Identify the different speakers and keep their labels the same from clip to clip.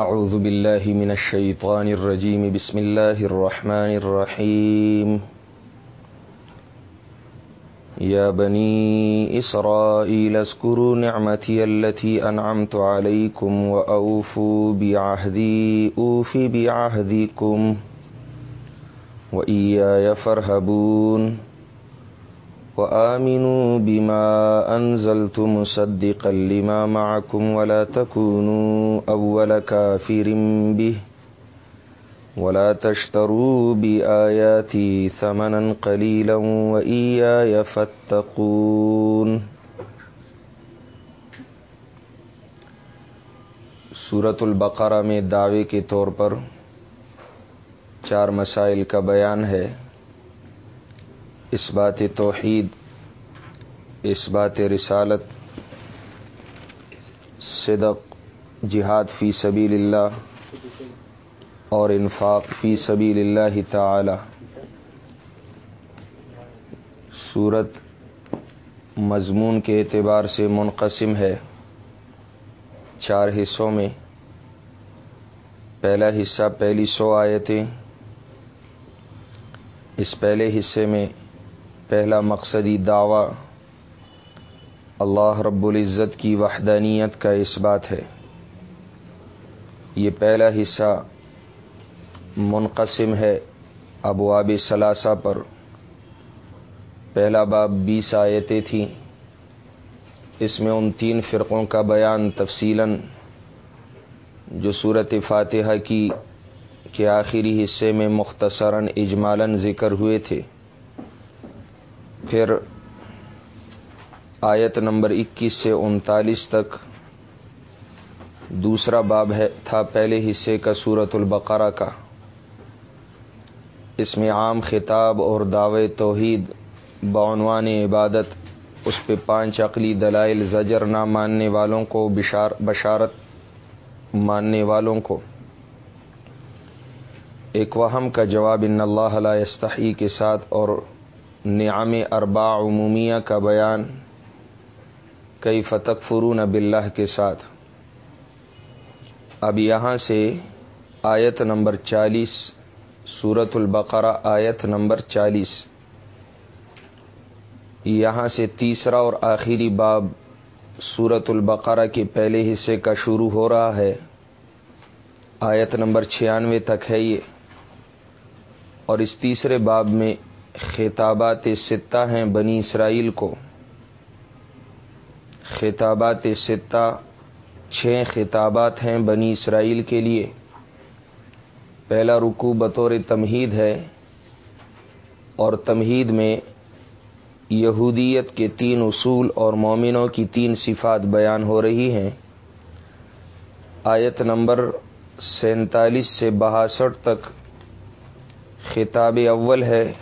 Speaker 1: أعوذ بالله من الشيطان الرجيم. بسم الله الرحمن الرحيم. يا بني إسرائيل اذكروا نعمتي التي أنعمت عليكم وأوفوا بعهدي، أوف بعهدكم وإياي فارهبون. وآمنوا بما أنزلت مصدقا لما معكم ولا تكونوا أول كافر به ولا تشتروا بآياتي ثمنا قليلا وإياي فاتقون سورة البقرہ میں دعوے کے طور پر چار مسائل کا بیان ہے۔ اس بات توحید، اس بات رسالت، صدق، جہاد فی سبیل اللہ اور انفاق فی سبیل اللہ تعالی۔ صورت مضمون کے اعتبار سے منقسم ہے۔ چار حصوں میں۔ پہلا حصہ، پہلی سو آیتیں۔ اس پہلے حصے میں پہلا مقصدی دعویٰ اللہ رب العزت کی وحدانیت کا اس بات ہے۔ یہ پہلا حصہ منقسم ہے ابواب ثلاثہ پر۔ پہلا باب بیس آیتیں تھیں۔ اس میں ان تین فرقوں کا بیان تفصیلا، جو صورت فاتحہ کی، کے آخری حصے میں مختصراً اجمالاً ذکر ہوئے تھے۔ پھر آیت نمبر اکیس سے انتالیس تک دوسرا باب ہے، تھا پہلے حصے کا صورت البقرہ کا۔ اس میں عام خطاب اور دعوے توحید، بعنوان عبادت، اس پہ پانچ عقلی دلائل، زجر نہ ماننے والوں کو، بشار، بشارت ماننے والوں کو۔ ایک وہم کا جواب، ان اللہ علیہ استحی کے ساتھ اور نعم اربا عمومیہ کا بیان کئی فتق فرون باللہ کے ساتھ۔ اب یہاں سے آیت نمبر چالیس صورت البقرہ آیت نمبر چالیس۔ یہاں سے تیسرا اور آخری باب صورت البقرہ کے پہلے حصے کا شروع ہو رہا ہے۔ آیت نمبر چھیانوے تک ہے یہ۔ اور اس تیسرے باب میں خطابات ستہ ہیں بنی اسرائیل کو۔ خطابات ستہ چھ خطابات ہیں بنی اسرائیل کے لیے۔ پہلا رکو بطور تمہید ہے اور تمہید میں یہودیت کے تین اصول اور مومنوں کی تین صفات بیان ہو رہی ہیں۔ آیت نمبر سینتالیس سے بہاسٹھ تک خطاب اول ہے۔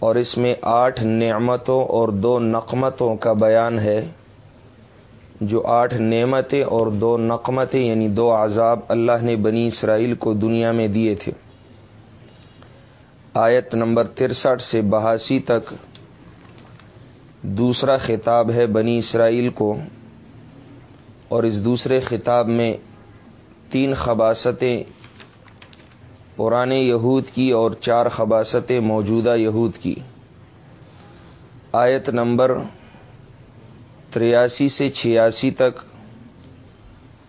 Speaker 1: اور اس میں آٹھ نعمتوں اور دو نقمتوں کا بیان ہے، جو آٹھ نعمتیں اور دو نقمتیں یعنی دو عذاب اللہ نے بنی اسرائیل کو دنیا میں دیے تھے۔ آیت نمبر ترسٹھ سے بہاسی تک دوسرا خطاب ہے بنی اسرائیل کو، اور اس دوسرے خطاب میں تین خباستیں پرانے یہود کی اور چار خباستیں موجودہ یہود کی۔ آیت نمبر تریاسی سے چھیاسی تک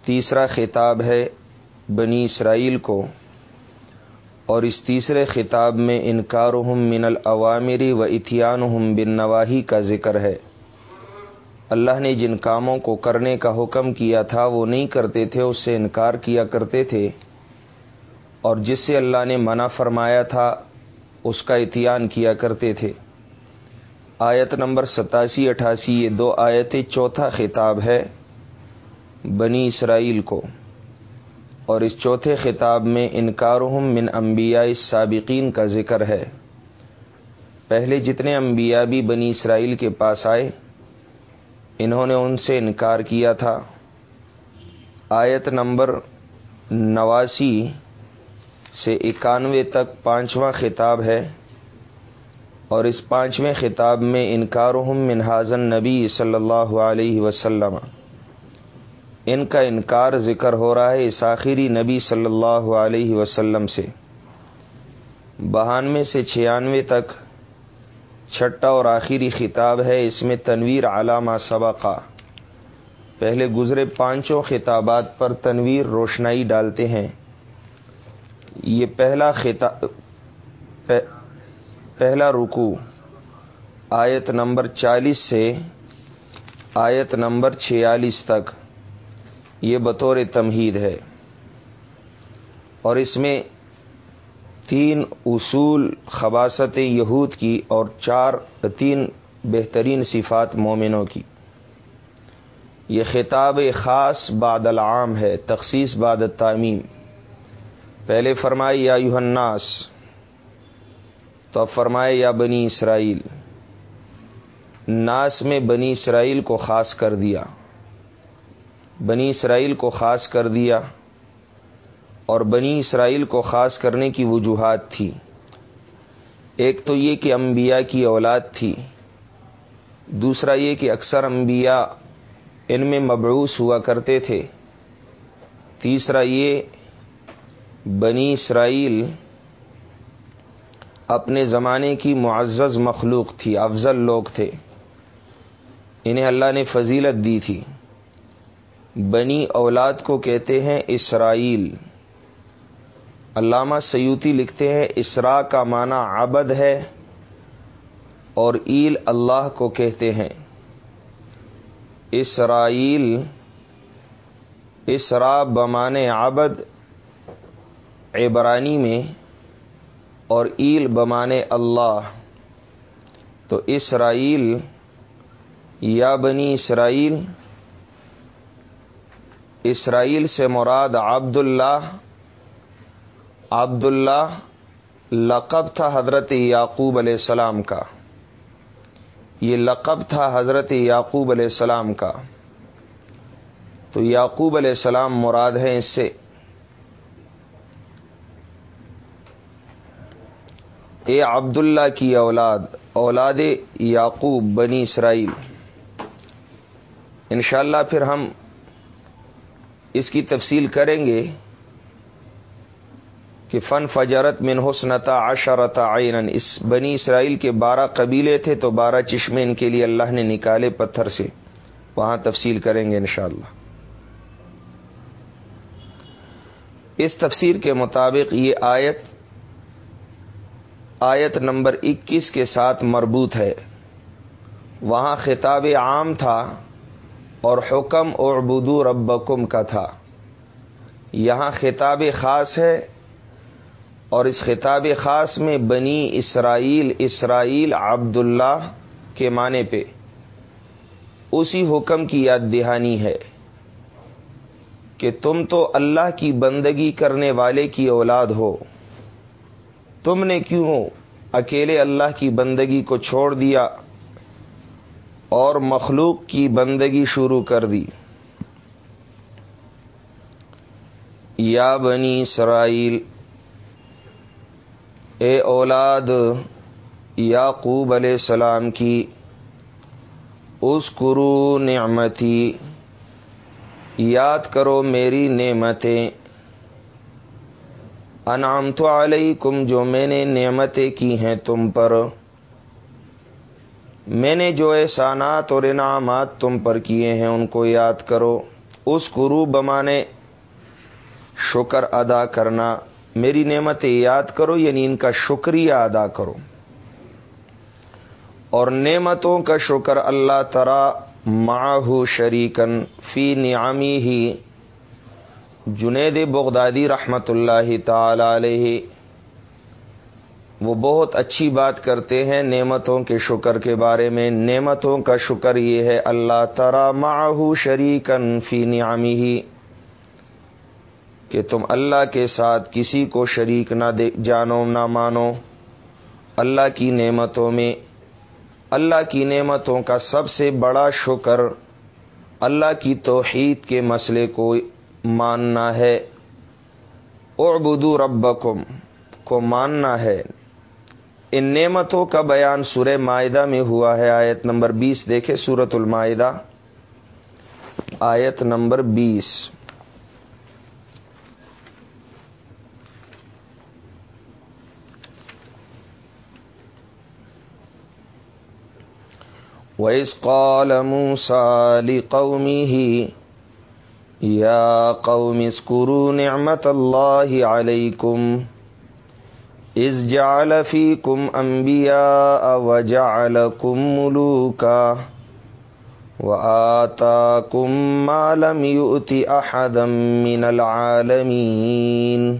Speaker 1: تیسرا خطاب ہے بنی اسرائیل کو۔ اور اس تیسرے خطاب میں انکار من العوامری و اتیان بن نواحی کا ذکر ہے۔ اللہ نے جن کاموں کو کرنے کا حکم کیا تھا وہ نہیں کرتے تھے، اس سے انکار کیا کرتے تھے۔ اور جس سے اللہ نے منع فرمایا تھا، اس کا اتیان کیا کرتے تھے۔ آیت نمبر ستاسی، اٹھاسی، یہ دو آیتیں چوتھا خطاب ہے بنی اسرائیل کو۔ اور اس چوتھے خطاب میں انکارہم من انبیاء سابقین کا ذکر ہے۔ پہلے جتنے انبیاء بھی بنی اسرائیل کے پاس آئے، انہوں نے ان سے انکار کیا تھا۔ آیت نمبر نواسی سے اکانوے تک پانچواں خطاب ہے اور اس پانچویں خطاب میں انکارہم من حاضن نبی صلی اللہ علیہ وسلم۔ ان کا انکار ذکر ہو رہا ہے اس آخری نبی صلی اللہ علیہ وسلم سے۔ بہانوے سے چھیانوے تک چھٹا اور آخری خطاب ہے، اس میں تنویر علامہ سبقہ پہلے گزرے پانچوں خطابات پر تنویر روشنائی ڈالتے ہیں۔ یہ پہلا خطاب پہلا رکو آیت نمبر چالیس سے آیت نمبر چھیالیس تک، یہ بطور تمہید ہے۔ اور اس میں تین اصول خباست یہود کی اور چار تین بہترین صفات مومنوں کی۔ یہ خطاب خاص بعد العام ہے، تخصیص بعد تعمیم پہلے فرمائے یا یوہناس تو اب فرمائے یا بنی اسرائیل، ناس میں بنی اسرائیل کو خاص کر دیا۔ بنی اسرائیل کو خاص کر دیا اور بنی اسرائیل کو خاص کرنے کی وجوہات تھی۔ ایک تو یہ کہ انبیاء کی اولاد تھی، دوسرا یہ کہ اکثر انبیاء ان میں مبعوث ہوا کرتے تھے، تیسرا یہ بنی اسرائیل اپنے زمانے کی معزز مخلوق تھی، افضل لوگ تھے۔ انہیں اللہ نے فضیلت دی تھی۔ بنی اولاد کو کہتے ہیں اسرائیل۔ علامہ سیوتی لکھتے ہیں اسرا کا معنی عبد ہے اور ایل اللہ کو کہتے ہیں۔ اسرائیل اسرا بمان عبد عبرانی میں اور ایل بمان اللہ، تو اسرائیل، یا بنی اسرائیل اسرائیل سے مراد عبد اللہ عبد اللہ لقب تھا حضرت یعقوب علیہ السلام کا۔ یہ لقب تھا حضرت یعقوب علیہ السلام کا۔ تو یعقوب علیہ السلام مراد ہے اس سے۔ اے عبداللہ کی اولاد اولاد یعقوب بنی اسرائیل۔ انشاءاللہ پھر ہم اس کی تفصیل کریں گے کہ فن فجرت من حسنتا عشرتا عین اس بنی اسرائیل کے بارہ قبیلے تھے تو بارہ چشمے ان کے لیے اللہ نے نکالے پتھر سے۔ وہاں تفصیل کریں گے انشاءاللہ۔ اس تفسیر کے مطابق یہ آیت آیت نمبر اکیس کے ساتھ مربوط ہے۔ وہاں خطاب عام تھا اور حکم اعبدو ربکم کا تھا۔ یہاں خطاب خاص ہے اور اس خطاب خاص میں بنی اسرائیل اسرائیل عبداللہ کے معنی پہ۔ اسی حکم کی یاد دہانی ہے کہ تم تو اللہ کی بندگی کرنے والے کی اولاد ہو۔ تم نے کیوں اکیلے اللہ کی بندگی کو چھوڑ دیا اور مخلوق کی بندگی شروع کر دی؟ یا بنی اسرائیل، اے اولاد یعقوب علیہ السلام کی اس کرو نعمتی، یاد کرو میری نعمتیں۔ انعام تو علیکم جو میں نے نعمتیں کی ہیں تم پر۔ میں نے جو احسانات اور انعامات تم پر کیے ہیں ان کو یاد کرو۔ اس گرو بمانے شکر ادا کرنا۔ میری نعمتیں یاد کرو یعنی ان کا شکریہ ادا کرو۔ اور نعمتوں کا شکر اللہ ترا ماہو شریکن فی نعمی ہی جنید بغدادی رحمت اللہ تعالی علیہ، وہ بہت اچھی بات کرتے ہیں نعمتوں کے شکر کے بارے میں۔ نعمتوں کا شکر یہ ہے، اللہ ترا ماہو شریکن فی نعمی ہی کہ تم اللہ کے ساتھ کسی کو شریک نہ دے، جانو نہ مانو۔ اللہ کی نعمتوں میں، اللہ کی نعمتوں کا سب سے بڑا شکر اللہ کی توحید کے مسئلے کو ماننا ہے۔ اعبدو ربکم کو ماننا ہے۔ ان نعمتوں کا بیان سورہ معاہدہ میں ہوا ہے۔ آیت نمبر بیس دیکھے سورت المائدہ۔ آیت نمبر بیس۔ وَإِذْ قَالَ مُوسَى لِقَوْمِهِ يَا قَوْمِ اسْكُرُوا نِعْمَةَ اللَّهِ عَلَيْكُمْ إِذْ جَعَلَ فِيكُمْ أَنْبِيَاءَ وَجَعَلَكُمْ مُلُوكًا وَآتَاكُمْ مَا لَمْ يُؤْتِ أَحَدًا مِنَ الْعَالَمِينَ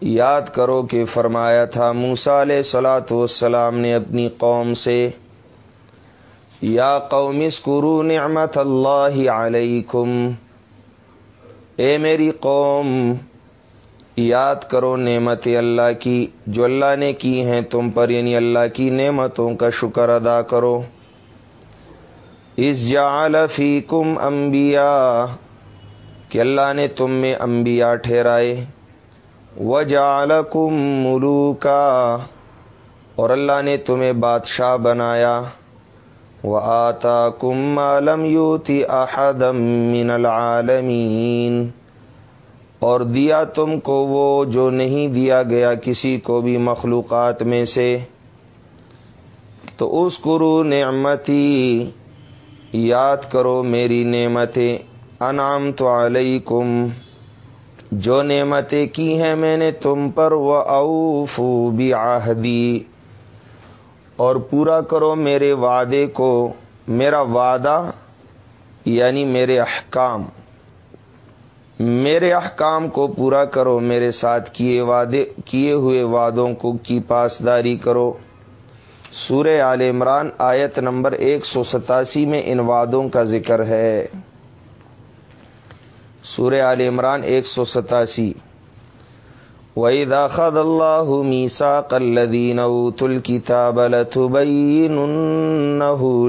Speaker 1: یاد کرو کہ فرمایا تھا موسا علیہ سلاۃ والسلام نے اپنی قوم سے یا قوم اسکرو نعمت اللہ علیکم۔ اے میری قوم، یاد کرو نعمت اللہ کی، جو اللہ نے کی ہیں تم پر یعنی اللہ کی نعمتوں کا شکر ادا کرو۔ اس جعل فیکم انبیاء، کہ اللہ نے تم میں انبیاء ٹھہرائے۔ وجعلکم ملوکا، اور اللہ نے تمہیں بادشاہ بنایا۔ وہ آتا کم عالم یوتی احدم من العالمین اور دیا تم کو وہ جو نہیں دیا گیا کسی کو بھی مخلوقات میں سے۔ تو اس کرو نعمتی، یاد کرو میری نعمتیں۔ انعام تو علیکم، جو نعمتیں کی ہیں میں نے تم پر وہ اوفو بھی اور پورا کرو میرے وعدے کو، میرا وعدہ یعنی میرے احکام۔ میرے احکام کو پورا کرو، میرے ساتھ کیے وعدے، کیے ہوئے وعدوں کو کی پاسداری کرو۔ سورہ عال عمران آیت نمبر ایک سو ستاسی میں ان وعدوں کا ذکر ہے۔ سورہ عال عمران ایک سو ستاسی۔ وَإِذَا خَذَ اللَّهُ مِيثَاقَ الَّذِينَ أُوتُوا الْكِتَابَ لَتُبَيِّنُنَّهُ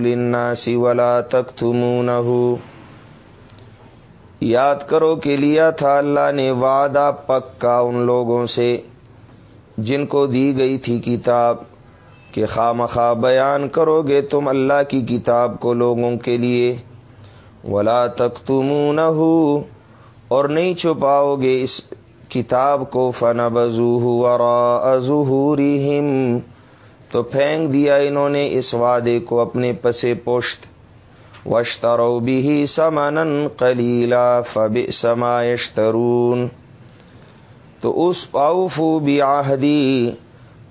Speaker 1: لِلنَّاسِ وَلَا تَكْتُمُونَهُ یاد کرو کہ لیا تھا اللہ نے وعدہ پکا ان لوگوں سے جن کو دی گئی تھی کتاب کہ خواہ بیان کرو گے تم اللہ کی کتاب کو لوگوں کے لیے ولا تختمونہ اور نہیں چھپاؤ گے اس کتاب کو فن بزو تو پھینک دیا انہوں نے اس وعدے کو اپنے پسے پوشت۔ وشترو بھی سمن کلیلا فب سمایشترون تو اس پاؤفو بھی آہدی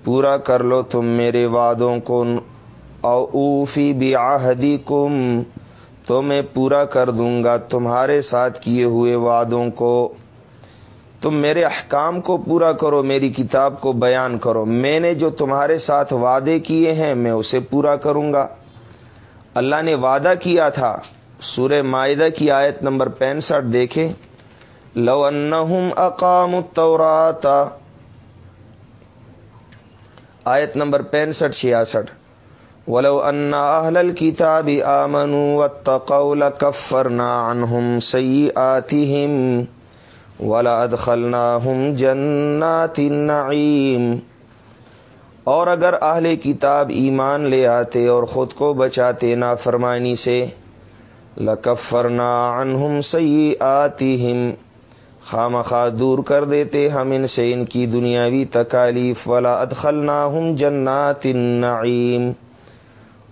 Speaker 1: پورا کر لو تم میرے وعدوں کو۔ اوفی بھی آہدی کم تو میں پورا کر دوں گا تمہارے ساتھ کیے ہوئے وعدوں کو۔ تم میرے احکام کو پورا کرو، میری کتاب کو بیان کرو۔ میں نے جو تمہارے ساتھ وعدے کیے ہیں، میں اسے پورا کروں گا۔ اللہ نے وعدہ کیا تھا۔ سورہ معدہ کی آیت نمبر پینسٹھ دیکھے لو انہم اقام التورات۔ آیت نمبر پینسٹھ، چھیاسٹھ۔ ولو ان اہل الكتاب آمنوا واتقوا لکفرنا عنہم سیئاتہم۔ ولا ادخلنا ہم جنات النعیم اور اگر اہل کتاب ایمان لے آتے اور خود کو بچاتے نا فرمانی سے لکفرنا عنہم سی آتی ہم خام خواہ دور کر دیتے ہم ان سے ان کی دنیاوی تکالیف۔ ولا ادخلنا ہم جنات النعیم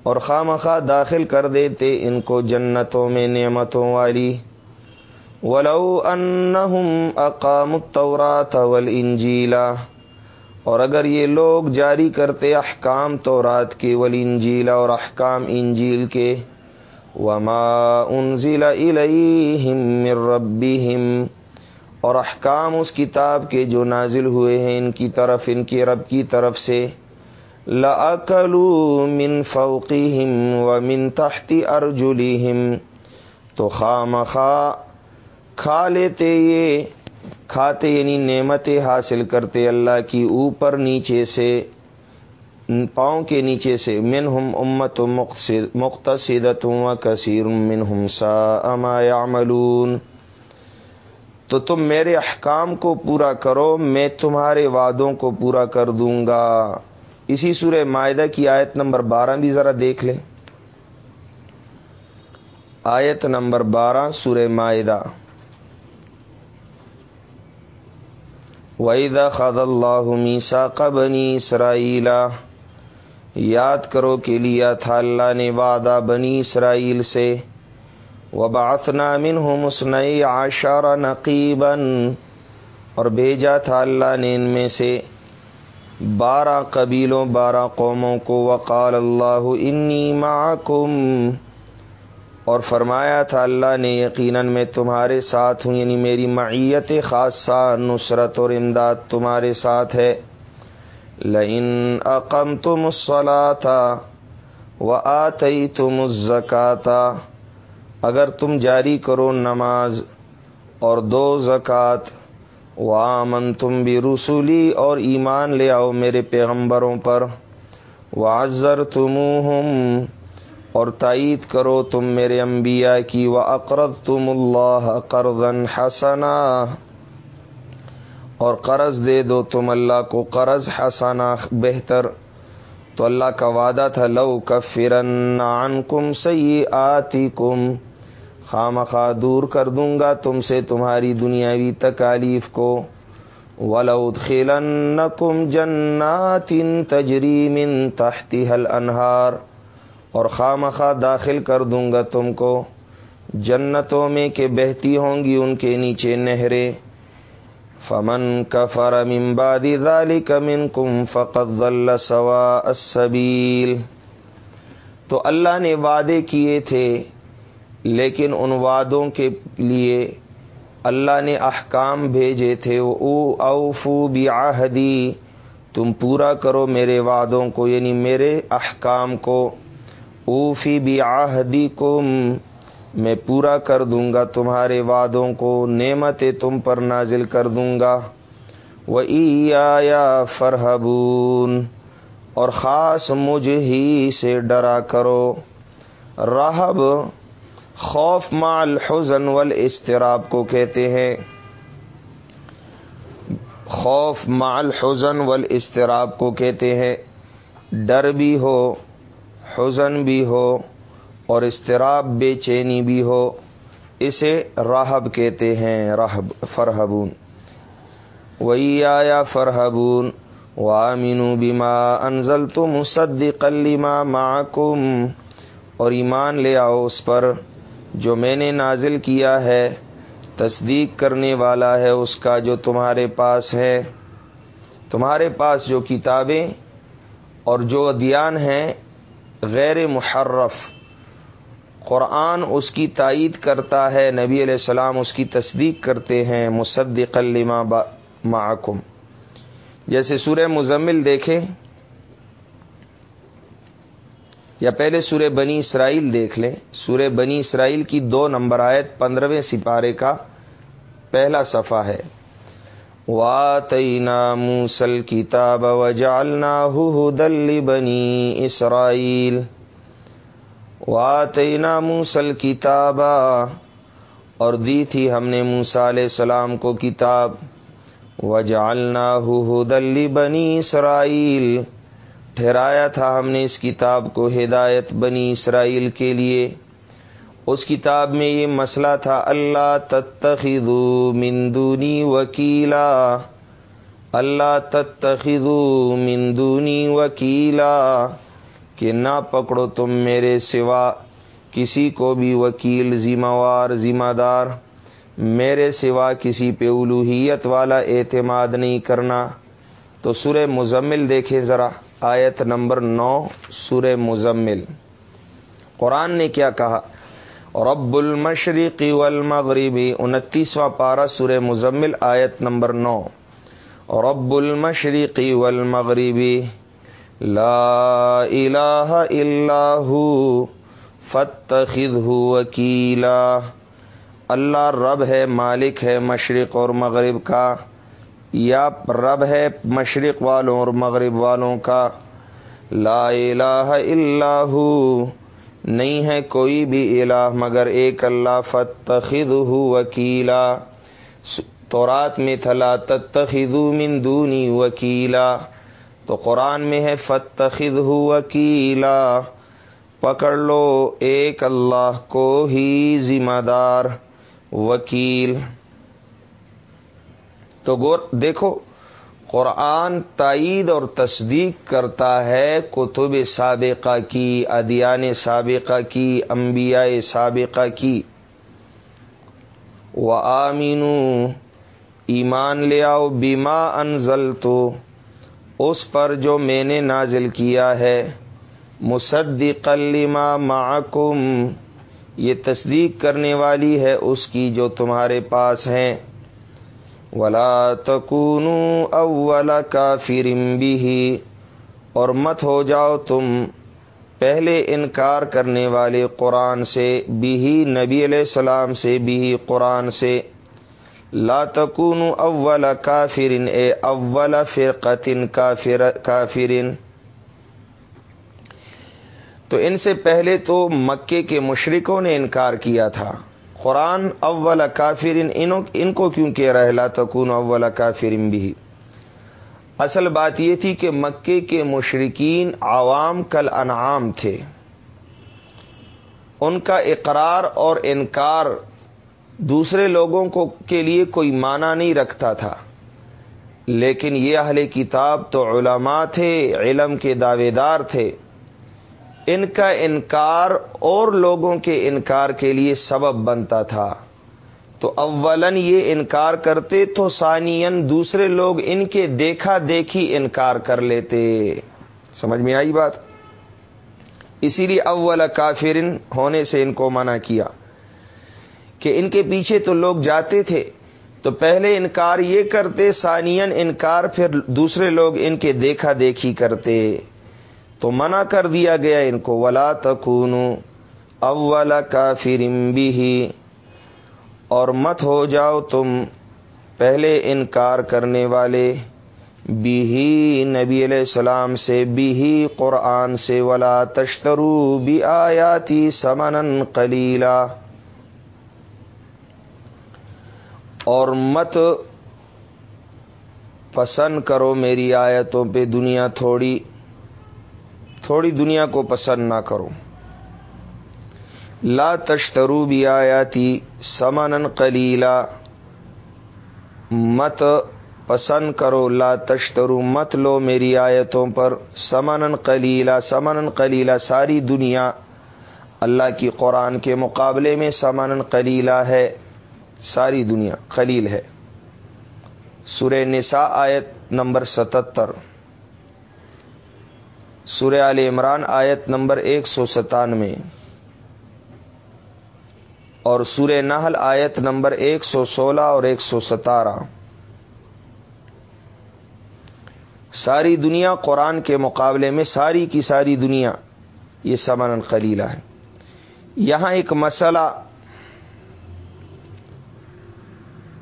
Speaker 1: اور خام خواہ داخل کر دیتے ان کو جنتوں میں نعمتوں والی۔ ولو انہم اقام التورات والانجیلا اور اگر یہ لوگ جاری کرتے احکام تورات کے والانجیلا اور احکام انجیل کے، وما انزل الیہم من ربہم، اور احکام اس کتاب کے جو نازل ہوئے ہیں ان کی طرف، ان کے رب کی طرف سے لَأَكَلُوا مِن فَوْقِهِمْ وَمِن تَحْتِ أَرْجُلِهِمْ تو خام خواہ کھا لیتے یہ، کھاتے یعنی نعمتیں حاصل کرتے اللہ کی اوپر نیچے سے، پاؤں کے نیچے سے من ہم امت مختصدت و کثیر من ہم سا اما یعملون۔ تو تم میرے احکام کو پورا کرو، میں تمہارے وعدوں کو پورا کر دوں گا۔ اسی سورہ معاہدہ کی آیت نمبر بارہ بھی ذرا دیکھ لیں۔ آیت نمبر بارہ سورہ معدہ وحید خد اللہ میسا قبنی اسرائیلا یاد کرو کہ لیا تھا اللہ نے وعدہ بنی اسرائیل سے۔ وبعثنا منہم اسنئی عشر نقیبا اور بھیجا تھا اللہ نے ان میں سے بارہ قبیلوں، بارہ قوموں کو۔ وقال اللہ انی معکم اور فرمایا تھا، اللہ نے یقیناً میں تمہارے ساتھ ہوں یعنی میری معیت خاصہ نصرت اور امداد تمہارے ساتھ ہے۔ لئن اقم تم تھا و آتی تم اگر تم جاری کرو نماز اور دو زکوٰۃ وامن تم بھی رسولی اور ایمان لے آؤ میرے پیغمبروں پر واضر تم اور تائید کرو تم میرے انبیاء کی و اقرض تم اللہ قرضن حسنا۔ اور قرض دے دو تم اللہ کو، قرض حسنا بہتر۔ تو اللہ کا وعدہ تھا، لو کفرن عن کم سی آتی کم خام خواہ دور کر دوں گا تم سے تمہاری دنیاوی تکالیف کو۔ ولود خیلن کم جنات تجریم تحتی حل انہار اور خام خواہ داخل کر دوں گا تم کو۔ جنتوں میں کہ بہتی ہوں گی ان کے نیچے نہریں۔ فمن کفر من بعد ذلك منكم فقد ضل سواء السبيل تو اللہ نے وعدے کیے تھے، لیکن ان وعدوں کے لیے اللہ نے احکام بھیجے تھے۔ او اوفو بعہدی، تم پورا کرو میرے وعدوں کو یعنی میرے احکام کو۔ اوفی بعہدی کم میں پورا کر دوں گا تمہارے وعدوں کو نعمت تم پر نازل کر دوں گا۔ وہ آیا فرحبون، اور خاص مجھ ہی سے ڈرا کرو۔ راہب خوف مع الحزن والاستراب کو کہتے ہیں۔ خوف مع الحزن والاستراب کو کہتے ہیں۔ ڈر بھی ہو۔ حزن بھی ہو اور استراب بے چینی بھی ہو، اسے راہب کہتے ہیں راہب فرحبون۔ وہی آیا فرحبون وامین بیما انزل تو مصد قلیما معکم اور ایمان لے آؤ اس پر، جو میں نے نازل کیا ہے، تصدیق کرنے والا ہے اس کا جو تمہارے پاس ہے۔ تمہارے پاس جو کتابیں اور جو ادیان ہیں غیر محرف۔ قرآن اس کی تائید کرتا ہے، نبی علیہ السلام اس کی تصدیق کرتے ہیں مصدق لما معکم۔ جیسے سورہ مزمل دیکھیں، یا پہلے سورہ بنی اسرائیل دیکھ لیں۔ سورہ بنی اسرائیل کی دو نمبر آیت پندرہویں سپارے کا پہلا صفحہ ہے۔ واتینا موسل کتاب و جالنا دل بنی اسرائیل واتینا موسل کتاب اور دی تھی ہم نے موسا علیہ السلام کو کتاب. و جالنا دلی بنی اسرائیل ٹھہرایا تھا ہم نے اس کتاب کو ہدایت بنی اسرائیل کے لیے. اس کتاب میں یہ مسئلہ تھا، اللہ تتخذو مندونی وکیلا۔ اللہ تتخذو مندونی وکیلا۔ کہ نہ پکڑو تم میرے سوا کسی کو بھی وکیل ذمہ وار ذمہ دار میرے سوا کسی پہ الوحیت والا اعتماد نہیں کرنا۔ تو سورہ مزمل دیکھیں ذرا، آیت نمبر نو، سورہ مزمل۔ قرآن نے کیا کہا؟ رب المشرقی والمغربی انتیسواں پارہ سورہ مزمل آیت نمبر نو۔ رب المشرقی والمغربی لا الہ الا ہو فتخذ وکیلا اللہ رب ہے، مالک ہے مشرق اور مغرب کا۔ یا رب ہے مشرق والوں اور مغرب والوں کا۔ لا الہ الا ہو نہیں ہے کوئی بھی الہ مگر ایک اللہ فتخذ وکیلا۔ تورات میں تھلا تتخذ من دونی وکیلا۔ تو قرآن میں ہے فتخذ وکیلا۔ پکڑ لو ایک اللہ کو ہی ذمہ دار وکیل۔ تو گور دیکھو قرآن تائید اور تصدیق کرتا ہے کتب سابقہ کی، ادیان سابقہ کی، انبیاء سابقہ کی۔ و آمینو ایمان لے آؤ بیما انزل تو اس پر جو میں نے نازل کیا ہے۔ مصدق لما معکم، یہ تصدیق کرنے والی ہے اس کی جو تمہارے پاس ہیں۔ ولا تکون اول کافر بھی اور مت ہو جاؤ تم پہلے انکار کرنے والے قرآن سے بھی نبی علیہ السلام سے بھی قرآن سے۔ لا تکون اول کافرن اے اول فرقتن کافر کافرن تو ان سے پہلے تو مکے کے مشرکوں نے انکار کیا تھا۔ قرآن اول کافرن ان کو کیوں کہہ رہا ہے؟ لا تکون اول کافرن بھی اصل بات یہ تھی کہ مکے کے مشرقین عوام کل انعام تھے۔ ان کا اقرار اور انکار دوسرے لوگوں کو کے لیے کوئی معنی نہیں رکھتا تھا۔ لیکن یہ اہل کتاب تو علماء تھے، علم کے دعوے دار تھے۔ ان کا انکار اور لوگوں کے انکار کے لیے سبب بنتا تھا۔ تو اولن یہ انکار کرتے تو ثانین دوسرے لوگ ان کے دیکھا دیکھی انکار کر لیتے۔ سمجھ میں آئی بات؟ اسی لیے اول کافرن ہونے سے ان کو منع کیا کہ ان کے پیچھے تو لوگ جاتے تھے۔ تو پہلے انکار یہ کرتے ثانین انکار، پھر دوسرے لوگ ان کے دیکھا دیکھی کرتے۔ تو منع کر دیا گیا ان کو، ولا تکون اول کا بھی اور مت ہو جاؤ تم پہلے انکار کرنے والے بھی نبی علیہ السلام سے بھی قرآن سے، ولا تشترو بھی آیاتی سمن کلیلا اور مت پسند کرو میری آیتوں پہ دنیا تھوڑی۔ تھوڑی دنیا کو پسند نہ کرو۔ لا تشترو بھی آیا تھی سمن کلیلا مت پسند کرو، لا تشترو۔ مت لو میری آیتوں پر۔ سمن کلیلا سمن کلیلا ساری دنیا اللہ کی قرآن کے مقابلے میں سمن کلیلا ہے۔ ساری دنیا خلیل ہے۔ سورہ نساء آیت نمبر ستتر۔ سورہ عال عمران آیت نمبر ایک سو ستانوے اور سورہ نحل آیت نمبر ایک سو سولہ اور ایک سو ستارہ ساری دنیا قرآن کے مقابلے میں ساری کی ساری دنیا یہ سمن خلیلہ ہے۔ یہاں ایک مسئلہ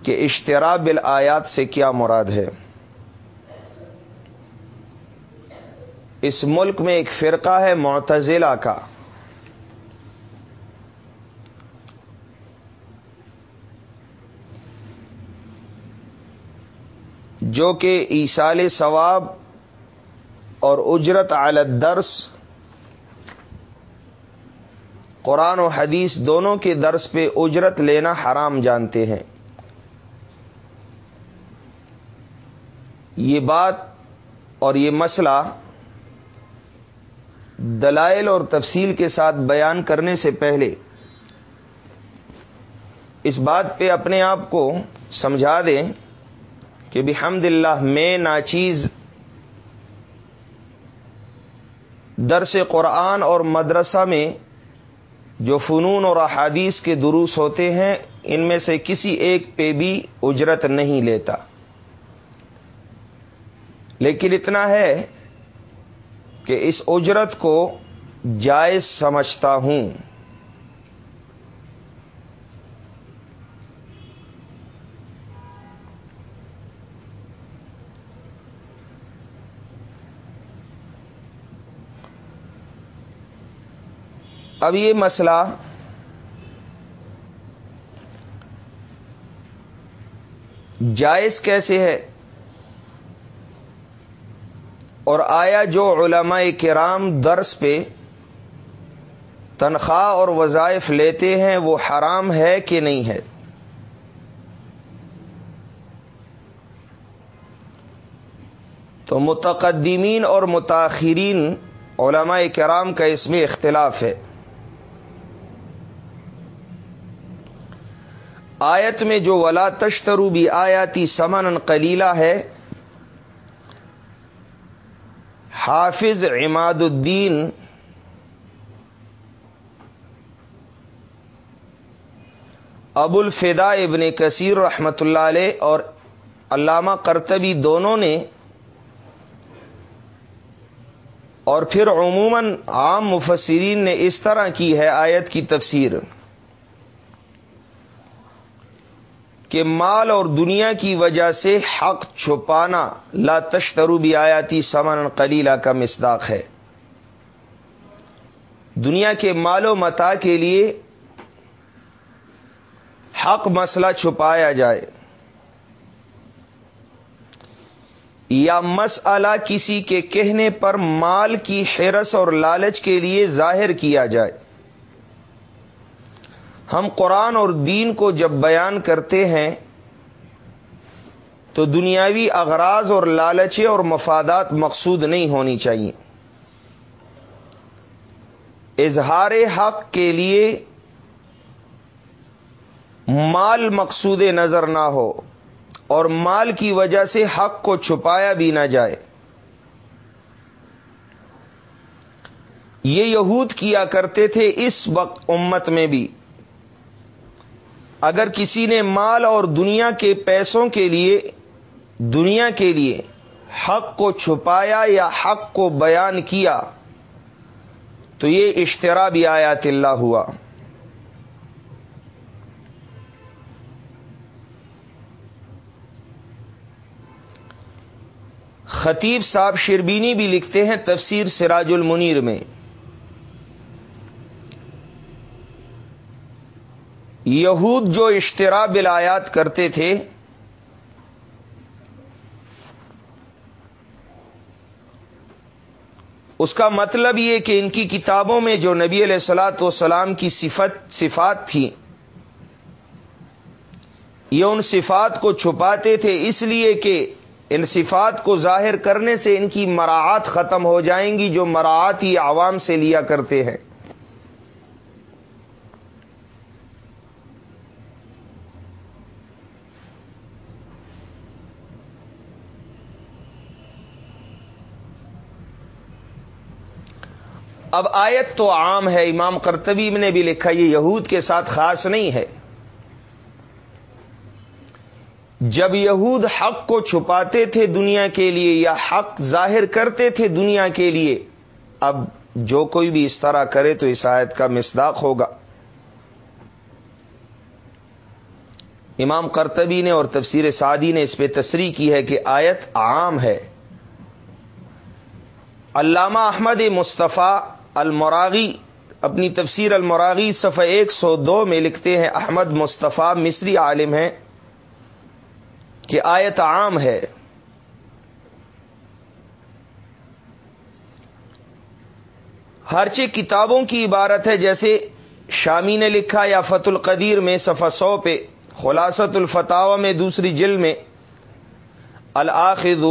Speaker 1: کہ اشترا بل آیات سے کیا مراد ہے۔ اس ملک میں ایک فرقہ ہے معتزلہ کا۔ جو کہ ایسال ثواب اور اجرت الدرس، قرآن و حدیث دونوں کے درس پہ اجرت لینا حرام جانتے ہیں۔ یہ بات اور یہ مسئلہ دلائل اور تفصیل کے ساتھ بیان کرنے سے پہلے اس بات پہ اپنے آپ کو سمجھا دیں کہ بحمد اللہ میں ناچیز درس قرآن اور مدرسہ میں جو فنون اور احادیث کے دروس ہوتے ہیں، ان میں سے کسی ایک پہ بھی اجرت نہیں لیتا۔ لیکن اتنا ہے کہ اس اجرت کو جائز سمجھتا ہوں۔ اب یہ مسئلہ جائز کیسے ہے؟ اور آیا جو علماء کرام درس پہ تنخواہ اور وظائف لیتے ہیں، وہ حرام ہے کہ نہیں ہے؟ تو متقدمین اور متاخرین علماء کرام کا اس میں اختلاف ہے۔ آیت میں جو ولا تشترو بھی آیاتی سمن کلیلہ ہے حافظ عماد الدین ابو الفدا ابن کثیر رحمۃ اللہ علیہ اور علامہ کرتبی دونوں نے اور پھر عموماً عام مفسرین نے اس طرح کی ہے آیت کی تفسیر۔ کہ مال اور دنیا کی وجہ سے حق چھپانا لا تشترو بھی آیاتی سمن قلیلہ کا مصداق ہے۔ دنیا کے مال و متا کے لیے حق مسئلہ چھپایا جائے۔ یا مسئلہ کسی کے کہنے پر مال کی حیرس اور لالچ کے لیے ظاہر کیا جائے۔ ہم قرآن اور دین کو جب بیان کرتے ہیں، تو دنیاوی اغراض اور لالچے اور مفادات مقصود نہیں ہونی چاہیے۔ اظہار حق کے لیے مال مقصود نظر نہ ہو اور مال کی وجہ سے حق کو چھپایا بھی نہ جائے۔ یہ یہود کیا کرتے تھے اس وقت امت میں بھی۔ اگر کسی نے مال اور دنیا کے پیسوں کے لیے، دنیا کے لیے حق کو چھپایا یا حق کو بیان کیا، تو یہ اشترا بھی آیات اللہ ہوا۔ خطیب صاحب شربینی بھی لکھتے ہیں تفسیر سراج المنیر میں۔ یہود جو اشترا بلایات کرتے تھے، اس کا مطلب یہ کہ ان کی کتابوں میں جو نبی علیہ السلاۃ والسلام کی صفت، صفات تھیں یہ ان صفات کو چھپاتے تھے، اس لیے کہ ان صفات کو ظاہر کرنے سے ان کی مراعات ختم ہو جائیں گی، جو مراعات ہی عوام سے لیا کرتے ہیں۔ اب آیت تو عام ہے، امام کرتبی نے بھی لکھا یہ یہود کے ساتھ خاص نہیں ہے۔ جب یہود حق کو چھپاتے تھے دنیا کے لیے یا حق ظاہر کرتے تھے دنیا کے لیے، اب جو کوئی بھی اس طرح کرے تو اس آیت کا مصداق ہوگا۔ امام کرتبی نے اور تفسیر سعدی نے اس پہ تصریح کی ہے کہ آیت عام ہے۔ علامہ احمد مصطفیٰ المراغی، اپنی تفسیر المراغی صفحہ ایک سو دو میں لکھتے ہیں، احمد مصطفیٰ مصری عالم ہیں کہ آیت عام ہے۔ ہرچے کتابوں کی عبارت ہے، جیسے شامی نے لکھا یا فت القدیر میں صفحہ سو پہ خلاصت الفتاوا میں دوسری جل میں، الآخذ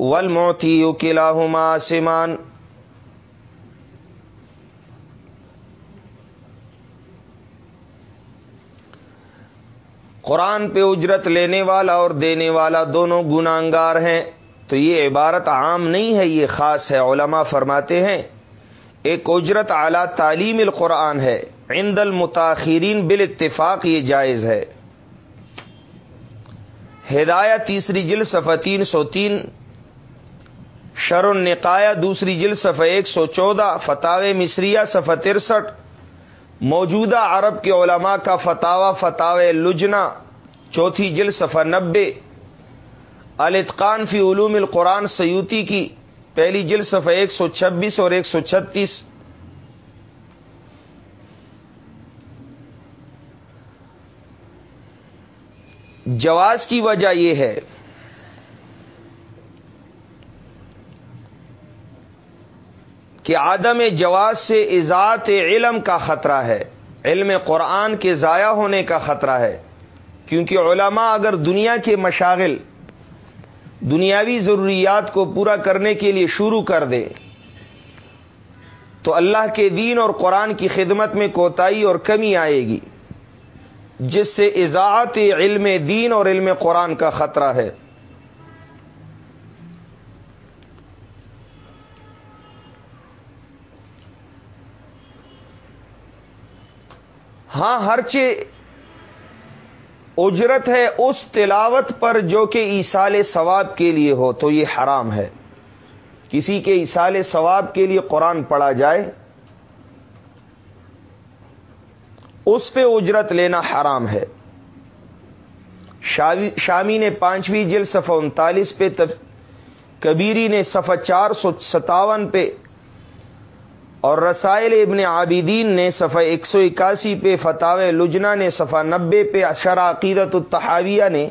Speaker 1: والموتی کلاہما سمان۔ قرآن پہ اجرت لینے والا اور دینے والا دونوں گناگار ہیں۔ تو یہ عبارت عام نہیں ہے، یہ خاص ہے۔ علماء فرماتے ہیں، ایک اجرت اعلی تعلیم القرآن ہے۔ عند المتاخرین بال اتفاق یہ جائز ہے۔ ہدایہ تیسری جل صفحہ تین سو تین شر النقایا دوسری جل صفحہ ایک سو چودہ فتح مصریہ صفحہ ترسٹھ موجودہ عرب کے علماء کا فتوا فتح لجنا چوتھی جل صفحہ نبے، الاتقان فی علوم القرآن سیوتی کی پہلی جل صفحہ ایک سو چھبیس اور ایک سو چھتیس۔ جواز کی وجہ یہ ہے کہ عدم جواز سے ازاط علم کا خطرہ ہے، علم قرآن کے ضائع ہونے کا خطرہ ہے۔ کیونکہ علماء اگر دنیا کے مشاغل، دنیاوی ضروریات کو پورا کرنے کے لیے شروع کر دے، تو اللہ کے دین اور قرآن کی خدمت میں کوتاہی اور کمی آئے گی، جس سے اضاعت علم دین اور علم قرآن کا خطرہ ہے۔ ہاں ہر اجرت ہے اس تلاوت پر جو کہ ایسال ثواب کے لیے ہو، تو یہ حرام ہے۔ کسی کے ایسال ثواب کے لیے قرآن پڑھا جائے، اس پہ اجرت لینا حرام ہے۔ شامی نے پانچویں جل صفحہ انتالیس پہ کبیری نے صفحہ چار سو ستاون پہ اور رسائل ابن عابدین نے صفحہ ایک سو اکاسی پہ فتح لجنا نے، صفحہ نبے پہ اشرا عقیدت التحاویہ نے،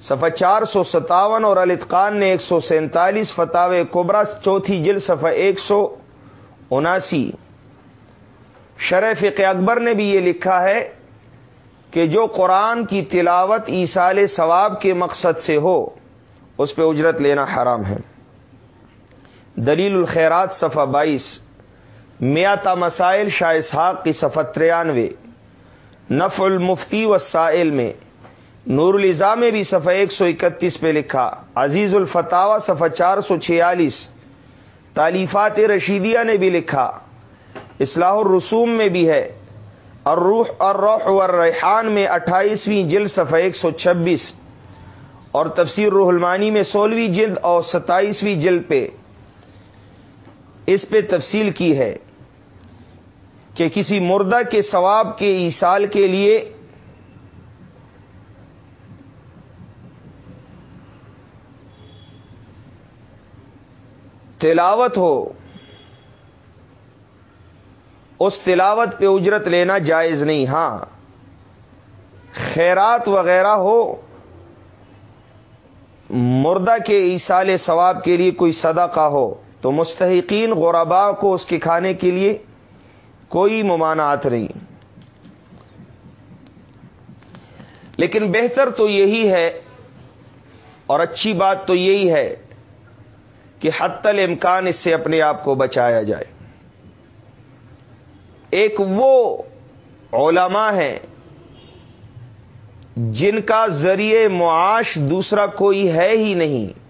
Speaker 1: صفحہ چار سو ستاون اور الاتقان نے ایک سو سینتالیس فتح کبرا چوتھی جل صفحہ ایک سو اناسی۔ شرف اکبر نے بھی یہ لکھا ہے کہ جو قرآن کی تلاوت ایسال ثواب کے مقصد سے ہو، اس پہ اجرت لینا حرام ہے۔ دلیل الخیرات صفحہ بائیس میاتا مسائل شاہ اسحاق کی صفحہ تریانوے نف المفتی وسائل میں، نور الزا میں بھی صفحہ ایک سو اکتیس پہ لکھا، عزیز الفتاوا صفحہ چار سو چھیالیس تعلیفات رشیدیہ نے بھی لکھا، اصلاح الرسوم میں بھی ہے اور روح اور روح ریحان میں اٹھائیسویں جلد صفحہ ایک سو چھبیس، اور تفسیر روح المانی میں سولہویں جلد اور ستائیسویں جلد پہ۔ اس پہ تفصیل کی ہے کہ کسی مردہ کے ثواب کے ایسال کے لیے تلاوت ہو، اس تلاوت پہ اجرت لینا جائز نہیں ہاں۔ خیرات وغیرہ ہو، مردہ کے ایسال ثواب کے لیے کوئی صدقہ ہو۔ تو مستحقین غربا کو اس کے کھانے کے لیے کوئی ممانعات نہیں۔ لیکن بہتر تو یہی ہے اور اچھی بات تو یہی ہے کہ حت الامکان اس سے اپنے آپ کو بچایا جائے۔ ایک وہ علماء ہیں جن کا ذریعے معاش دوسرا کوئی ہے ہی نہیں۔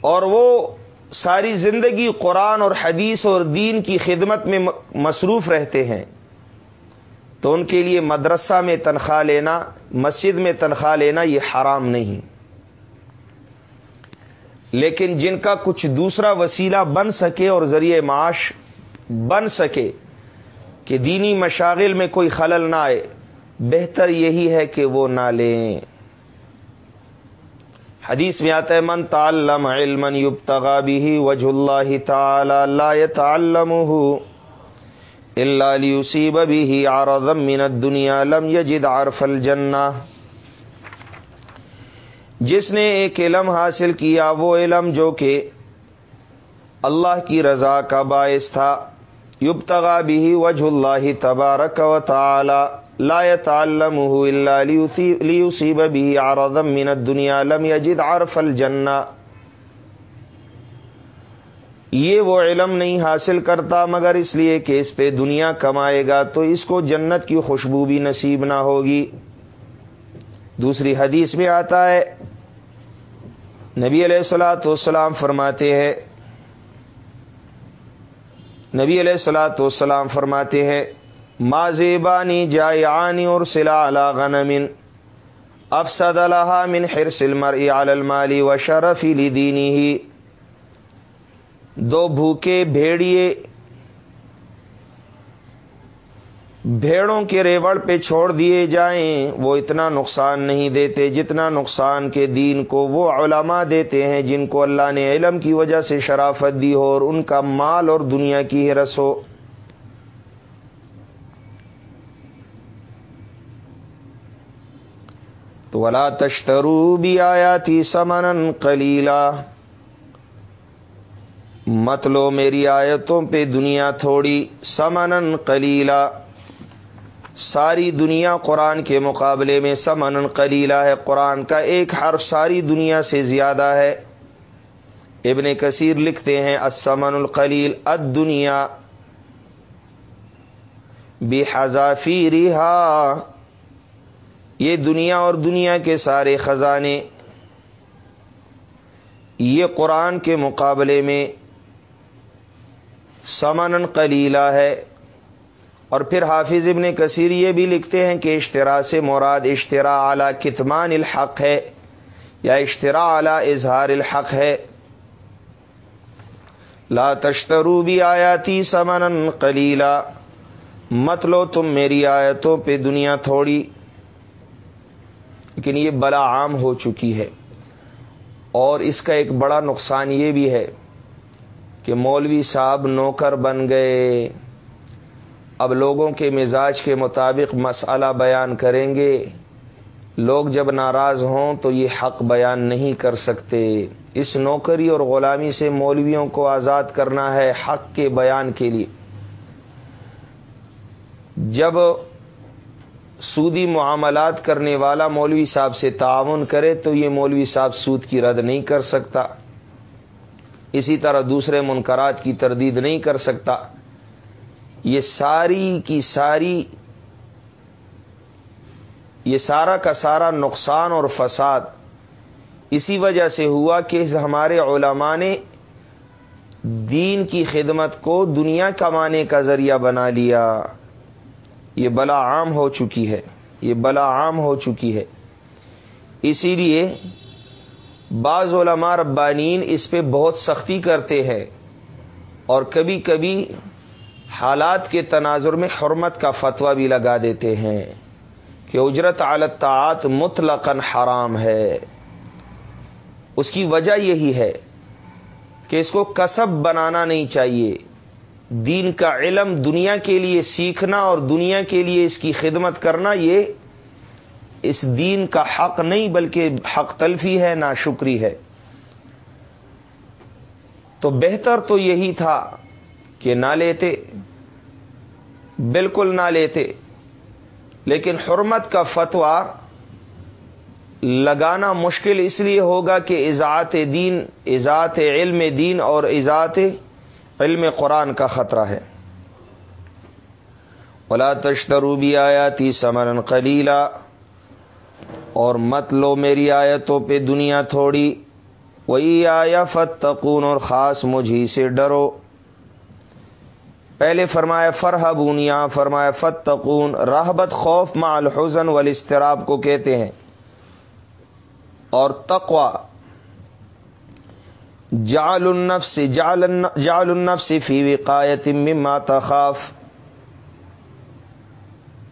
Speaker 1: اور وہ ساری زندگی قرآن اور حدیث اور دین کی خدمت میں مصروف رہتے ہیں۔ تو ان کے لیے مدرسہ میں تنخواہ لینا، مسجد میں تنخواہ لینا یہ حرام نہیں۔ لیکن جن کا کچھ دوسرا وسیلہ بن سکے اور ذریعے معاش بن سکے کہ دینی مشاغل میں کوئی خلل نہ آئے، بہتر یہی ہے کہ وہ نہ لیں۔ حدیث میں آتا ہے، من تعلم علما يبتغى به وجه الله تعالى لا يتعلمه الا ليصيب به عرضا من الدنيا لم يجد عرف الجنہ. جس نے ایک علم حاصل کیا، وہ علم جو کہ اللہ کی رضا کا باعث تھا، یبتغا بھی وجہ اللہ تبارک و تعالی لا يتعلمه الا ليصيب به عرضا من الدنيا. لم يجد عرف الجنہ یہ وہ علم نہیں حاصل کرتا، مگر اس لیے کہ اس پہ دنیا کمائے گا تو اس کو جنت کی خوشبو بھی نصیب نہ ہوگی۔ دوسری حدیث میں آتا ہے، نبی علیہ السلاۃ والسلام فرماتے ہیں، نبی علیہ السلاۃ والسلام فرماتے ہیں ما زیبانی جائعانی اور سلا غنم افسد لها من حرس المرء على المال وشرف لدینه. دو بھوکے بھیڑیے بھیڑوں کے ریوڑ پہ چھوڑ دیے جائیں، وہ اتنا نقصان نہیں دیتے جتنا نقصان کے دین کو وہ علماء دیتے ہیں جن کو اللہ نے علم کی وجہ سے شرافت دی ہو اور ان کا مال اور دنیا کی ہرس ہو۔ تو ولا تشترو بھی آیا تھی سمن کلیلا مت لو میری آیتوں پہ دنیا تھوڑی سمن قلیلا ساری دنیا قرآن کے مقابلے میں سمن قلیلا ہے۔ قرآن کا ایک حرف ساری دنیا سے زیادہ ہے۔ ابن کثیر لکھتے ہیں اسمن القلیل اد دنیا بے حضافی رہا یہ دنیا اور دنیا کے سارے خزانے یہ قرآن کے مقابلے میں سمن قلیلہ ہے۔ اور پھر حافظ ابن کثیر یہ بھی لکھتے ہیں کہ اشترا سے مراد اشترا اعلی کتمان الحق ہے یا اشترا اعلی اظہار الحق ہے۔ لا تشترو بھی آیاتی سمن قلیلا مت لو تم میری آیتوں پہ دنیا تھوڑی۔ لیکن یہ بلا عام ہو چکی ہے۔ اور اس کا ایک بڑا نقصان یہ بھی ہے کہ مولوی صاحب نوکر بن گئے۔ اب لوگوں کے مزاج کے مطابق مسئلہ بیان کریں گے۔ لوگ جب ناراض ہوں تو یہ حق بیان نہیں کر سکتے۔ اس نوکری اور غلامی سے مولویوں کو آزاد کرنا ہے حق کے بیان کے لیے۔ جب سودی معاملات کرنے والا مولوی صاحب سے تعاون کرے تو یہ مولوی صاحب سود کی رد نہیں کر سکتا۔ اسی طرح دوسرے منکرات کی تردید نہیں کر سکتا۔ یہ ساری کی ساری، یہ سارا کا سارا نقصان اور فساد اسی وجہ سے ہوا کہ ہمارے علماء نے دین کی خدمت کو دنیا کمانے کا ذریعہ بنا لیا۔ یہ بلا عام ہو چکی ہے، یہ بلا عام ہو چکی ہے۔ اسی لیے بعض علماء ربانین اس پہ بہت سختی کرتے ہیں اور کبھی کبھی حالات کے تناظر میں حرمت کا فتویٰ بھی لگا دیتے ہیں کہ اجرت عالطاعت مطلقاً حرام ہے۔ اس کی وجہ یہی ہے کہ اس کو کسب بنانا نہیں چاہیے۔ دین کا علم دنیا کے لیے سیکھنا اور دنیا کے لیے اس کی خدمت کرنا، یہ اس دین کا حق نہیں، بلکہ حق تلفی ہے نہ شکری ہے۔ تو بہتر تو یہی تھا کہ نہ لیتے، بالکل نہ لیتے، لیکن حرمت کا فتویٰ لگانا مشکل اس لیے ہوگا کہ ایزاعت دین ایزاعت علم دین اور ایزاعت علم قرآن کا خطرہ ہے۔ ولا تشترو بھی آیا سمرن قلیلا اور مت لو میری آیتوں پہ دنیا تھوڑی۔ وہی آیا فتقون اور خاص مجھی سے ڈرو۔ پہلے فرمایا فرح بونیا فرمایا فتقون راہبت خوف، مع الحزن والاستراب کو کہتے ہیں۔ اور تقوا جعل النفس جعل جعل النفس فی وقایت مما تخاف.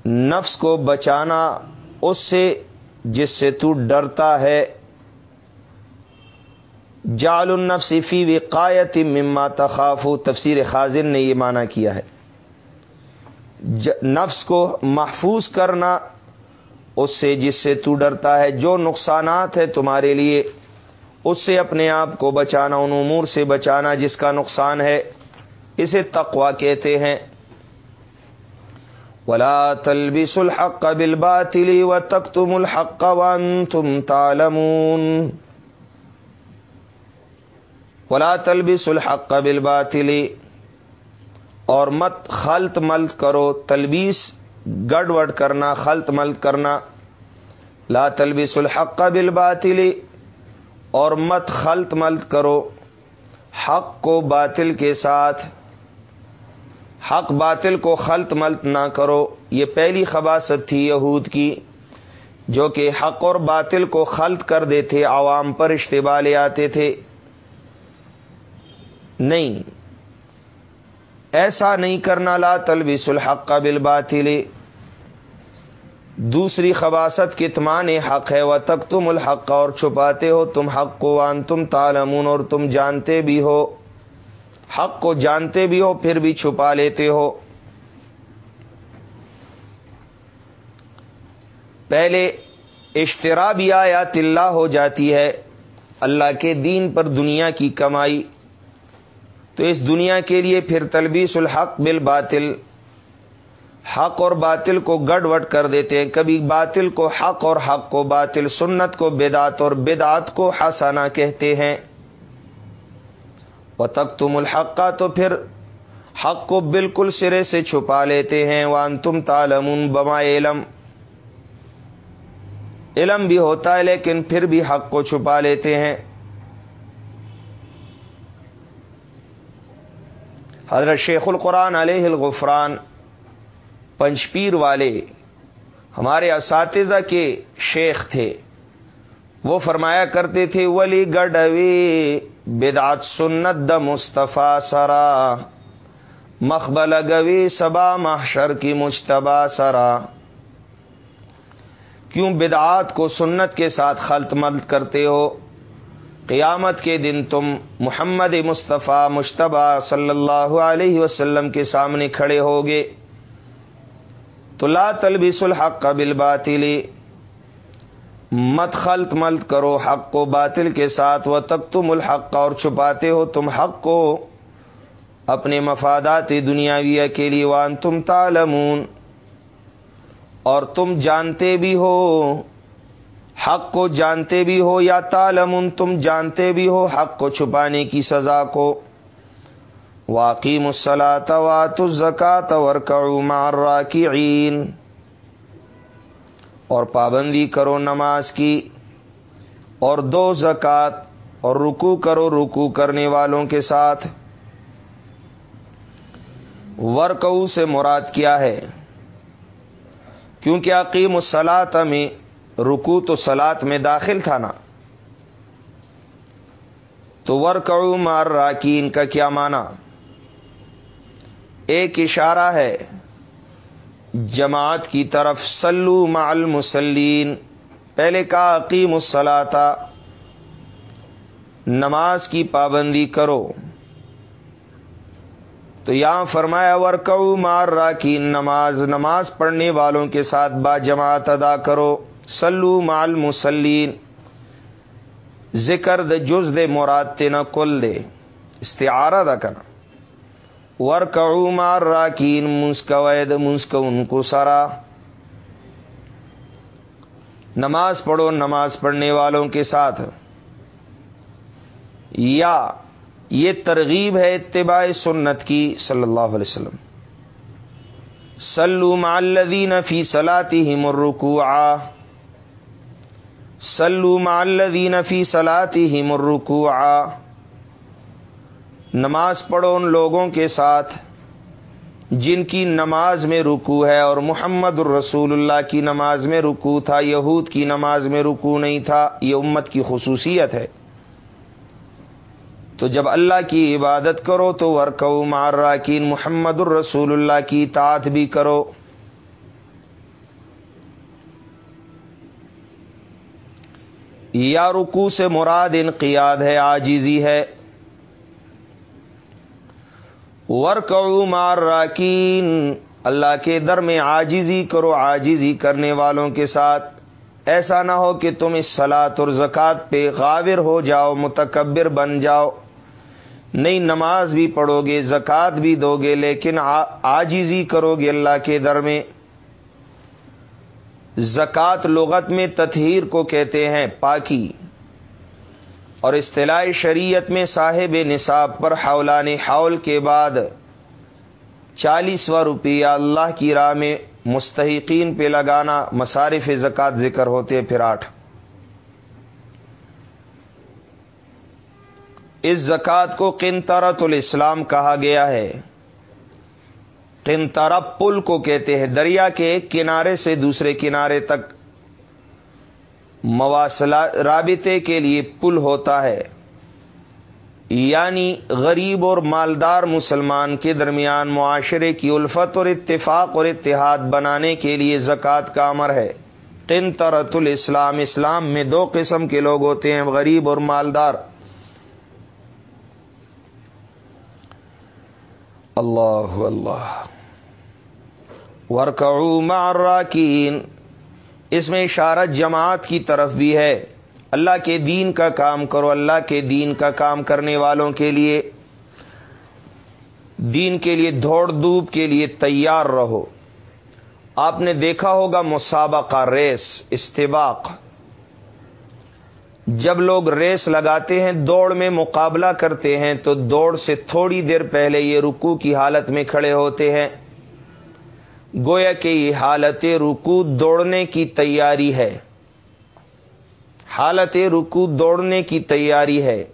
Speaker 1: نفس کو بچانا اس سے جس سے تو ڈرتا ہے. جعل النفس فی وقایت مما تخاف. تفسیر خازن نے یہ معنی کیا ہے. نفس کو محفوظ کرنا اس سے جس سے تو ڈرتا ہے. جو نقصانات ہے تمہارے لیے اس سے اپنے آپ کو بچانا، ان امور سے بچانا جس کا نقصان ہے، اسے تقوا کہتے ہیں۔ ولا تلبس الحق بالباطل وتكتم الحق وانتم تعلمون۔ ولا تلبس الحق بالباطل۔ اور مت خلط ملت کرو، تلبیس گڑ کرنا، خلط ملت کرنا۔ لا تلبس الحق بالباطل۔ اور مت خلط ملت کرو حق کو باطل کے ساتھ۔ حق باطل کو خلط ملت نہ کرو۔ یہ پہلی خباست تھی یہود کی، جو کہ حق اور باطل کو خلط کر دیتے، عوام پر اشتبا لے آتے تھے۔ نہیں، ایسا نہیں کرنا، لا تلبس الحق قبل باطل دوسری خباست کتمان حق ہے وہ تک تم الحق، اور چھپاتے ہو تم حق کو وان تم تالمون اور تم جانتے بھی ہو۔ حق کو جانتے بھی ہو، پھر بھی چھپا لیتے ہو۔ پہلے اشترا بھی آیا تلّہ ہو جاتی ہے، اللہ کے دین پر دنیا کی کمائی۔ تو اس دنیا کے لیے پھر تلبیس الحق بالباطل۔ حق اور باطل کو گڑ وٹ کر دیتے ہیں۔ کبھی باطل کو حق اور حق کو باطل، سنت کو بدعت اور بدعت کو حسانہ کہتے ہیں۔ وہ تک تم الحق کا تو پھر حق کو بالکل سرے سے چھپا لیتے ہیں۔ وان تم تالم بما علم علم بھی ہوتا ہے لیکن پھر بھی حق کو چھپا لیتے ہیں۔ حضرت شیخ القرآن علیہ الغفران پنچپیر والے ہمارے اساتذہ کے شیخ تھے۔ وہ فرمایا کرتے تھے، ولی گڈوی، بدعت سنت د مصطفیٰ سرا مخبل گوی سبا محشر کی مشتبہ سرا۔ کیوں بدعات کو سنت کے ساتھ خلط ملت کرتے ہو؟ قیامت کے دن تم محمد مصطفیٰ مشتبہ صلی اللہ علیہ وسلم کے سامنے کھڑے ہوگے۔ تو لا تلبس الحق قبل مت خلط ملت کرو حق کو باطل کے ساتھ وہ تک تم الحق اور چھپاتے ہو تم حق کو اپنے مفادات دنیاویہ کے لیے وان تم تالمون اور تم جانتے بھی ہو، حق کو جانتے بھی ہو یا تالمون تم جانتے بھی ہو حق کو چھپانے کی سزا کو۔ واقعی مسلاط وات الزکات ورکعوا مع الراکعین۔ اور پابندی کرو نماز کی، اور دو زکات اور رکو کرو رکو کرنے والوں کے ساتھ۔ ورکو سے مراد کیا ہے؟ کیونکہ عقیم الصلاط میں رکو تو سلاد میں داخل تھا نا۔ تو ورکعو مار راکین کا کیا معنی؟ ایک اشارہ ہے۔ جماعت کی طرف سلو مع المسلین پہلے کا عقیم الصلاطا نماز کی پابندی کرو۔ تو یہاں فرمایا ورکو مار راکی نماز نماز پڑھنے والوں کے ساتھ با جماعت ادا کرو۔ سلو مال مسلین ذکر د جز دے، مراد تین کل دے۔ استعارہ دا کرنا۔ ورک مار راکین مسکوید مسک ان کو سارا۔ نماز پڑھو، نماز پڑھنے والوں کے ساتھ۔ یا یہ ترغیب ہے اتباع سنت کی، صلی اللہ علیہ وسلم۔ سلو مالدین فی سلاتی ہی مرکو آ سلو مالدین فی سلاتی ہی مرکو آ نماز پڑھو ان لوگوں کے ساتھ جن کی نماز میں رکو ہے اور محمد الرسول اللہ کی نماز میں رکو تھا، یہود کی نماز میں رکو نہیں تھا، یہ امت کی خصوصیت ہے۔ تو جب اللہ کی عبادت کرو تو ورکو مار راکین محمد الرسول اللہ کی اطاعت بھی کرو۔ یا رکو سے مراد انقیاد ہے آجیزی ہے۔ ورکعو مار راکین اللہ کے در میں آجیزی کرو آجیزی کرنے والوں کے ساتھ۔ ایسا نہ ہو کہ تم اس سلاد اور زکوٰۃ پہ غاور ہو جاؤ، متکبر بن جاؤ۔ نئی نماز بھی پڑھو گے زکوٰۃ بھی دو گے لیکن آجیزی کرو گے اللہ کے در میں۔ زکوٰۃ لغت میں تطہیر کو کہتے ہیں، پاکی۔ اور اصطلاح شریعت میں صاحب نصاب پر حولان حول کے بعد چالیسواں روپیہ اللہ کی راہ میں مستحقین پہ لگانا، مصارف زکوٰۃ ذکر ہوتے پھر آٹھ۔ اس زکوٰۃ کو قنطرت الاسلام کہا گیا ہے۔ قنطرہ پل کو کہتے ہیں، دریا کے ایک کنارے سے دوسرے کنارے تک مواصلہ رابطے کے لیے پل ہوتا ہے۔ یعنی غریب اور مالدار مسلمان کے درمیان معاشرے کی الفت اور اتفاق اور اتحاد بنانے کے لیے زکوٰۃ کا امر ہے۔ قنطرت الاسلام، اسلام میں دو قسم کے لوگ ہوتے ہیں، غریب اور مالدار۔ اللہ اللہ۔ ورکعو مع الراکین۔ اس میں اشارت جماعت کی طرف بھی ہے۔ اللہ کے دین کا کام کرو، اللہ کے دین کا کام کرنے والوں کے لیے، دین کے لیے دوڑ دھوپ کے لیے تیار رہو۔ آپ نے دیکھا ہوگا مسابقہ، ریس، استباق۔ جب لوگ ریس لگاتے ہیں، دوڑ میں مقابلہ کرتے ہیں، تو دوڑ سے تھوڑی دیر پہلے یہ رکو کی حالت میں کھڑے ہوتے ہیں۔ گویا کہ یہ حالت رکو دوڑنے کی تیاری ہے۔ حالت رکو دوڑنے کی تیاری ہے۔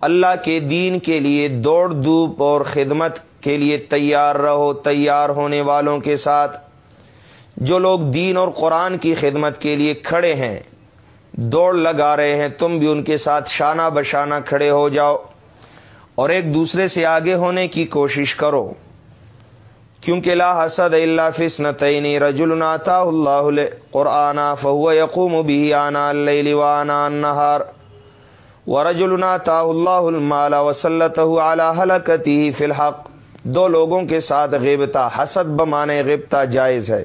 Speaker 1: اللہ کے دین کے لیے دوڑ دھوپ اور خدمت کے لیے تیار رہو، تیار ہونے والوں کے ساتھ۔ جو لوگ دین اور قرآن کی خدمت کے لیے کھڑے ہیں، دوڑ لگا رہے ہیں، تم بھی ان کے ساتھ شانہ بشانہ کھڑے ہو جاؤ۔ اور ایک دوسرے سے آگے ہونے کی کوشش کرو۔ کیونکہ لا حسد اللہ فسن تعینی رجول ناتا اللہ قرآن فہو یقوم بھی آنا اللہ وانا نہار و رجول ناتا اللہ المال وسلط اعلیٰ حلقتی فی الحق. دو لوگوں کے ساتھ غیبتا، حسد بمانے غبتا جائز ہے۔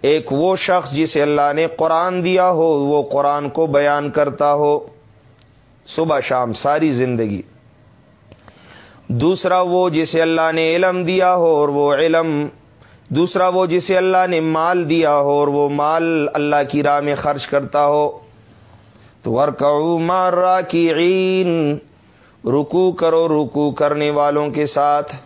Speaker 1: ایک وہ شخص جسے اللہ نے قرآن دیا ہو، وہ قرآن کو بیان کرتا ہو۔ صبح شام ساری زندگی۔ دوسرا وہ جسے اللہ نے علم دیا ہو اور وہ علم، دوسرا وہ جسے اللہ نے مال دیا ہو اور وہ مال اللہ کی راہ میں خرچ کرتا ہو۔ تو ورکعو مارا کی رکو کرو رکو کرنے والوں کے ساتھ۔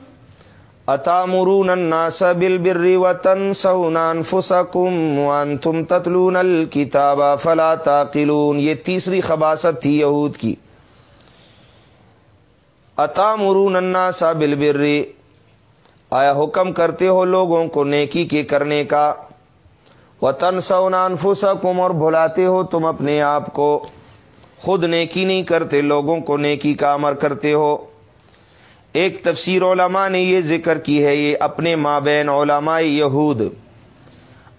Speaker 1: اتامرون الناس بالبر وتنسون انفسكم وانتم تتلون الكتاب فلا تعقلون۔ یہ تیسری خباست تھی یہود کی۔ اتا مرون انا سا بل آیا حکم کرتے ہو لوگوں کو نیکی کے کرنے کا؟ وطن سونان فسکم اور بھلاتے ہو تم اپنے آپ کو۔ خود نیکی نہیں کرتے، لوگوں کو نیکی کا امر کرتے ہو۔ ایک تفسیر علماء نے یہ ذکر کی ہے، یہ اپنے مابین علماء یہود۔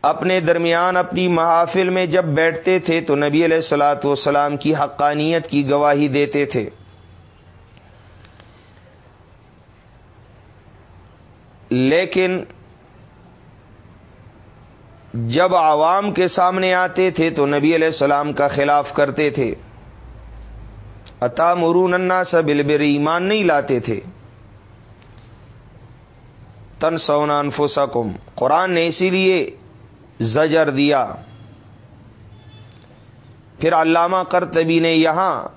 Speaker 1: اپنے درمیان اپنی محافل میں جب بیٹھتے تھے تو نبی علیہ السلاۃ والسلام کی حقانیت کی گواہی دیتے تھے۔ لیکن جب عوام کے سامنے آتے تھے تو نبی علیہ السلام کا خلاف کرتے تھے۔ عطا مرون انا سب البر ایمان نہیں لاتے تھے۔ تن سونان فسکم قرآن نے اسی لیے زجر دیا۔ پھر علامہ کرتبی نے یہاں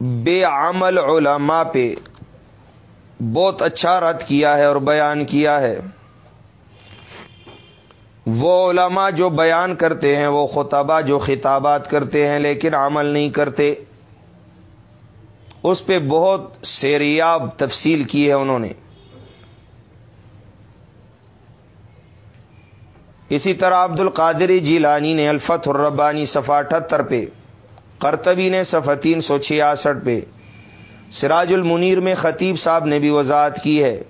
Speaker 1: بے عمل علماء پہ بہت اچھا رد کیا ہے اور بیان کیا ہے۔ وہ علماء جو بیان کرتے ہیں، وہ خطبہ جو خطابات کرتے ہیں، لیکن عمل نہیں کرتے۔ اس پہ بہت سیریاب تفصیل کی ہے انہوں نے۔ اسی طرح عبد القادری جیلانی نے الفت الربانی صفا اٹھہتر پہ کرتبی نے صفح تین سو چھیاسٹھ پہ۔ سراج المنیر میں خطیب صاحب نے بھی وضاحت کی ہے۔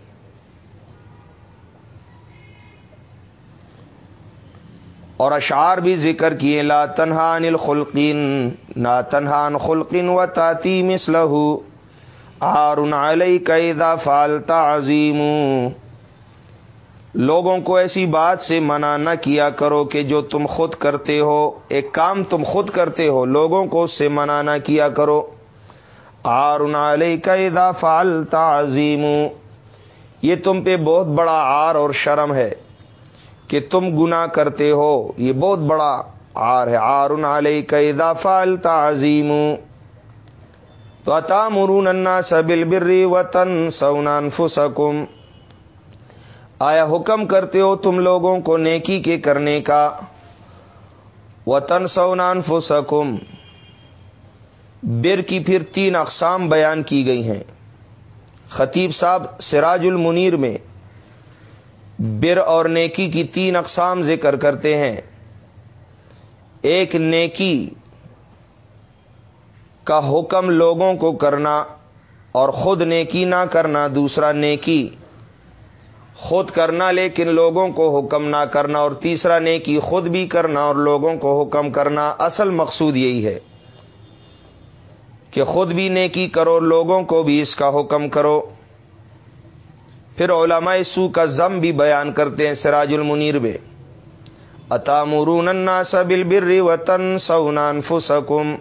Speaker 1: اور اشعار بھی ذکر کیے، لا تنہان الخلقین نا تنہان خلقین و تاتی مسلح آرن علیہ قیدا فالتا عظیم۔ لوگوں کو ایسی بات سے منع نہ کیا کرو کہ جو تم خود کرتے ہو، ایک کام تم خود کرتے ہو، لوگوں کو اس سے منع نہ کیا کرو۔ آر علیہ کا ادا فال یہ تم پہ بہت بڑا آر اور شرم ہے کہ تم گنا کرتے ہو. یہ بہت بڑا آر ہے. آر علیہ کا ادا فال تو عطا مرون انا سبل بری وطن سونان فسکم آیا حکم کرتے ہو تم لوگوں کو نیکی کے کرنے کا؟ وطن سونان فسکم بر کی پھر تین اقسام بیان کی گئی ہیں۔ خطیب صاحب سراج المنیر میں بر اور نیکی کی تین اقسام ذکر کرتے ہیں۔ ایک، نیکی کا حکم لوگوں کو کرنا اور خود نیکی نہ کرنا، دوسرا، نیکی۔ خود کرنا لیکن لوگوں کو حکم نہ کرنا اور تیسرا، نیکی خود بھی کرنا اور لوگوں کو حکم کرنا۔ اصل مقصود یہی ہے۔ کہ خود بھی نیکی کرو، لوگوں کو بھی اس کا حکم کرو۔ پھر علماء سو کا ضم بھی بیان کرتے ہیں سراج المنیر بے اتامرون سبل بر وطن سونان فسکم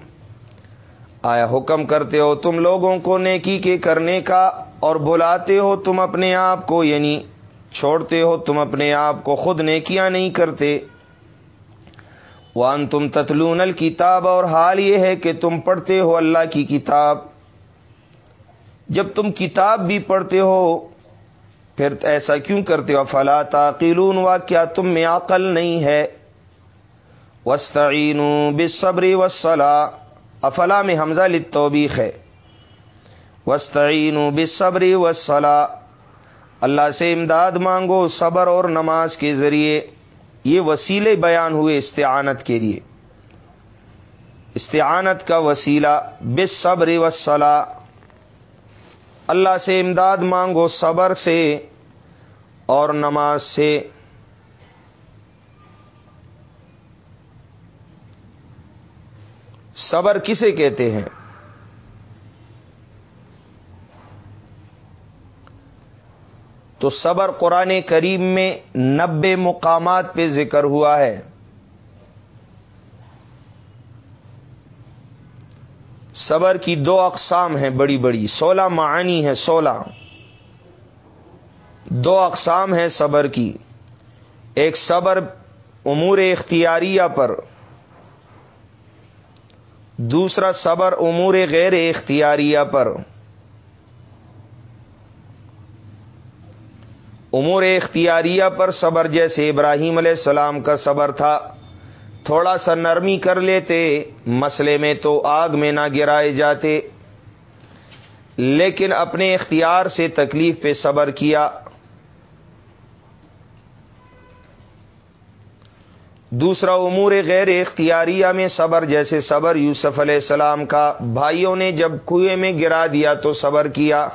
Speaker 1: آیا حکم کرتے ہو تم لوگوں کو نیکی کے کرنے کا اور بلاتے ہو تم اپنے آپ کو یعنی چھوڑتے ہو تم اپنے آپ کو، خود نیکیاں نہیں کرتے۔ وان تم تتلون الکتاب اور حال یہ ہے کہ تم پڑھتے ہو اللہ کی کتاب۔ جب تم کتاب بھی پڑھتے ہو، پھر ایسا کیوں کرتے ہو؟ فلا تاقیلون وا کیا تم میں عقل نہیں ہے؟ وسطین بصبری وسلا افلا میں حمزہ لتوبیخ ہے۔ وسطین بصبری وسلا اللہ سے امداد مانگو صبر اور نماز کے ذریعے۔ یہ وسیلے بیان ہوئے استعانت کے لیے۔ استعانت کا وسیلہ بس صبر وسلا اللہ سے امداد مانگو صبر سے اور نماز سے۔ صبر کسے کہتے ہیں؟ تو صبر قرآن کریم میں نبے مقامات پہ ذکر ہوا ہے۔ صبر کی دو اقسام ہیں بڑی بڑی۔ سولہ معانی ہے، سولہ۔ دو اقسام ہیں صبر کی۔ ایک صبر امور اختیاریہ پر۔ دوسرا صبر امور غیر اختیاریہ پر۔ امور اختیاریہ پر صبر جیسے ابراہیم علیہ السلام کا صبر تھا۔ تھوڑا سا نرمی کر لیتے، مسئلے میں تو آگ میں نہ گرائے جاتے۔ لیکن اپنے اختیار سے تکلیف پہ صبر کیا۔ دوسرا، امور غیر اختیاریہ میں صبر جیسے صبر یوسف علیہ السلام کا۔ بھائیوں نے جب کنویں میں گرا دیا تو صبر کیا۔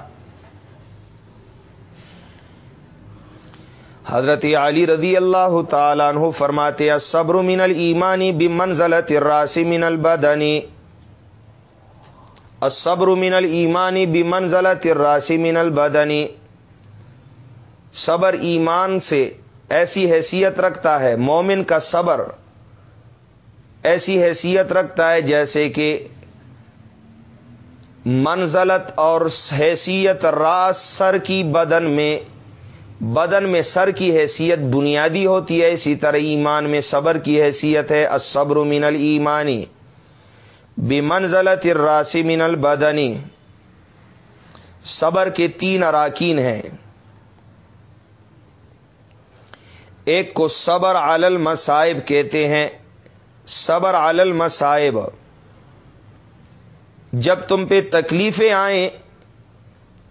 Speaker 1: حضرت علی رضی اللہ تعالیٰ عنہ فرماتے صبر من المانی بھی منزلت من البدنی الصبر من المانی بھی منزلت من البدنی صبر ایمان سے ایسی حیثیت رکھتا ہے، مومن کا صبر ایسی حیثیت رکھتا ہے جیسے کہ منزلت اور حیثیت راس سر کی بدن میں بدن میں سر کی حیثیت بنیادی ہوتی ہے، اسی طرح ایمان میں صبر کی حیثیت ہے، الصبر من المانی بے منزلت من البدنی صبر کے تین اراکین ہیں۔ ایک کو صبر عل مسائب کہتے ہیں۔ صبر عل مسائب جب تم پہ تکلیفیں آئیں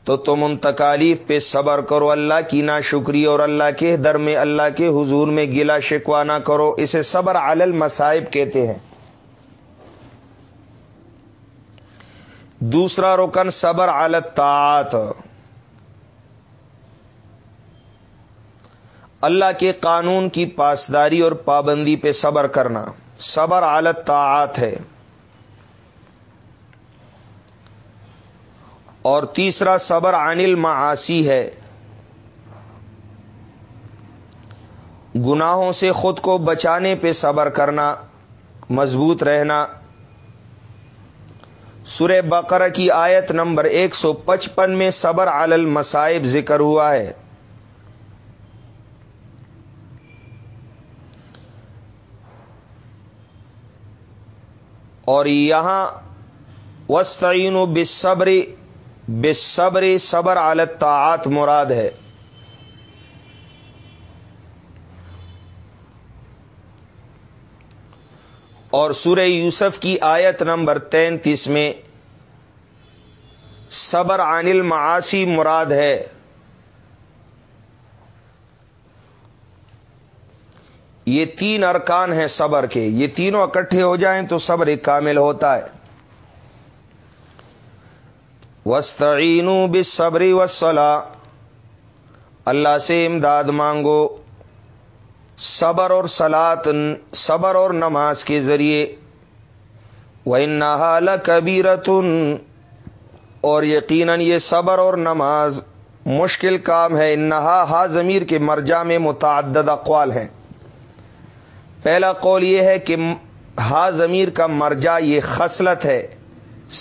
Speaker 1: تو تم ان تکالیف پہ صبر کرو، اللہ کی نا شکری اور اللہ کے در میں اللہ کے حضور میں گلا شکوا نہ کرو، اسے صبر عل مسائب کہتے ہیں۔ دوسرا رکن، صبر الطاعت۔ اللہ کے قانون کی پاسداری اور پابندی پہ صبر کرنا۔ صبر عالت طاعت ہے۔ اور تیسرا صبر عن المعاصی ہے۔ گناہوں سے خود کو بچانے پہ صبر کرنا، مضبوط رہنا۔ سورہ بقرہ کی آیت نمبر ایک سو پچپن میں صبر عل المصائب ذکر ہوا ہے۔ اور یہاں وسطین و بصبری بصبر صبر عالت طاعت مراد ہے۔ اور سورہ یوسف کی آیت نمبر تینتیس میں صبر عن المعاصی مراد ہے۔ یہ تین ارکان ہیں صبر کے۔ یہ تینوں اکٹھے ہو جائیں تو صبر ایک کامل ہوتا ہے۔ وسطین بصبری وسلا اللہ سے امداد مانگو. صبر اور سلاد صبر اور نماز کے ذریعے. وہ نہال کبیرتن اور یقیناً یہ صبر اور نماز مشکل کام ہے. انہا ہا ضمیر کے مرجا میں متعدد اقوال ہیں. پہلا قول یہ ہے کہ ہا ضمیر کا مرجا یہ خصلت ہے،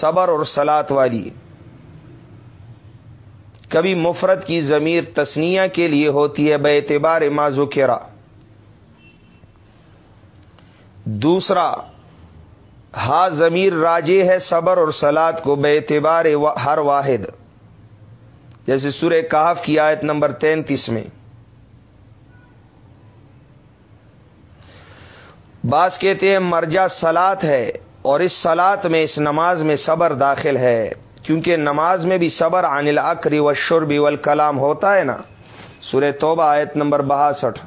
Speaker 1: صبر اور سلاد والی. کبھی مفرت کی ضمیر تسنیہ کے لیے ہوتی ہے، بے اعتبار ماضو دوسرا ہا ضمیر راجے ہے صبر اور سلاد کو بے اعتبار ہر واحد۔ جیسے سورہ کہف کی آیت نمبر تینتیس میں۔ بعض کہتے ہیں مرجا سلاد ہے اور اس سلاد میں، اس نماز میں صبر داخل ہے۔ کیونکہ نماز میں بھی صبر عن الاکری و شربی والکلام ہوتا ہے نا؟ سورہ توبہ آیت نمبر باسٹھ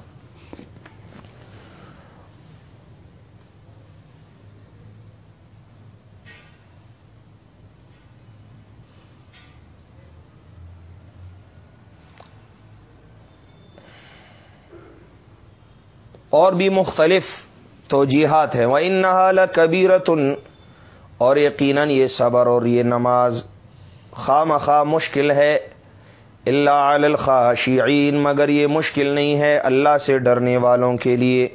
Speaker 1: اور بھی مختلف توجیحات ہیں۔ وہ ان نحال کبیرتن اور یقیناً یہ صبر اور یہ نماز خام خواہ مشکل ہے اللہ الخاشعین، مگر یہ مشکل نہیں ہے اللہ سے ڈرنے والوں کے لیے۔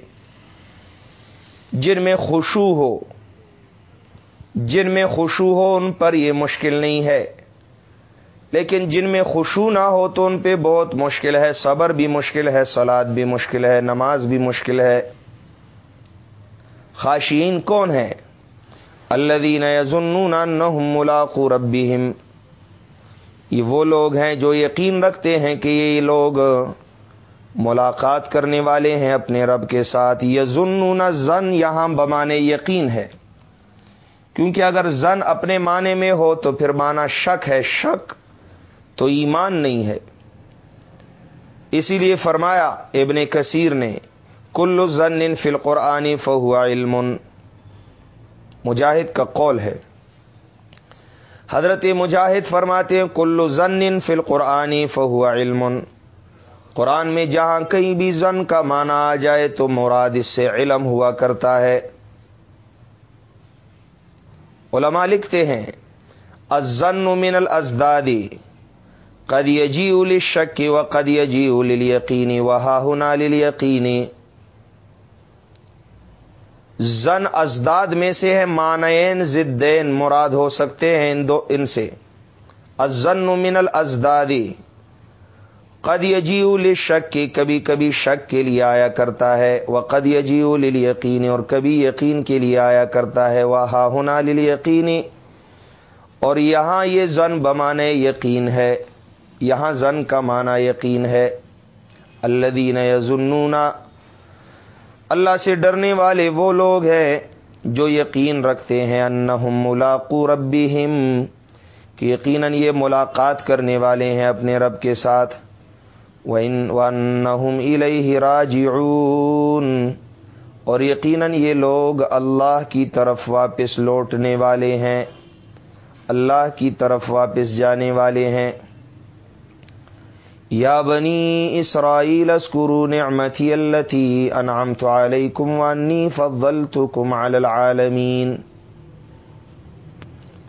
Speaker 1: جن میں خوشو ہو، جن میں خوشو ہو ان پر یہ مشکل نہیں ہے۔ لیکن جن میں خوشو نہ ہو تو ان پہ بہت مشکل ہے، صبر بھی مشکل ہے سلاد بھی مشکل ہے، نماز بھی مشکل ہے۔ خاشین کون ہے اللہ دین نہ ملاقو ربیم یہ وہ لوگ ہیں جو یقین رکھتے ہیں کہ یہ لوگ ملاقات کرنے والے ہیں اپنے رب کے ساتھ۔ یہ ظن زن یہاں بمانے یقین ہے۔ کیونکہ اگر زن اپنے معنی میں ہو تو پھر مانا شک ہے۔ شک تو ایمان نہیں ہے۔ اسی لیے فرمایا ابن کثیر نے، کل زن فی القرآن فہو علم۔ مجاہد کا قول ہے۔ حضرت مجاہد فرماتے ہیں کل ضن فل قرآنی فہو علم قرآن میں جہاں کہیں بھی زن کا معنی آ جائے تو مراد اس سے علم ہوا کرتا ہے۔ علماء لکھتے ہیں ازن من الازدادی قد یجی ال شکی و قد یجی ال و ہاہنا یقینی زن ازداد میں سے ہے مانعین، زدین، مراد ہو سکتے ہیں ان دو ان سے۔ ازن من الازدادی قد یجیو شک کی کبھی کبھی شک کے لیے آیا کرتا ہے۔ وہ قد یجیو یقینی اور کبھی یقین کے لیے آیا کرتا ہے۔ وہ ہا ہونا یقینی اور یہاں یہ زن بمانے یقین ہے۔ یہاں زن کا معنی یقین ہے۔ اللہ دین یزنونا اللہ سے ڈرنے والے وہ لوگ ہیں جو یقین رکھتے ہیں انہم ملاقو ربیم کہ یقیناً یہ ملاقات کرنے والے ہیں اپنے رب کے ساتھ۔ وَأَنَّهُمْ إِلَيْهِ رَاجِعُونَ۔ اور یقیناً یہ لوگ اللہ کی طرف واپس لوٹنے والے ہیں۔ اللہ کی طرف واپس جانے والے ہیں۔ یا بنی اسرائیل اسکرو نعمتی التی انعمت علیکم وانی فضلتکم علی العالمین۔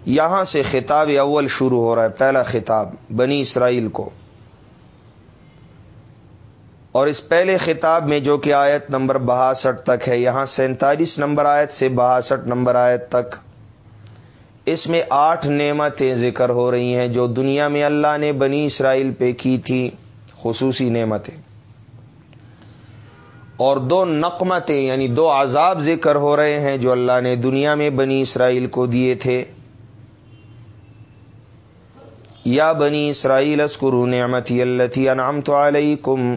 Speaker 1: یہاں سے خطاب اول شروع ہو رہا ہے، پہلا خطاب بنی اسرائیل کو۔ اور اس پہلے خطاب میں جو کہ آیت نمبر باسٹھ تک ہے، یہاں سینتالیس نمبر آیت سے باسٹھ نمبر آیت تک۔ اس میں آٹھ نعمتیں ذکر ہو رہی ہیں جو دنیا میں اللہ نے بنی اسرائیل پہ کی تھی، خصوصی نعمتیں۔ اور دو نقمتیں یعنی دو عذاب ذکر ہو رہے ہیں جو اللہ نے دنیا میں بنی اسرائیل کو دیے تھے۔ یا بنی اسرائیل اسکرو نعمتی اللہ انعمت علیکم۔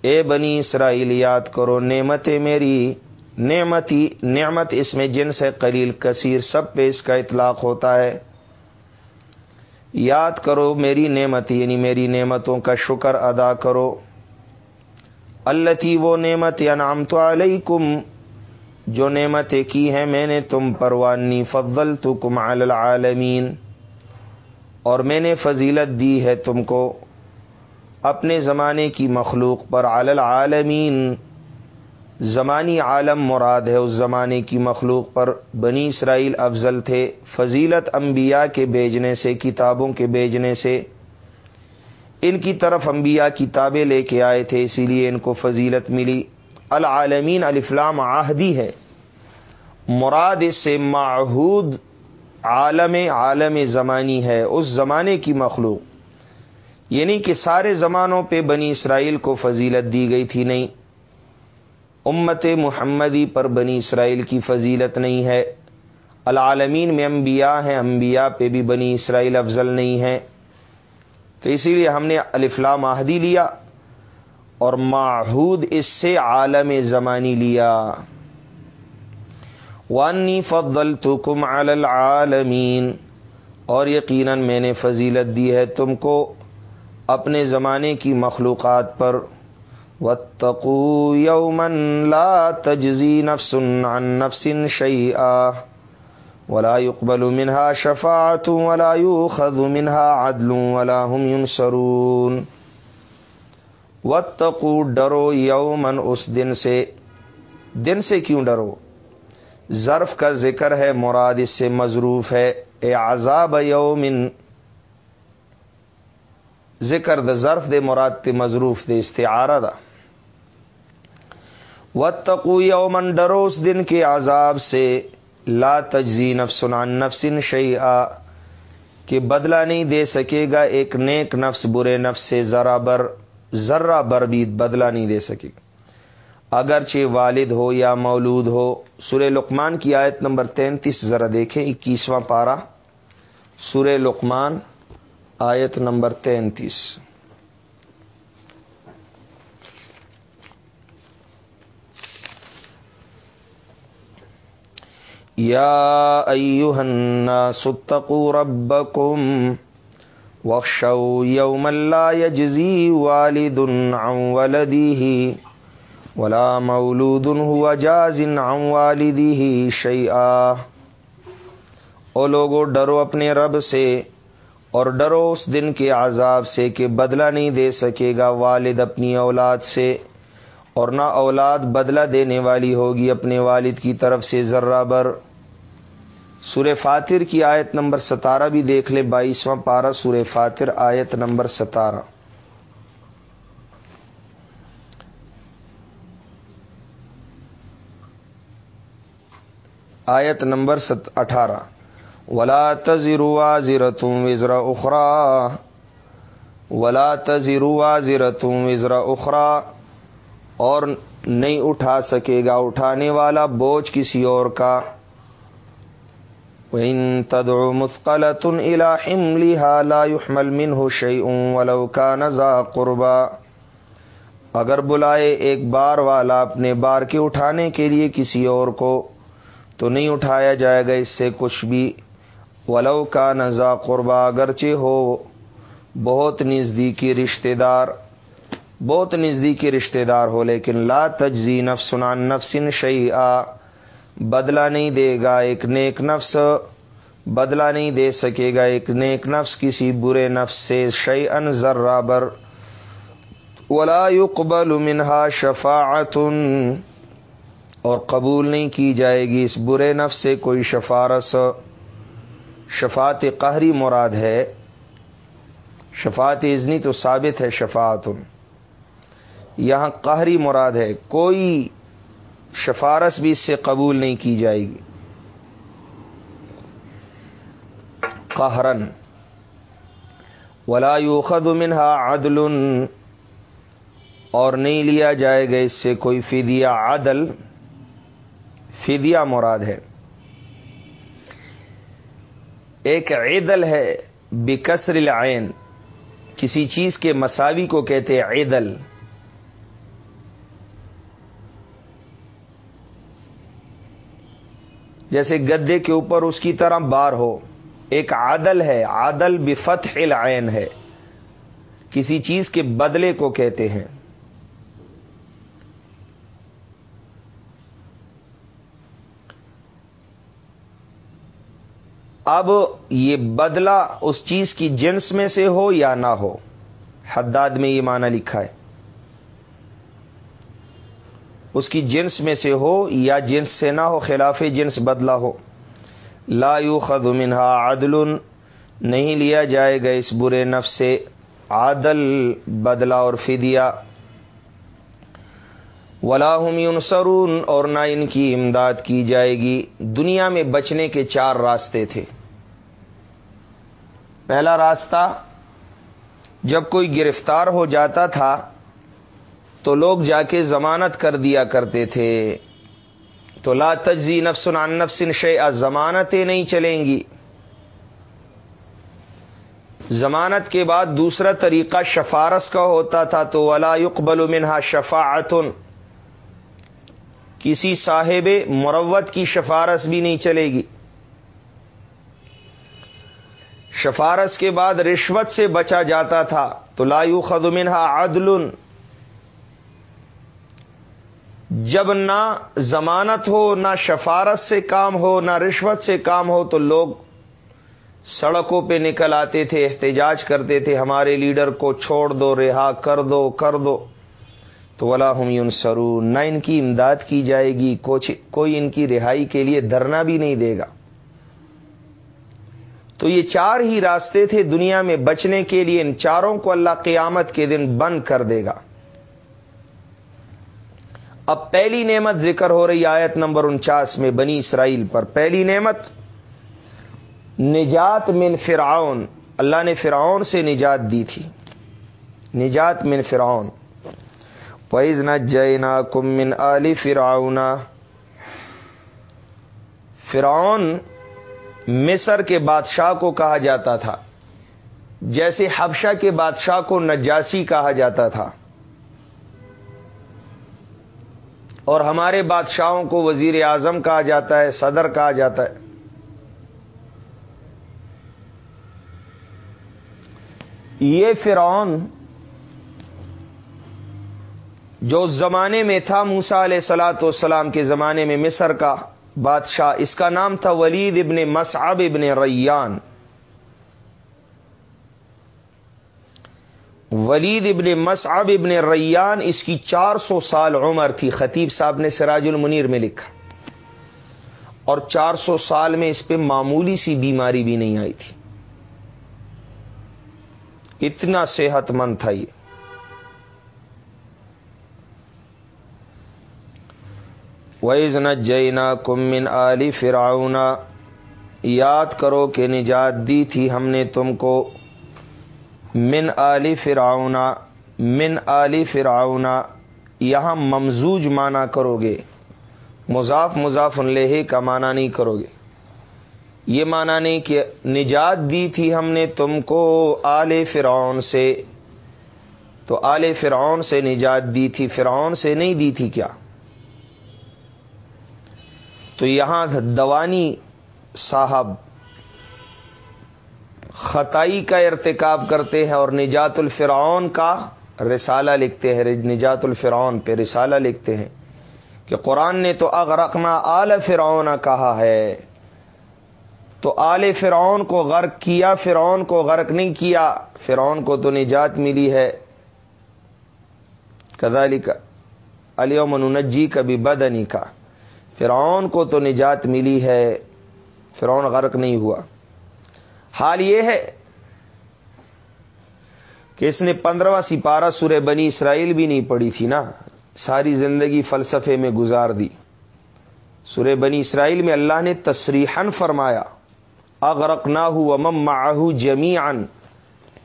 Speaker 1: اے بنی اسرائیل، یاد کرو نعمت میری نعمتی، نعمت اس میں جن سے قلیل کثیر سب پہ اس کا اطلاق ہوتا ہے۔ یاد کرو میری نعمت یعنی میری نعمتوں کا شکر ادا کرو۔ اللہ تھی وہ نعمت یا نام تو علیکم، جو نعمتیں کی ہیں میں نے تم پروانی فضل تو کم العالمین۔ اور میں نے فضیلت دی ہے تم کو، اپنے زمانے کی مخلوق پر العالمین۔ زمانی عالم مراد ہے، اس زمانے کی مخلوق پر بنی اسرائیل افضل تھے۔ فضیلت انبیاء کے بیچنے سے، کتابوں کے بیچنے سے۔ ان کی طرف انبیاء کتابیں لے کے آئے تھے، اسی لیے ان کو فضیلت ملی۔ العالمین الفلام آہدی ہے۔ مراد اس سے معہود عالم عالم زمانی ہے، اس زمانے کی مخلوق۔ یعنی کہ سارے زمانوں پہ بنی اسرائیل کو فضیلت دی گئی تھی، نہیں۔ امت محمدی پر بنی اسرائیل کی فضیلت نہیں ہے۔ العالمین میں انبیاء ہیں، انبیاء پہ بھی بنی اسرائیل افضل نہیں ہے تو اسی لیے ہم نے الفلا ماہدی لیا اور معہود اس سے عالم زمانی لیا۔ وانی فضل تو کم العالمین اور یقیناً میں نے فضیلت دی ہے تم کو اپنے زمانے کی مخلوقات پر۔ وتقو یومن لا تجزی نفس عن نفس شیئا ولا يقبل منها شفاعت ولا يؤخذ منها عدل ولا هم ينصرون. وتقو ڈرو یومن اس دن سے. دن سے کیوں ڈرو؟ ظرف کا ذکر ہے، مراد اس سے مضروف ہے. اے عذاب یومن ذکر د ظرف دے، مراد تے مضروف دے، استعارہ دا. وتقو یومن ڈرو اس دن کے عذاب سے لا تجزی نفس عن نفس شیئا، کہ بدلہ نہیں دے سکے گا، ایک نیک نفس، برے نفس سے ذرا بر، ذرہ بر بھی بدلہ نہیں دے سکے۔ گا اگرچہ والد ہو یا مولود ہو، سورہ لقمان کی آیت نمبر تینتیس ذرا دیکھیں، اکیسواں پارہ۔ سورہ لقمان، آیت نمبر تینتیس۔ یا ایوہ الناس اتقوا ربکم وخشوا یوم لا یجزی والد عن ولدیه ولا مولود هو جاز عن والدیه شیئا او لوگو، ڈرو اپنے رب سے اور ڈرو اس دن کے عذاب سے کہ بدلہ نہیں دے سکے گا والد اپنی اولاد سے۔ اور نہ اولاد بدلہ دینے والی ہوگی اپنے والد کی طرف سے ذرہ بر۔ سورہ فاتر کی آیت نمبر ستارہ بھی دیکھ لے، بائیسواں پارہ سورہ فاتر آیت نمبر ستارہ۔ آیت نمبر اٹھارہ۔ ولا تزروا زرتم وزرا اخرا ولا تزروا زرتم وزرا اخرا اور نہیں اٹھا سکے گا، اٹھانے والا بوجھ کسی اور کا۔ وَإِن تَدْعُ مُثْقَلَةٌ إِلَى حِمْلِهَا لَا يُحْمَلْ مِنْهُ شَيْءٌ وَلَوْ كَانَ ذَا قُرْبَا اگر بلائے ایک بار والا اپنے بار کے اٹھانے کے لیے کسی اور کو، تو نہیں اٹھایا جائے گا اس سے کچھ بھی۔ ولو کا نزا قربا اگرچہ ہو بہت نزدیکی رشتہ دار۔ بہت نزدیکی رشتہ دار ہو، لیکن لا تجزی نفسنان نفسن شعی بدلہ نہیں دے گا ایک نیک نفس، بدلہ نہیں دے سکے گا ایک نیک نفس کسی برے نفس سے شعی ان ذرابر ولا يقبل منها شفاعت اور قبول نہیں کی جائے گی اس برے نفس سے کوئی شفارس۔ شفات قہری مراد ہے۔ شفات ازنی تو ثابت ہے شفاعت۔ یہاں قہری مراد ہے۔ کوئی شفارس بھی اس سے قبول نہیں کی جائے گی۔ قہرن ولا یوخد منها عدل۔ اور نہیں لیا جائے گا اس سے کوئی فدیہ عدل۔ فدیہ مراد ہے۔ ایک عیدل ہے بکسر العین۔ کسی چیز کے مساوی کو کہتے عیدل جیسے گدے کے اوپر اس کی طرح بار ہو۔ ایک عادل ہے، عادل بفتح العین ہے۔ کسی چیز کے بدلے کو کہتے ہیں۔ اب یہ بدلہ اس چیز کی جنس میں سے ہو یا نہ ہو۔ حداد میں یہ معنی لکھا ہے۔ اس کی جنس میں سے ہو یا جنس سے نہ ہو، خلاف جنس بدلہ ہو۔ لا یو خد منہا عدل، نہیں لیا جائے گا اس برے نفس سے۔ عادل بدلہ اور فدیہ۔ ولاحم یونسرون اور نہ ان کی امداد کی جائے گی۔ دنیا میں بچنے کے چار راستے تھے۔ پہلا راستہ، جب کوئی گرفتار ہو جاتا تھا تو لوگ جا کے ضمانت کر دیا کرتے تھے۔ تو لا تجزی نفس عن نفس شے ضمانتیں نہیں چلیں گی۔ ضمانت کے بعد دوسرا طریقہ شفارس کا ہوتا تھا، تو ولا يقبل منها شفاعت کسی صاحب مروت کی شفارس بھی نہیں چلے گی۔ شفارس کے بعد رشوت سے بچا جاتا تھا، تو لا يؤخذ منها عدل۔ جب نہ ضمانت ہو، نہ شفارت سے کام ہو، نہ رشوت سے کام ہو، تو لوگ سڑکوں پہ نکل آتے تھے، احتجاج کرتے تھے، ہمارے لیڈر کو چھوڑ دو، رہا کر دو کر دو۔ تو ولا ہم سرو نہ ان کی امداد کی جائے گی کوئی ان کی رہائی کے لیے دھرنا بھی نہیں دے گا۔ تو یہ چار ہی راستے تھے دنیا میں بچنے کے لیے، ان چاروں کو اللہ قیامت کے دن بند کر دے گا۔ اب پہلی نعمت ذکر ہو رہی آیت نمبر انچاس میں بنی اسرائیل پر۔ پہلی نعمت، نجات من فرعون۔ اللہ نے فرعون سے نجات دی تھی۔ نجات من فرعون۔ فیض نہ جینا کم علی فرعون۔ فرعون مصر کے بادشاہ کو کہا جاتا تھا۔ جیسے حبشہ کے بادشاہ کو نجاسی کہا جاتا تھا۔ اور ہمارے بادشاہوں کو وزیر اعظم کہا جاتا ہے، صدر کہا جاتا ہے۔ یہ فرعون جو اس زمانے میں تھا موسا علیہ سلاۃ والسلام کے زمانے میں مصر کا بادشاہ، اس کا نام تھا ولید ابن مصعب ابن ریان۔ ولید ابن مصعب ابن ریان، اس کی چار سو سال عمر تھی۔ خطیب صاحب نے سراج المنیر میں لکھا۔ اور چار سو سال میں اس پہ معمولی سی بیماری بھی نہیں آئی تھی۔ اتنا صحت مند تھا یہ۔ ویز جینا کمن علی فراؤنا یاد کرو کہ نجات دی تھی ہم نے تم کو۔ من علی فراؤنا من علی فراؤنا یہاں ممزوج مانا کرو گے مضاف مضاف الہ کا مانا نہیں کرو گے یہ مانا نہیں کہ نجات دی تھی ہم نے تم کو آل فرعون سے، تو آل فرعون سے نجات دی تھی، فرعون سے نہیں دی تھی کیا؟ تو یہاں دوانی صاحب خطائی کا ارتکاب کرتے ہیں اور نجات الفرعون کا رسالہ لکھتے ہیں، نجات الفرعون پہ رسالہ لکھتے ہیں کہ قرآن نے تو اغرقنا آل فرعون کہا ہے۔ تو آل فرعون کو غرق کیا، فرعون کو غرق نہیں کیا، فرعون کو تو نجات ملی ہے۔ کدالی کا علی منجی کا بھی بدنی کا فرعون کو تو نجات ملی ہے، فرعون غرق نہیں ہوا۔ حال یہ ہے کہ اس نے پندرہواں سپارہ سورہ بنی اسرائیل بھی نہیں پڑی تھی نا، ساری زندگی فلسفے میں گزار دی۔ سورہ بنی اسرائیل میں اللہ نے تصریحن فرمایا اغرق نہ ہو امم ماہو جمی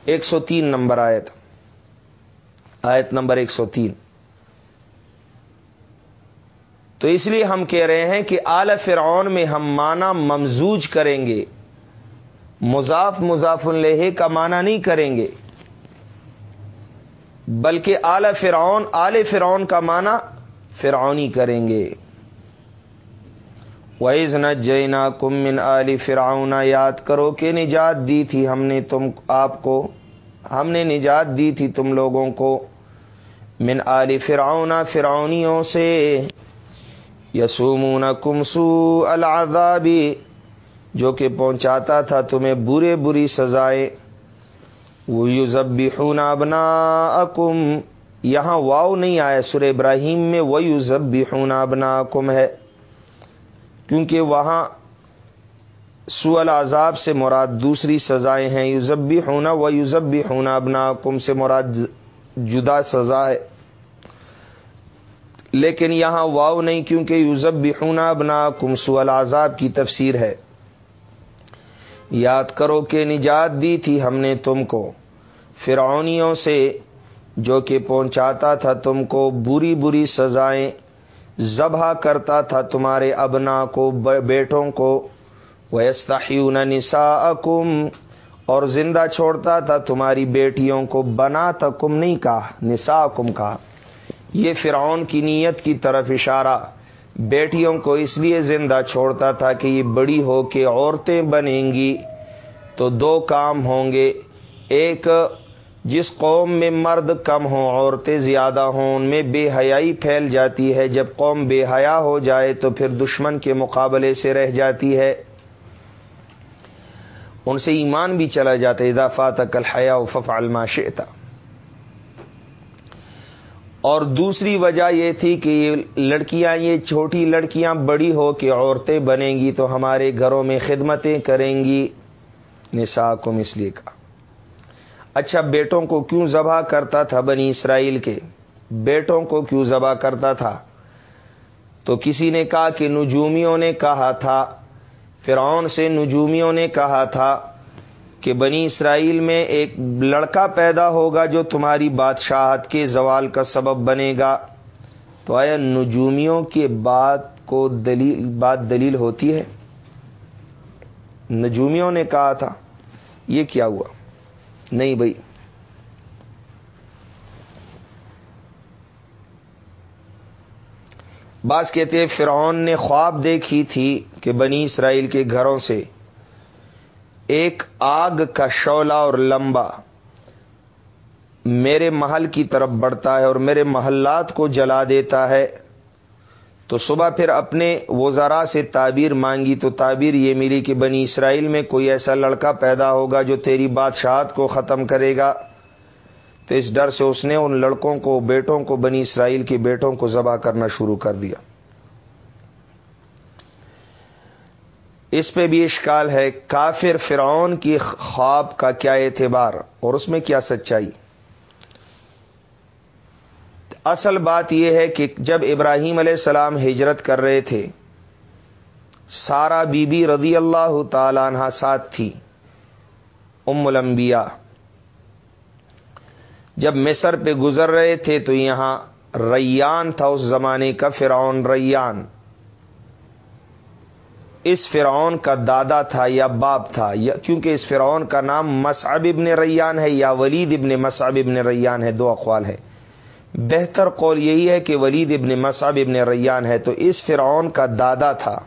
Speaker 1: ایک سو تین نمبر آیت۔ آیت نمبر ایک سو تین۔ تو اس لیے ہم کہہ رہے ہیں کہ آل فرعون میں ہم مانا ممزوج کریں گے۔ مضاف مضاف الہ کا مانا نہیں کریں گے۔ بلکہ آل فرعون آل فرعون کا مانا فرعونی کریں گے۔ ویز نہ جینا کمن علی فرعون، یاد کرو کہ نجات دی تھی ہم نے تم آپ کو۔ ہم نے نجات دی تھی تم لوگوں کو۔ من علی فرعون، فرعونیوں سے۔ یسومون کمسو العذابی جو کہ پہنچاتا تھا تمہیں برے بری سزائیں وہ یو ضبی ابنا یہاں واؤ نہیں آیا سر ابراہیم میں وہ یو ضبی ابنا کم ہے۔ کیونکہ وہاں سو العذاب سے مراد دوسری سزائیں ہیں۔ یوزبی ہونا و یوزبی ہونا ابنا کم سے مراد جدا سزا ہے۔ لیکن یہاں واؤ نہیں کیونکہ یوزب ہونا ابنا کم سو العذاب کی تفسیر ہے۔ یاد کرو کہ نجات دی تھی ہم نے تم کو۔ فرعونیوں سے جو کہ پہنچاتا تھا تم کو بری بری سزائیں، ذبح کرتا تھا تمہارے ابنا کو بیٹوں کو۔ ویستحیون نساءکم اور زندہ چھوڑتا تھا تمہاری بیٹیوں کو۔ بنا تکم نہیں کہا نسا کم کہا۔ یہ فرعون کی نیت کی طرف اشارہ۔ بیٹیوں کو اس لیے زندہ چھوڑتا تھا کہ یہ بڑی ہو کے عورتیں بنیں گی تو دو کام ہوں گے۔ ایک، جس قوم میں مرد کم ہوں، عورتیں زیادہ ہوں، ان میں بے حیائی پھیل جاتی ہے۔ جب قوم بے حیا ہو جائے تو پھر دشمن کے مقابلے سے رہ جاتی ہے۔ ان سے ایمان بھی چلا جاتا ہے۔ اضافات کل حیا و فف الماشتا اور دوسری وجہ یہ تھی کہ یہ لڑکیاں، یہ چھوٹی لڑکیاں بڑی ہو کے عورتیں بنیں گی تو ہمارے گھروں میں خدمتیں کریں گی نسا کم اس لیے کا۔ اچھا بیٹوں کو کیوں ذبح کرتا تھا بنی اسرائیل کے؟ بیٹوں کو کیوں ذبح کرتا تھا؟ تو کسی نے کہا کہ نجومیوں نے کہا تھا، فرعون سے نجومیوں نے کہا تھا کہ بنی اسرائیل میں ایک لڑکا پیدا ہوگا جو تمہاری بادشاہت کے زوال کا سبب بنے گا۔ تو آیا نجومیوں کے بات کو دلیل، بات دلیل ہوتی ہے؟ نجومیوں نے کہا تھا، یہ کیا ہوا؟ نہیں بھائی۔ بعض کہتے فرعون نے خواب دیکھی تھی کہ بنی اسرائیل کے گھروں سے ایک آگ کا شولا اور لمبا میرے محل کی طرف بڑھتا ہے اور میرے محلات کو جلا دیتا ہے۔ تو صبح پھر اپنے وزراء سے تعبیر مانگی تو تعبیر یہ ملی کہ بنی اسرائیل میں کوئی ایسا لڑکا پیدا ہوگا جو تیری بادشاہت کو ختم کرے گا۔ تو اس ڈر سے اس نے ان لڑکوں کو، بیٹوں کو، بنی اسرائیل کے بیٹوں کو ذبح کرنا شروع کر دیا۔ اس پہ بھی اشکال ہے، کافر فرعون کی خواب کا کیا اعتبار اور اس میں کیا سچائی؟ اصل بات یہ ہے کہ جب ابراہیم علیہ السلام ہجرت کر رہے تھے، سارا بی بی رضی اللہ تعالیٰ عنہ ساتھ تھی، ام الانبیاء۔ جب مصر پہ گزر رہے تھے تو یہاں ریان تھا، اس زمانے کا فرعون ریان۔ اس فرعون کا دادا تھا یا باپ تھا، یا کیونکہ اس فرعون کا نام مصعب ابن ریان ہے یا ولید ابن مصعب ابن ریان ہے، دو اقوال ہے بہتر قول یہی ہے کہ ولید ابن مصعب ابن ریان ہے، تو اس فرعون کا دادا تھا،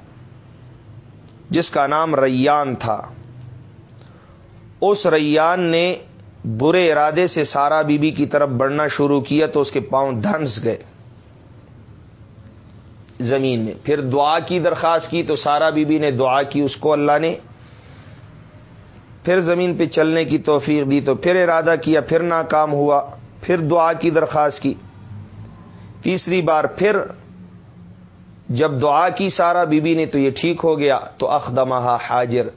Speaker 1: جس کا نام ریان تھا۔ اس ریان نے برے ارادے سے سارا بی بی کی طرف بڑھنا شروع کیا تو اس کے پاؤں دھنس گئے۔ زمین میں۔ پھر دعا کی درخواست کی تو سارا بی بی نے دعا کی، اس کو اللہ نے پھر زمین پہ چلنے کی توفیق دی، تو پھر ارادہ کیا، پھر ناکام ہوا، پھر دعا کی درخواست کی۔ تیسری بار پھر جب دعا کی سارا بی بی نے تو یہ ٹھیک ہو گیا، تو اخدمہ حاجر۔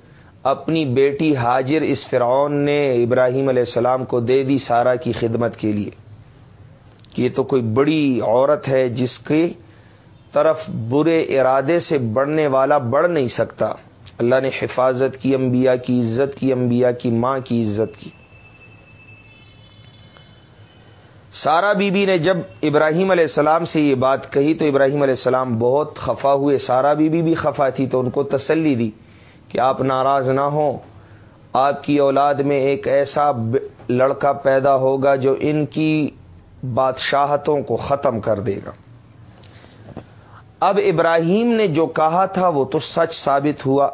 Speaker 1: اپنی بیٹی حاجر اس فرعون نے ابراہیم علیہ السلام کو دے دی سارا کی خدمت کے لیے۔ کہ یہ تو کوئی بڑی عورت ہے جس کی طرف برے ارادے سے بڑھنے والا بڑھ نہیں سکتا۔ اللہ نے حفاظت کی، انبیاء کی عزت کی، انبیاء کی ماں کی عزت کی۔ سارا بی بی نے جب ابراہیم علیہ السلام سے یہ بات کہی تو ابراہیم علیہ السلام بہت خفا ہوئے۔ سارا بی بی بھی خفا تھی تو ان کو تسلی دی کہ آپ ناراض نہ ہوں۔ آپ کی اولاد میں ایک ایسا لڑکا پیدا ہوگا جو ان کی بادشاہتوں کو ختم کر دے گا۔ اب ابراہیم نے جو کہا تھا وہ تو سچ ثابت ہوا۔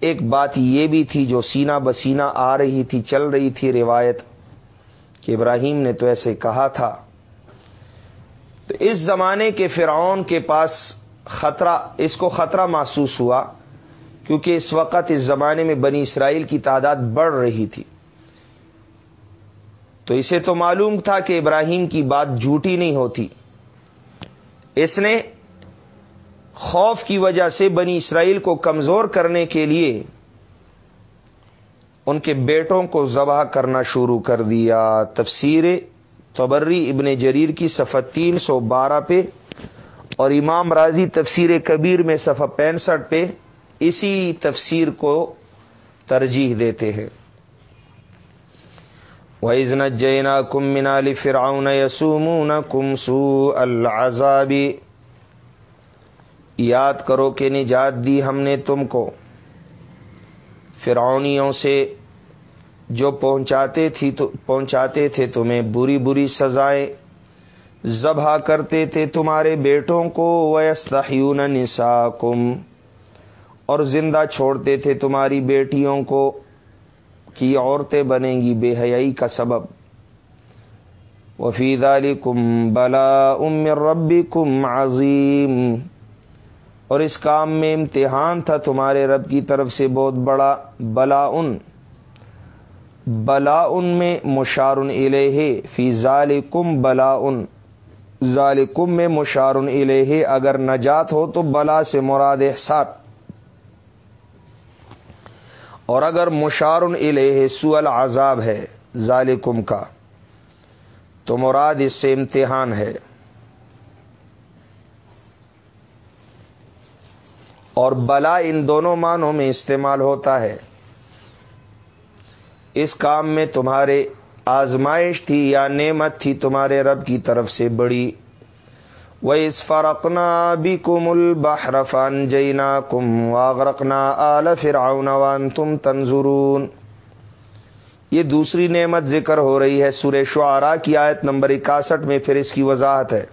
Speaker 1: ایک بات یہ بھی تھی جو سینہ بسینہ آ رہی تھی، چل رہی تھی روایت کہ ابراہیم نے تو ایسے کہا تھا۔ تو اس زمانے کے فرعون کے پاس خطرہ، اس کو خطرہ محسوس ہوا کیونکہ اس وقت، اس زمانے میں بنی اسرائیل کی تعداد بڑھ رہی تھی۔ تو اسے تو معلوم تھا کہ ابراہیم کی بات جھوٹی نہیں ہوتی۔ اس نے خوف کی وجہ سے بنی اسرائیل کو کمزور کرنے کے لیے ان کے بیٹوں کو ذبح کرنا شروع کر دیا۔ تفسیر تبری ابن جریر کی صفحہ تین سو بارہ پہ اور امام راضی تفسیر کبیر میں صفحہ پینسٹھ پہ اسی تفسیر کو ترجیح دیتے ہیں۔ وَإِذْ نَجَّيْنَاكُمْ مِنْ آلِ فِرْعَوْنَ يَسُومُونَكُمْ سُوءَ الْعَذَابِ یاد کرو کہ نجات دی ہم نے تم کو۔ فرعونیوں سے جو پہنچاتے تھی تو پہنچاتے تھے تمہیں بری بری سزائیں ذبح کرتے تھے تمہارے بیٹوں کو۔ ویستحیون نساکم اور زندہ چھوڑتے تھے تمہاری بیٹیوں کو۔ کی عورتیں بنیں گی بے حیائی کا سبب۔ وفید علی کم بلا ام ربی کم عظیم اور اس کام میں امتحان تھا تمہارے رب کی طرف سے بہت بڑا بلا ان بلا ان میں مشارن الہ فی ذالکم بلا ان ذالکم میں مشارن الہ اگر نجات ہو تو بلا سے مراد احسات اور اگر مشارن الہ سو العذاب ہے ذالکم کا، تو مراد اس سے امتحان ہے۔ اور بلا ان دونوں معنوں میں استعمال ہوتا ہے۔ اس کام میں تمہارے آزمائش تھی یا نعمت تھی تمہارے رب کی طرف سے بڑی۔ وہ اس فرقنا بھی کم البحرفان جینا کم واغرقنا آل فرعون تم تنظرون۔ یہ دوسری نعمت ذکر ہو رہی ہے سورہ شعرا کی آیت نمبر اکاسٹھ میں، پھر اس کی وضاحت ہے۔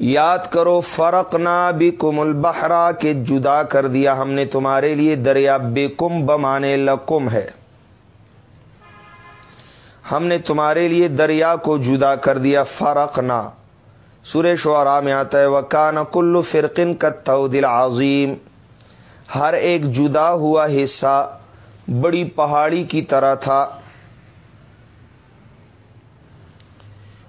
Speaker 1: یاد کرو فرق نہ بھی کم البحرا کے جدا کر دیا ہم نے تمہارے لیے دریا بے کم بمانے لکم ہے۔ ہم نے تمہارے لیے دریا کو جدا کر دیا فرق نہ سورہ شعرا میں آتا ہے، وکان کل فرقن کا دل عظیم ہر ایک جدا ہوا حصہ بڑی پہاڑی کی طرح تھا۔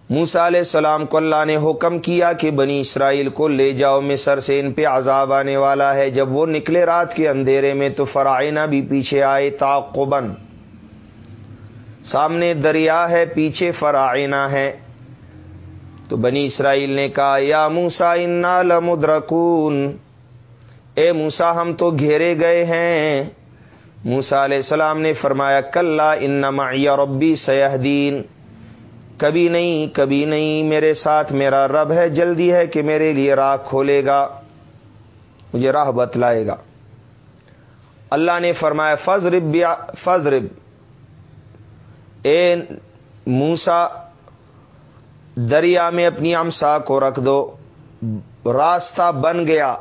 Speaker 1: موسا علیہ السلام کو اللہ نے حکم کیا کہ بنی اسرائیل کو لے جاؤ، مصر سے ان پہ عذاب آنے والا ہے۔ جب وہ نکلے رات کے اندھیرے میں تو فرائنا بھی پیچھے آئے تعقبن سامنے دریا ہے، پیچھے فرائنا ہے۔ تو بنی اسرائیل نے کہا، یا موسا انا لمدرکون۔ اے موسا ہم تو گھیرے گئے ہیں۔ موسا علیہ السلام نے فرمایا کل ان ربی سیاحدین کبھی نہیں کبھی نہیں، میرے ساتھ میرا رب ہے، جلدی ہے کہ میرے لیے راہ کھولے گا، مجھے راہ بتلائے گا۔ اللہ نے فرمایا فضرب فضرب اے موسا دریا میں اپنی امسا کو رکھ دو۔ راستہ بن گیا۔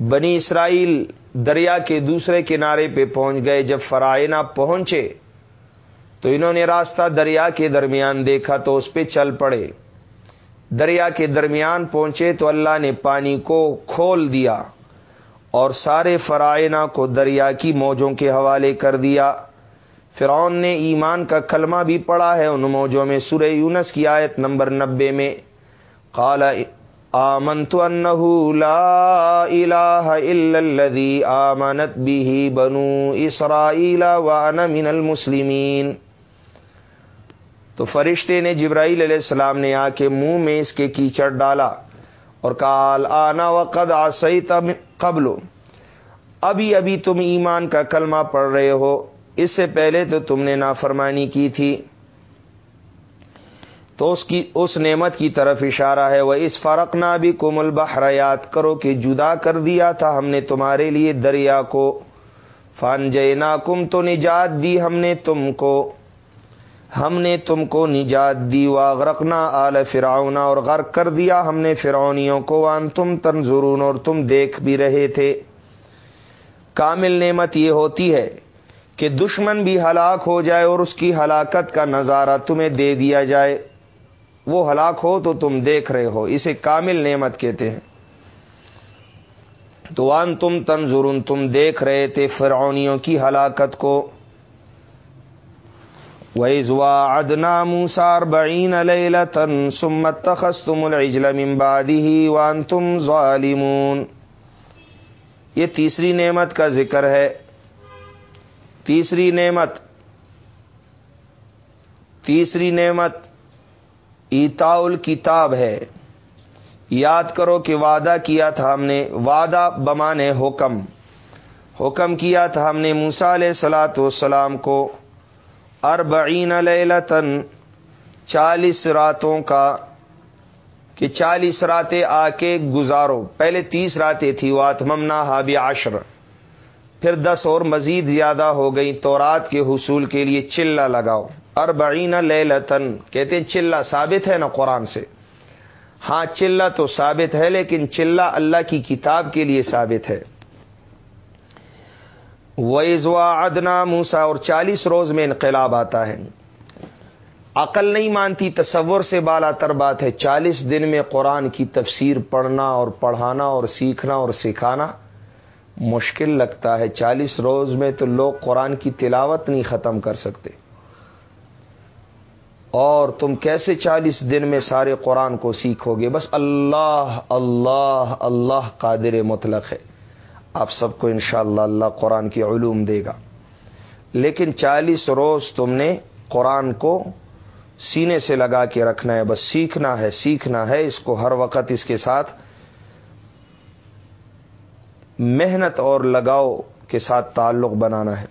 Speaker 1: بنی اسرائیل دریا کے دوسرے کنارے پہ پہنچ گئے۔ جب فرائنا پہنچے تو انہوں نے راستہ دریا کے درمیان دیکھا تو اس پہ چل پڑے۔ دریا کے درمیان پہنچے تو اللہ نے پانی کو کھول دیا اور سارے فرائنا کو دریا کی موجوں کے حوالے کر دیا۔ فرعون نے ایمان کا کلمہ بھی پڑھا ہے ان موجوں میں سورہ یونس کی آیت نمبر نبے میں۔ قال، آمنت انه لا الہ الا الذي آمنت به بنو اسرائیل وانا من المسلمین۔ تو فرشتے نے جبرائیل علیہ السلام نے آ کے منہ میں اس کے کیچڑ ڈالا اور کال آنا و قد آئی قبل۔ ابھی ابھی تم ایمان کا کلمہ پڑھ رہے ہو۔ اس سے پہلے تو تم نے نافرمانی کی تھی۔ تو اس کی، اس نعمت کی طرف اشارہ ہے۔ وہ اس فرق نہ بھی کومل بحریات کرو کہ جدا کر دیا تھا ہم نے تمہارے لیے دریا کو۔ فان جے کم تو نجات دی ہم نے تم کو۔ ہم نے تم کو نجات دی، واغرقنا آل فراؤنا اور غرق کر دیا۔ ہم نے فرعونیوں کو وان تم تنظرون اور تم دیکھ بھی رہے تھے۔ کامل نعمت یہ ہوتی ہے کہ دشمن بھی ہلاک ہو جائے اور اس کی ہلاکت کا نظارہ تمہیں دے دیا جائے۔ وہ ہلاک ہو تو تم دیکھ رہے ہو، اسے کامل نعمت کہتے ہیں۔ تو وان تم تنظرون، تم دیکھ رہے تھے فرعونیوں کی ہلاکت کو۔ وَإِذْ ادنا موسار بَعِينَ لَيْلَةً ثُمَّ اتَّخَذْتُمُ الْعِجْلَ مِن بَعْدِهِ وَأَنْتُمْ ظَالِمُونَ۔ یہ تیسری نعمت کا ذکر ہے۔ تیسری نعمت۔ تیسری نعمت ایتا الکتاب ہے۔ یاد کرو کہ وعدہ کیا تھا ہم نے۔ وعدہ بمانے حکم۔ حکم کیا تھا ہم نے موسا علیہ سلاۃ والسلام کو۔ اربعین لیلتن چالیس راتوں کا، کہ چالیس راتیں آ کے گزارو۔ پہلے تیس راتیں تھی وہ آتممنا ہابی عشر۔ پھر دس اور مزید زیادہ ہو گئی تو رات کے حصول کے لیے چلا لگاؤ۔ اربعین لیلتن کہتے ہیں چلا ثابت ہے نا قرآن سے۔ ہاں چلا تو ثابت ہے، لیکن چلا اللہ کی کتاب کے لیے ثابت ہے۔ ویزوا ادنا موسا اور چالیس روز میں انقلاب آتا ہے۔ عقل نہیں مانتی، تصور سے بالا تر بات ہے، چالیس دن میں قرآن کی تفسیر پڑھنا اور پڑھانا اور سیکھنا اور سکھانا مشکل لگتا ہے۔ چالیس روز میں تو لوگ قرآن کی تلاوت نہیں ختم کر سکتے۔ اور تم کیسے چالیس دن میں سارے قرآن کو سیکھو گے؟ بس اللہ اللہ اللہ قادر مطلق ہے۔ آپ سب کو انشاءاللہ اللہ اللہ قرآن کی علوم دے گا۔ لیکن چالیس روز تم نے قرآن کو سینے سے لگا کے رکھنا ہے، بس سیکھنا ہے سیکھنا ہے۔ اس کو ہر وقت اس کے ساتھ محنت اور لگاؤ کے ساتھ تعلق بنانا ہے۔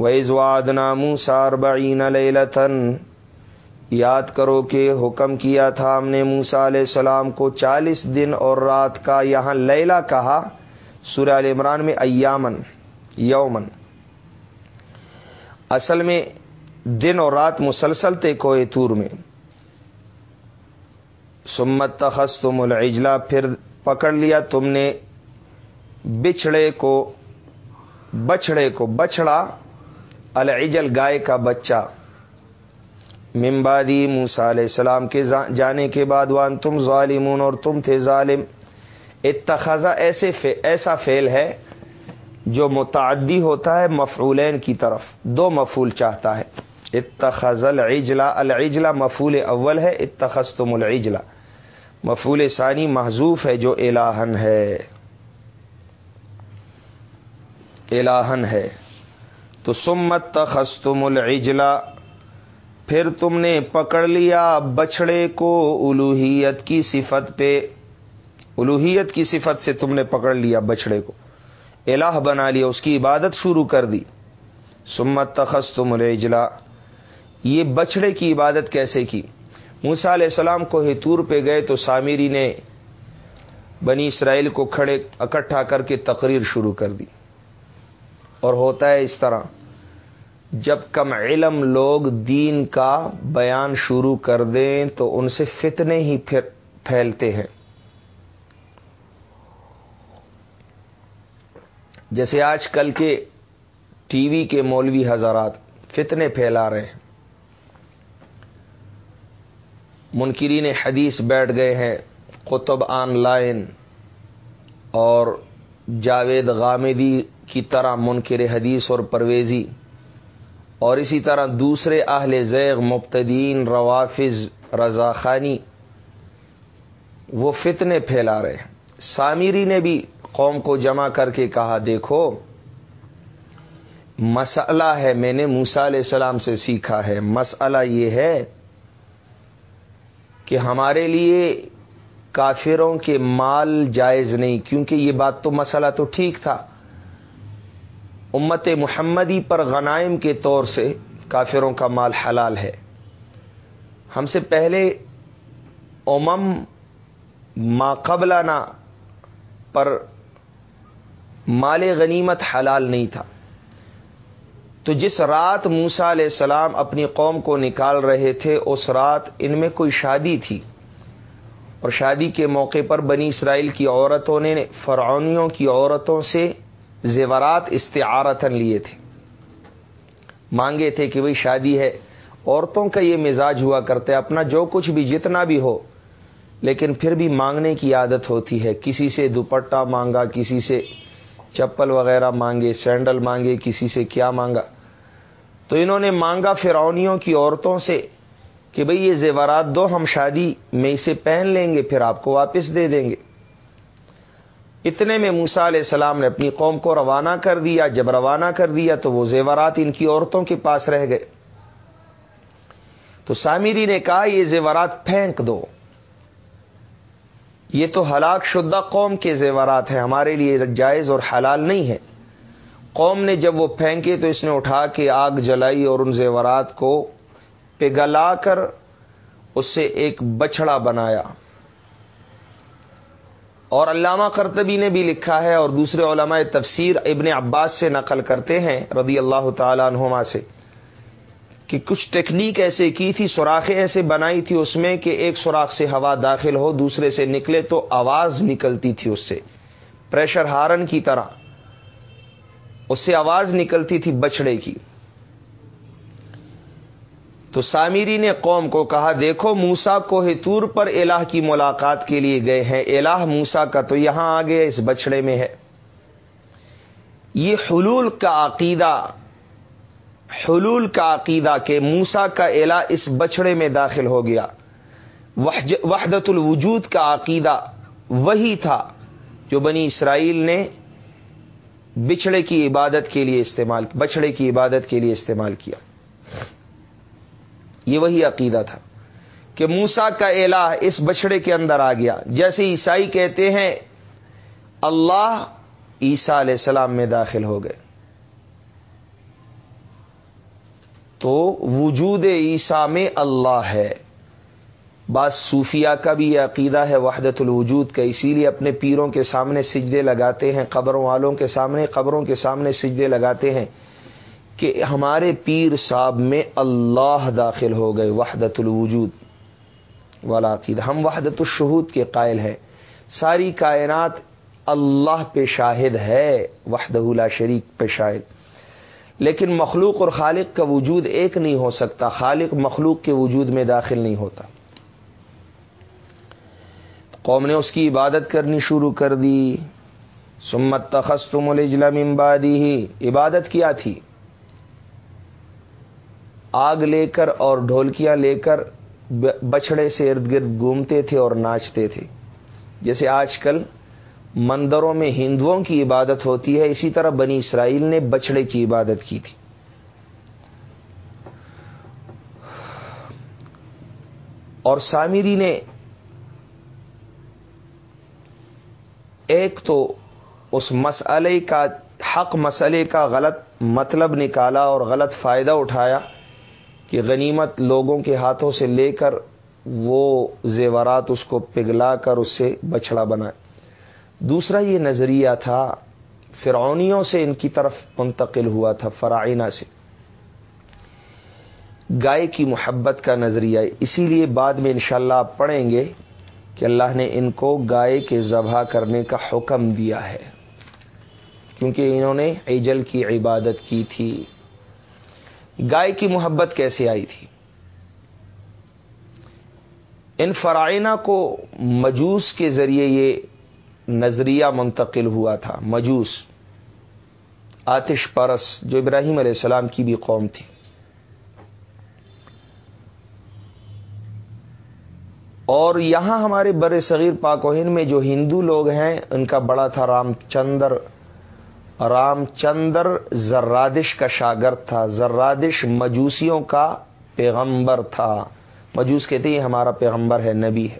Speaker 1: ویزواد نامو سار بعین یاد کرو کہ حکم کیا تھا ہم نے موسا علیہ السلام کو چالیس دن اور رات کا یہاں لیلا کہا۔ سورہ عال عمران میں ایامن یومن اصل میں دن اور رات مسلسل تھے کوئے تور میں۔ سمت تخص تم الجلا پھر پکڑ لیا تم نے۔ بچھڑے کو بچھڑے کو بچھڑا۔ العجل گائے کا بچہ۔ ممبادی موسا علیہ السلام کے جانے کے بعد وان تم ظالمون، اور تم تھے ظالم۔ اتخذا ایسے ایسا فیل ہے جو متعدی ہوتا ہے مفعولین کی طرف، دو مفول چاہتا ہے۔ اتخذ العجلا العجلا مفول اول ہے اتخذ تم العجلا مفول ثانی محضوف ہے جو الہن ہے۔ الہن ہے۔ تو سمت تخستم العجلا پھر تم نے پکڑ لیا بچڑے کو الوحیت کی صفت پہ۔ الوحیت کی صفت سے تم نے پکڑ لیا بچڑے کو۔ الہ بنا لیا، اس کی عبادت شروع کر دی۔ سمت تخص تم یہ بچڑے کی عبادت کیسے کی؟ موسا علیہ السلام کو ہتور پہ گئے تو سامری نے بنی اسرائیل کو کھڑے اکٹھا کر کے تقریر شروع کر دی۔ اور ہوتا ہے اس طرح، جب کم علم لوگ دین کا بیان شروع کر دیں تو ان سے فتنے ہی پھیلتے ہیں۔ جیسے آج کل کے ٹی وی کے مولوی حضرات فتنے پھیلا رہے ہیں۔ منکرین حدیث بیٹھ گئے ہیں، قطب آن لائن اور جاوید غامدی کی طرح منکر حدیث اور پرویزی اور اسی طرح دوسرے اہل زیغ مبتدین، روافظ رضا خانی وہ فتنے پھیلا رہے ہیں۔ سامری نے بھی قوم کو جمع کر کے کہا، دیکھو، مسئلہ ہے، میں نے موسا علیہ السلام سے سیکھا ہے۔ مسئلہ یہ ہے کہ ہمارے لیے کافروں کے مال جائز نہیں، کیونکہ یہ بات تو مسئلہ تو ٹھیک تھا۔ امت محمدی پر غنائم کے طور سے کافروں کا مال حلال ہے۔ ہم سے پہلے امم ما قبلانہ پر مال غنیمت حلال نہیں تھا۔ تو جس رات موسا علیہ السلام اپنی قوم کو نکال رہے تھے، اس رات ان میں کوئی شادی تھی۔ اور شادی کے موقع پر بنی اسرائیل کی عورتوں نے، فرعونیوں کی عورتوں سے زیورات استعارتن لیے تھے۔ مانگے تھے کہ بھئی شادی ہے، عورتوں کا یہ مزاج ہوا کرتے اپنا جو کچھ بھی جتنا بھی ہو۔ لیکن پھر بھی مانگنے کی عادت ہوتی ہے۔ کسی سے دوپٹہ مانگا، کسی سے چپل وغیرہ مانگے، سینڈل مانگے، کسی سے کیا مانگا؟ تو انہوں نے مانگا فرعونیوں کی عورتوں سے کہ بھئی یہ زیورات دو، ہم شادی میں اسے پہن لیں گے، پھر آپ کو واپس دے دیں گے۔ اتنے میں موسا علیہ السلام نے اپنی قوم کو روانہ کر دیا، جب روانہ کر دیا تو وہ زیورات ان کی عورتوں کے پاس رہ گئے۔ تو سامری نے کہا، یہ زیورات پھینک دو۔ یہ تو ہلاک شدہ قوم کے زیورات ہیں، ہمارے لیے جائز اور حلال نہیں ہے۔ قوم نے جب وہ پھینکے تو اس نے اٹھا کے آگ جلائی اور ان زیورات کو پگلا کر اس سے ایک بچڑا بنایا۔ اور علامہ کرتبی نے بھی لکھا ہے اور دوسرے علماء تفسیر ابن عباس سے نقل کرتے ہیں، رضی اللہ تعالی عنہما سے۔ کہ کچھ ٹیکنیک ایسے کی تھی، سوراخیں ایسے بنائی تھی اس میں کہ ایک سوراخ سے ہوا داخل ہو، دوسرے سے نکلے تو آواز نکلتی تھی اس سے، پریشر ہارن کی طرح۔ اس سے آواز نکلتی تھی بچڑے کی۔ تو سامری نے قوم کو کہا، دیکھو موسا کو تور پر الہ کی ملاقات کے لیے گئے ہیں۔ الہ موسا کا تو یہاں آ گیا اس بچڑے میں ہے۔ یہ حلول کا عقیدہ حلول کا عقیدہ کہ موسا کا الہ اس بچڑے میں داخل ہو گیا۔ وحدت الوجود کا عقیدہ وہی تھا جو بنی اسرائیل نے بچڑے کی عبادت کے لیے استعمال بچڑے کی عبادت کے لیے استعمال کیا۔ یہ وہی عقیدہ تھا کہ موسا کا الہ اس بچڑے کے اندر آ گیا۔ جیسے عیسائی کہتے ہیں، اللہ عیسیٰ علیہ السلام میں داخل ہو گئے۔ تو وجود عیسیٰ میں اللہ ہے۔ بعض صوفیہ کا بھی یہ عقیدہ ہے وحدت الوجود کا، اسی لیے اپنے پیروں کے سامنے سجدے لگاتے ہیں، قبروں والوں کے سامنے، قبروں کے سامنے سجدے لگاتے ہیں کہ ہمارے پیر صاحب میں اللہ داخل ہو گئے، وحدت الوجود والا عقیدہ۔ ہم وحدت الشہود کے قائل ہیں۔ ساری کائنات اللہ پہ شاہد ہے، وحدہ لا شریک پہ شاہد۔ لیکن مخلوق اور خالق کا وجود ایک نہیں ہو سکتا، خالق مخلوق کے وجود میں داخل نہیں ہوتا۔ قوم نے اس کی عبادت کرنی شروع کر دی۔ سمت تخستم الجلا ممبادی ہی عبادت کیا تھی؟ آگ لے کر اور ڈھولکیاں لے کر بچڑے سے ارد گرد گھومتے تھے اور ناچتے تھے۔ جیسے آج کل مندروں میں ہندوؤں کی عبادت ہوتی ہے، اسی طرح بنی اسرائیل نے بچڑے کی عبادت کی تھی۔ اور سامری نے ایک تو اس مسئلے کا، حق مسئلے کا غلط مطلب نکالا اور غلط فائدہ اٹھایا کہ غنیمت لوگوں کے ہاتھوں سے لے کر وہ زیورات اس کو پگھلا کر اس سے بچڑا بنائے۔ دوسرا یہ نظریہ تھا، فرعونیوں سے ان کی طرف منتقل ہوا تھا فرائنا سے۔ گائے کی محبت کا نظریہ، اسی لیے بعد میں انشاءاللہ آپ پڑھیں گے کہ اللہ نے ان کو گائے کے ذبح کرنے کا حکم دیا ہے۔ کیونکہ انہوں نے ایجل کی عبادت کی تھی۔ گائے کی محبت کیسے آئی تھی؟ ان فرائنا کو مجوس کے ذریعے یہ نظریہ منتقل ہوا تھا، مجوس، آتش پرس، جو ابراہیم علیہ السلام کی بھی قوم تھی۔ اور یہاں ہمارے بر صغیر پاک و ہند میں جو ہندو لوگ ہیں، ان کا بڑا تھا رام چندر رام چندر زرادش کا شاگرد تھا، زرادش مجوسیوں کا پیغمبر تھا۔ مجوس کہتے ہیں ہمارا پیغمبر ہے، نبی ہے،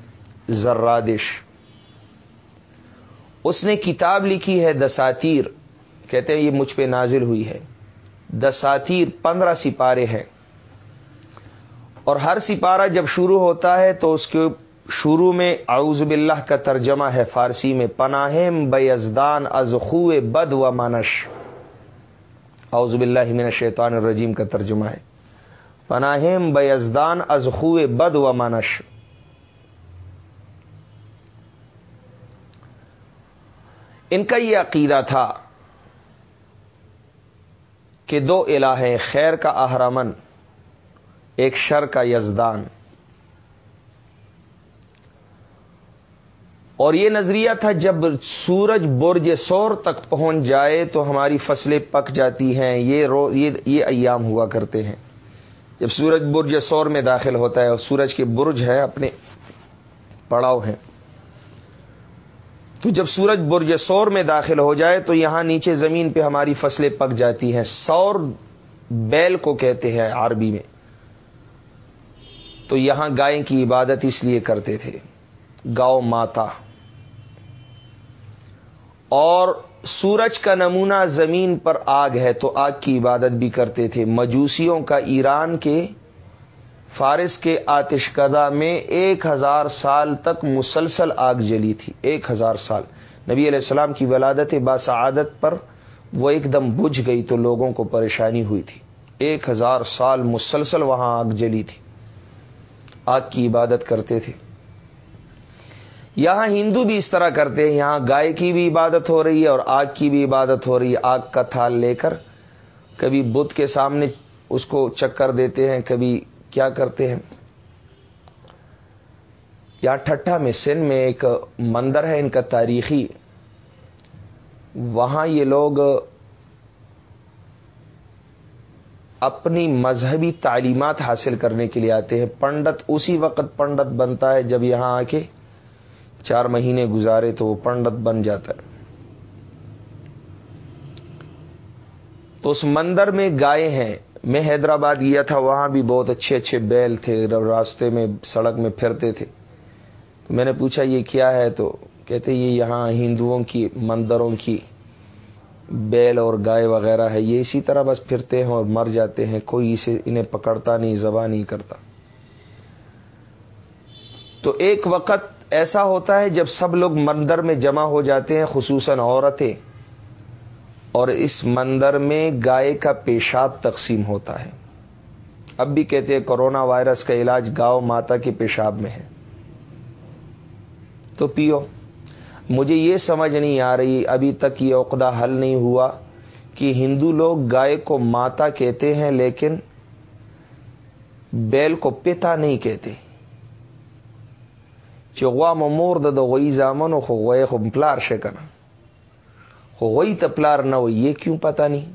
Speaker 1: زرادش۔ اس نے کتاب لکھی ہے دساتیر۔ کہتے ہیں یہ مجھ پہ نازل ہوئی ہے۔ دساتیر پندرہ سپارے ہیں۔ اور ہر سپارہ جب شروع ہوتا ہے تو اس کے شروع میں اعوذ باللہ کا ترجمہ ہے فارسی میں، پناہم بیزدان از خو بد و منش اعوذ باللہ من الشیطان الرجیم کا ترجمہ ہے۔ پناہم بیزدان از خو بد و منش ان کا یہ عقیدہ تھا کہ دو الہ خیر کا احرمن ایک شر کا یزدان۔ اور یہ نظریہ تھا جب سورج برج سور تک پہنچ جائے تو ہماری فصلیں پک جاتی ہیں، یہ رو، یہ یہ ایام ہوا کرتے ہیں۔ جب سورج برج سور میں داخل ہوتا ہے اور سورج کے برج ہے اپنے پڑاؤ ہیں۔ تو جب سورج برج سور میں داخل ہو جائے تو یہاں نیچے زمین پہ ہماری فصلیں پک جاتی ہیں۔ سور بیل کو کہتے ہیں عربی میں۔ تو یہاں گائے کی عبادت اس لیے کرتے تھے۔ گاؤ ماتا۔ اور سورج کا نمونہ زمین پر آگ ہے تو آگ کی عبادت بھی کرتے تھے۔ مجوسیوں کا ایران کے فارس کے آتش کدا میں ایک ہزار سال تک مسلسل آگ جلی تھی، ایک ہزار سال۔ نبی علیہ السلام کی ولادت باسعادت پر وہ ایک دم بجھ گئی تو لوگوں کو پریشانی ہوئی تھی۔ ایک ہزار سال مسلسل وہاں آگ جلی تھی۔ آگ کی عبادت کرتے تھے۔ یہاں ہندو بھی اس طرح کرتے ہیں، یہاں گائے کی بھی عبادت ہو رہی ہے اور آگ کی بھی عبادت ہو رہی ہے۔ آگ کا تھال لے کر کبھی بدھ کے سامنے اس کو چکر دیتے ہیں، کبھی کیا کرتے ہیں؟ یہاں ٹھٹھا میں سن میں ایک مندر ہے، ان کا تاریخی۔ وہاں یہ لوگ اپنی مذہبی تعلیمات حاصل کرنے کے لیے آتے ہیں۔ پنڈت اسی وقت پنڈت بنتا ہے جب یہاں آ کے چار مہینے گزارے تو وہ پنڈت بن جاتا ہے۔ تو اس مندر میں گائے ہیں۔ میں حیدرآباد گیا تھا، وہاں بھی بہت اچھے اچھے بیل تھے، راستے میں، سڑک میں پھرتے تھے۔ تو میں نے پوچھا، یہ کیا ہے؟ تو کہتے، یہ یہاں ہندوؤں کی مندروں کی بیل اور گائے وغیرہ ہے۔ یہ اسی طرح بس پھرتے ہیں اور مر جاتے ہیں۔ کوئی اسے، انہیں پکڑتا نہیں زبا نہیں کرتا۔ تو ایک وقت ایسا ہوتا ہے جب سب لوگ مندر میں جمع ہو جاتے ہیں، خصوصاً عورتیں۔ اور اس مندر میں گائے کا پیشاب تقسیم ہوتا ہے۔ اب بھی کہتے ہیں کورونا وائرس کا علاج گاؤ ماتا کے پیشاب میں ہے۔ تو پیو، مجھے یہ سمجھ نہیں آ رہی ابھی تک یہ عقدہ حل نہیں ہوا کہ ہندو لوگ گائے کو ماتا کہتے ہیں لیکن بیل کو پتا نہیں کہتے۔ چې غوا مور د غوی زامنو خو غوی خو پلار شکنه خو غوی ته پلار نہ ہو یہ کیوں پتا نہیں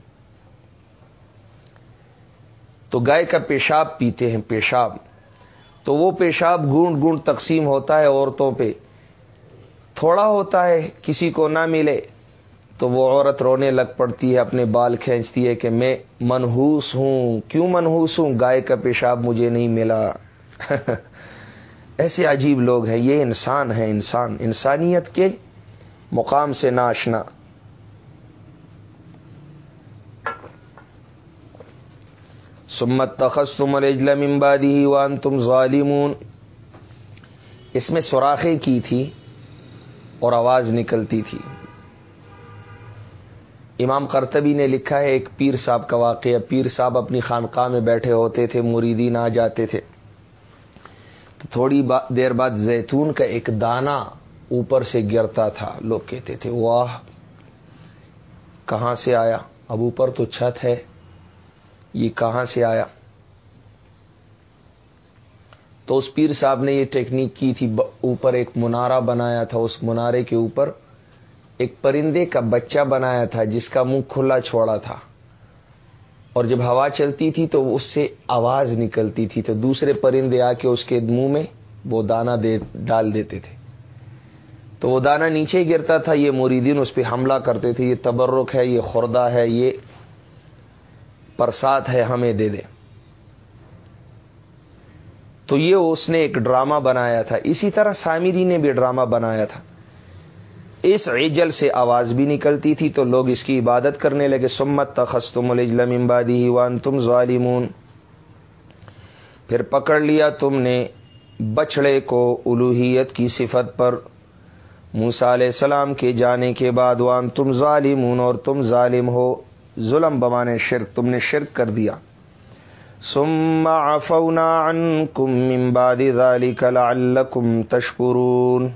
Speaker 1: تو گائے کا پیشاب پیتے ہیں، پیشاب۔ تو وہ پیشاب گونڈ گونڈ تقسیم ہوتا ہے عورتوں پہ۔ تھوڑا ہوتا ہے، کسی کو نہ ملے۔ تو وہ عورت رونے لگ پڑتی ہے، اپنے بال کھینچتی ہے کہ میں منحوس ہوں۔ کیوں منحوس ہوں؟ گائے کا پیشاب مجھے نہیں ملا۔ ایسے عجیب لوگ ہیں، یہ انسان ہے انسان۔ انسانیت کے مقام سے ناشنا سمت تخص تم امبادی وان تم ظالمون۔ اس میں سوراخیں کی تھی اور آواز نکلتی تھی۔ امام کرتبی نے لکھا ہے، ایک پیر صاحب کا واقعہ۔ پیر صاحب اپنی خانقاہ میں بیٹھے ہوتے تھے، مریدین آ جاتے تھے۔ تو تھوڑی دیر بعد زیتون کا ایک دانہ اوپر سے گرتا تھا۔ لوگ کہتے تھے، واہ، کہاں سے آیا؟ اب اوپر تو چھت ہے۔ یہ کہاں سے آیا؟ تو اس پیر صاحب نے یہ ٹیکنیک کی تھی اوپر ایک منارہ بنایا تھا، اس منارے کے اوپر ایک پرندے کا بچہ بنایا تھا، جس کا منہ کھلا چھوڑا تھا۔ اور جب ہوا چلتی تھی تو اس سے آواز نکلتی تھی، تو دوسرے پرندے آ کے اس کے منہ میں وہ دانا دے ڈال دیتے تھے۔ تو وہ دانا نیچے گرتا تھا، یہ مریدین اس پہ حملہ کرتے تھے، یہ تبرک ہے، یہ خوردہ ہے، یہ پرسات ہے، ہمیں دے دے۔ تو یہ اس نے ایک ڈرامہ بنایا تھا۔ اسی طرح سامری نے بھی ڈرامہ بنایا تھا۔ اس عجل سے آواز بھی نکلتی تھی تو لوگ اس کی عبادت کرنے لگے۔ سمت تخستم الجلم امبادی وان تم ظالمون۔ پھر پکڑ لیا تم نے بچڑے کو الوحیت کی صفت پر۔ موسا علیہ السلام کے جانے کے بعد وان تم ظالمون اور تم ظالم ہو۔ ظلم بمانے شرک، تم نے شرک کر دیا۔ سم عفونا عنکم من بعد ذلك لعلکم تشکرون۔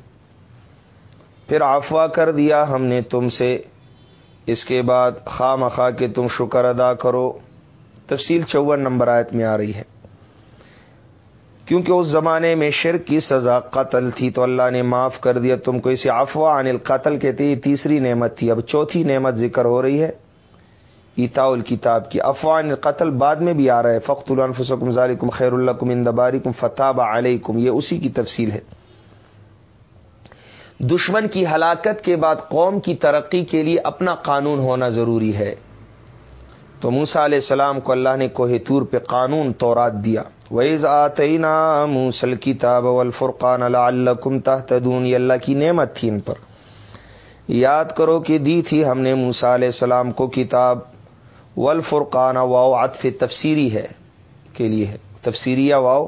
Speaker 1: پھر آفوا کر دیا ہم نے تم سے۔ اس کے بعد خواہ مخواہ کے تم شکر ادا کرو۔ تفصیل چون نمبر آیت میں آ رہی ہے۔ کیونکہ اس زمانے میں شرک کی سزا قتل تھی تو اللہ نے معاف کر دیا۔ تم کو اسے افواہ عن القتل کہتے تیسری نعمت تھی۔ اب چوتھی نعمت ذکر ہو رہی ہے۔ ایتا الکتاب کی افواہ عن القتل بعد میں بھی آ رہا ہے۔ فخت الفسکم ذالکم خیر اللہ کم اندباری کم فتح علیکم یہ اسی کی تفصیل ہے۔ دشمن کی ہلاکت کے بعد قوم کی ترقی کے لیے اپنا قانون ہونا ضروری ہے۔ تو موسا علیہ السلام کو اللہ نے کوہ تور پہ قانون تورات دیا۔ ویز آتینا موسل کتاب الفرقان اللہ تحتدون یہ اللہ کی نعمت تھی ان پر۔ یاد کرو کہ دی تھی ہم نے موسا علیہ السلام کو کتاب۔ والفرقان واؤ عطف تفسیری ہے، کے لیے ہے۔ تفسیری واؤ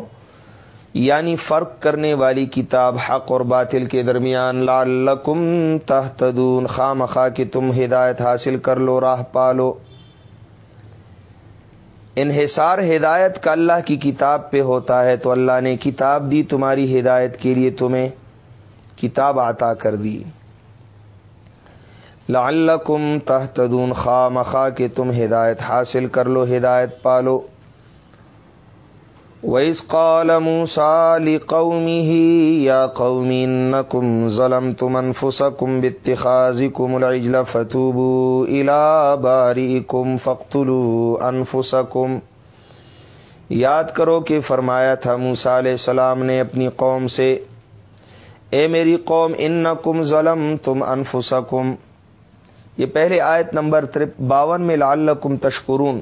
Speaker 1: یعنی فرق کرنے والی کتاب، حق اور باطل کے درمیان، لعلکم تحتدون خام خواہ کہ تم ہدایت حاصل کر لو، راہ پالو انحصار ہدایت کا اللہ کی کتاب پہ ہوتا ہے، تو اللہ نے کتاب دی، تمہاری ہدایت کے لیے تمہیں کتاب عطا کر دی۔ لعلکم تحتدون خواہ مخواہ کہ تم ہدایت حاصل کر لو، ہدایت پالو۔ وَإِذْ قَالَ مُوسَى لِقَوْمِهِ يَا قَوْمِ إِنَّكُمْ ظَلَمْتُمْ أَنفُسَكُمْ بِاتِّخَاذِكُمُ الْعِجْلَ فَتُوبُوا إِلَى بَارِئِكُمْ فَاقْتُلُوا أَنفُسَكُمْ۔ یاد کرو کہ فرمایا تھا موسیٰ علیہ السلام نے اپنی قوم سے، اے میری قوم انکم ظلمتم انفسکم یہ پہلے آیت نمبر باون میں لعلکم تشکرون۔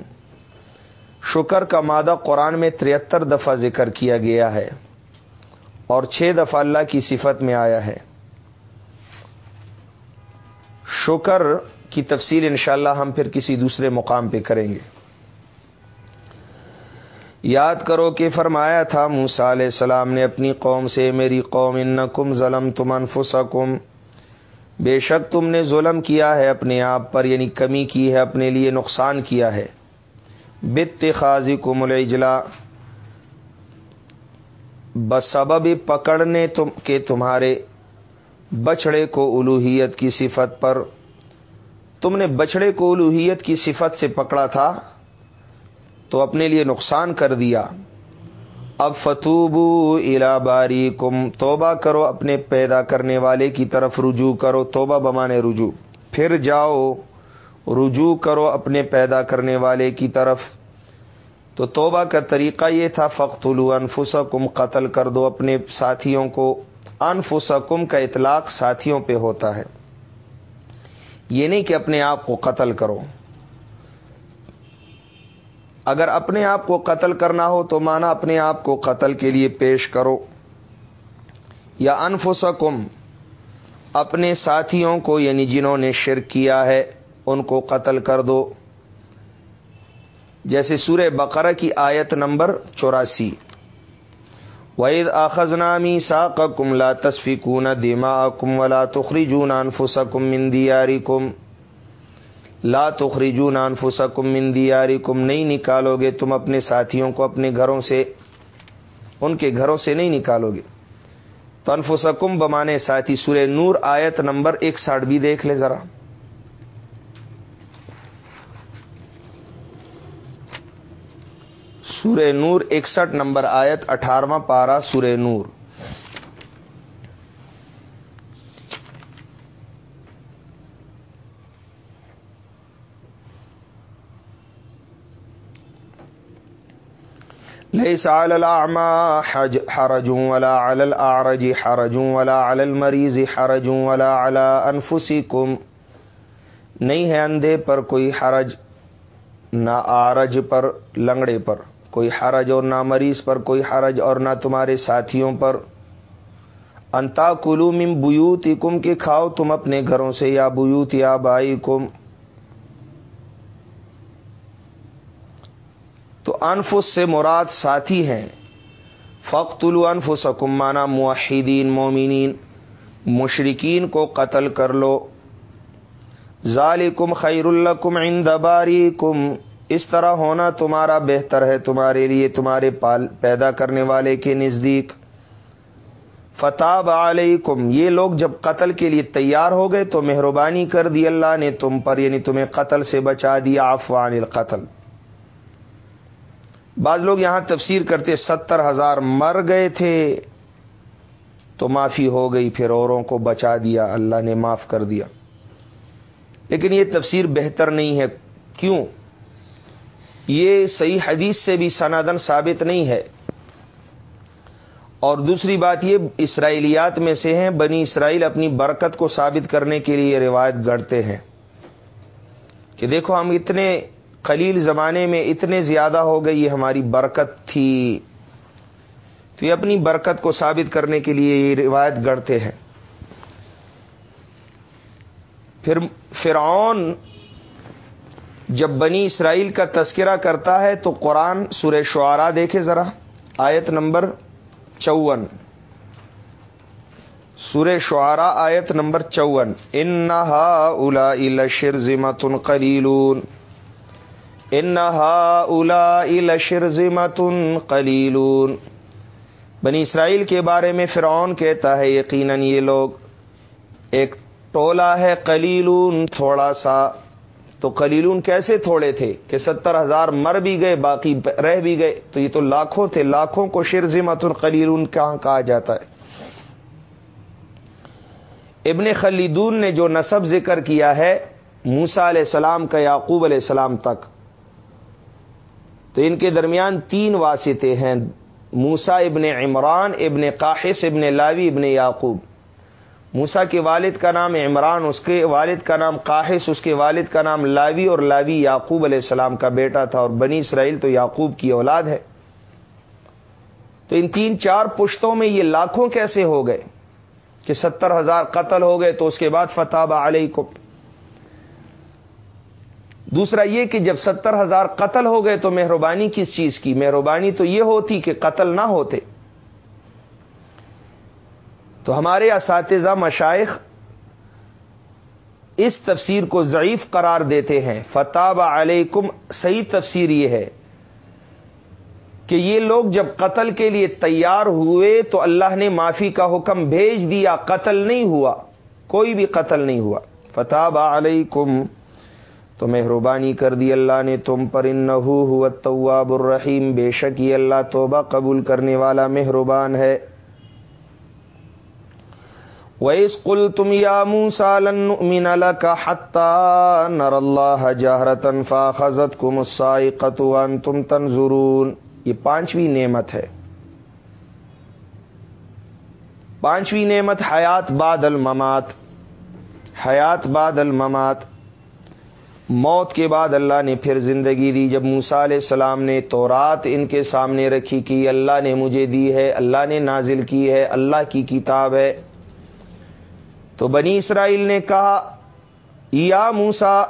Speaker 1: شکر کا مادہ قرآن میں تریہتر دفعہ ذکر کیا گیا ہے اور چھ دفعہ اللہ کی صفت میں آیا ہے۔ شکر کی تفصیل انشاءاللہ ہم پھر کسی دوسرے مقام پہ کریں گے۔ یاد کرو کہ فرمایا تھا موسا علیہ السلام نے اپنی قوم سے، میری قوم ان کم ظلم تم انفسکم بے شک تم نے ظلم کیا ہے اپنے آپ پر یعنی کمی کی ہے، اپنے لیے نقصان کیا ہے۔ بت خاضی کو ملجلا بسبب پکڑنے تم کے تمہارے بچڑے کو الوحیت کی صفت پر۔ تم نے بچڑے کو الوحیت کی صفت سے پکڑا تھا، تو اپنے لیے نقصان کر دیا۔ اب فتوبو الا باری کم توبہ کرو اپنے پیدا کرنے والے کی طرف رجوع کرو، توبہ بمانے رجوع۔ پھر جاؤ، رجوع کرو اپنے پیدا کرنے والے کی طرف۔ تو توبہ کا طریقہ یہ تھا فخت انفسکم، قتل کر دو اپنے ساتھیوں کو۔ انفسکم کا اطلاق ساتھیوں پہ ہوتا ہے۔ یہ نہیں کہ اپنے آپ کو قتل کرو۔ اگر اپنے آپ کو قتل کرنا ہو تو مانا اپنے آپ کو قتل کے لیے پیش کرو۔ یا انفسکم، اپنے ساتھیوں کو یعنی جنہوں نے شرک کیا ہے، ان کو قتل کر دو۔ جیسے سورہ بقرہ کی آیت نمبر چوراسی۔ وید آخذ نامی ساق کم لا تصفی کون دیما کم ولا تخری جون انفس کم مندیاری کم لا تخری جون انفس کم مندیاری کم نہیں نکالو گے تم اپنے ساتھیوں کو، اپنے گھروں سے، ان کے گھروں سے نہیں نکالو گے تو انفسکم بمانے ساتھی، سورہ نور آیت نمبر ایک ساٹھ بھی دیکھ لے ذرا۔ سورہ نور اکسٹھ نمبر آیت اٹھارہواں پارا سورہ نور۔ ليس على الأعمى حرج ولا على الأعرج حرج ولا على المريض حرج ولا على أنفسكم. نہیں ہے اندھے پر کوئی حرج، نہ آرج پر، لنگڑے پر. کوئی حرج اور نہ مریض پر، کوئی حرج اور نہ تمہارے ساتھیوں پر. انتا کلو مم بوت کم کے کھاؤ تم اپنے گھروں سے، یا بوت یا بائی کم تو انفس سے مراد ساتھی ہیں۔ فخت الف سکمانہ معاہدین مومنین مشرقین کو قتل کر لو۔ ظالکم خیر الکم اندباری کم اس طرح ہونا تمہارا بہتر ہے، تمہارے لیے، تمہارے پال پیدا کرنے والے کے نزدیک۔ فتح علیکم، یہ لوگ جب قتل کے لیے تیار ہو گئے تو مہربانی کر دی اللہ نے تم پر یعنی تمہیں قتل سے بچا دیا۔ آفوان القتل۔ بعض لوگ یہاں تفسیر کرتے ستر ہزار مر گئے تھے تو معافی ہو گئی، پھر اوروں کو بچا دیا، اللہ نے معاف کر دیا۔ لیکن یہ تفسیر بہتر نہیں ہے۔ کیوں؟ یہ صحیح حدیث سے بھی سنادن ثابت نہیں ہے۔ اور دوسری بات یہ، اسرائیلیات میں سے ہیں، بنی اسرائیل اپنی برکت کو ثابت کرنے کے لیے روایت گڑتے ہیں۔ کہ دیکھو ہم اتنے خلیل زمانے میں اتنے زیادہ ہو گئی، یہ ہماری برکت تھی۔ تو یہ اپنی برکت کو ثابت کرنے کے لیے یہ روایت گڑتے ہیں۔ پھر فرعون جب بنی اسرائیل کا تذکرہ کرتا ہے تو قرآن سور شعرا دیکھے ذرا، آیت نمبر چون۔ سور شعرا آیت نمبر چون۔ انہا الا شرزمت قلیلون انہا الا شرزمت قلیلون بنی اسرائیل کے بارے میں فرعون کہتا ہے، یقیناً یہ لوگ ایک ٹولا ہے، قلیلون تھوڑا سا۔ تو قلیلون کیسے تھوڑے تھے کہ ستر ہزار مر بھی گئے، باقی رہ بھی گئے؟ تو یہ تو لاکھوں تھے، لاکھوں کو شرزمت القلیلون کہاں کہا جاتا ہے؟ ابن خلیدون نے جو نصب ذکر کیا ہے موسا علیہ السلام کا، یعقوب علیہ السلام تک۔ تو ان کے درمیان تین واسطے ہیں۔ موسا ابن عمران، ابن قاحص، ابن لاوی، ابن یعقوب۔ موسا کے والد کا نام عمران، اس کے والد کا نام قاحص، اس کے والد کا نام لاوی اور لاوی یعقوب علیہ السلام کا بیٹا تھا اور بنی اسرائیل تو یعقوب کی اولاد ہے۔ تو ان تین چار پشتوں میں یہ لاکھوں کیسے ہو گئے کہ ستر ہزار قتل ہو گئے تو اس کے بعد فتح علیہ دوسرا یہ کہ جب ستر ہزار قتل ہو گئے تو مہربانی کس چیز کی؟ مہربانی تو یہ ہوتی کہ قتل نہ ہوتے۔ تو ہمارے اساتذہ مشائق اس تفسیر کو ضعیف قرار دیتے ہیں۔ فتح علیکم صحیح تفسیر یہ ہے کہ یہ لوگ جب قتل کے لیے تیار ہوئے تو اللہ نے معافی کا حکم بھیج دیا، قتل نہیں ہوا، کوئی بھی قتل نہیں ہوا۔ فتح علیکم تو مہربانی کر دی اللہ نے تم پر ان ہوا تواب الرحیم، بے شک یہ اللہ توبہ قبول کرنے والا مہربان ہے۔ ویس کل تم یا موسالن کا حتہ نر اللہ جہرتن فا خزت کم قطوان تم تنظرون۔ یہ پانچویں نعمت ہے۔ پانچویں نعمت حیات بعد الممات۔ حیات بعد الممات۔ موت کے بعد اللہ نے پھر زندگی دی۔ جب موسا علیہ السلام نے تورات ان کے سامنے رکھی کہ اللہ نے مجھے دی ہے، اللہ نے نازل کی ہے، اللہ کی کتاب ہے۔ تو بنی اسرائیل نے کہا، یا موسا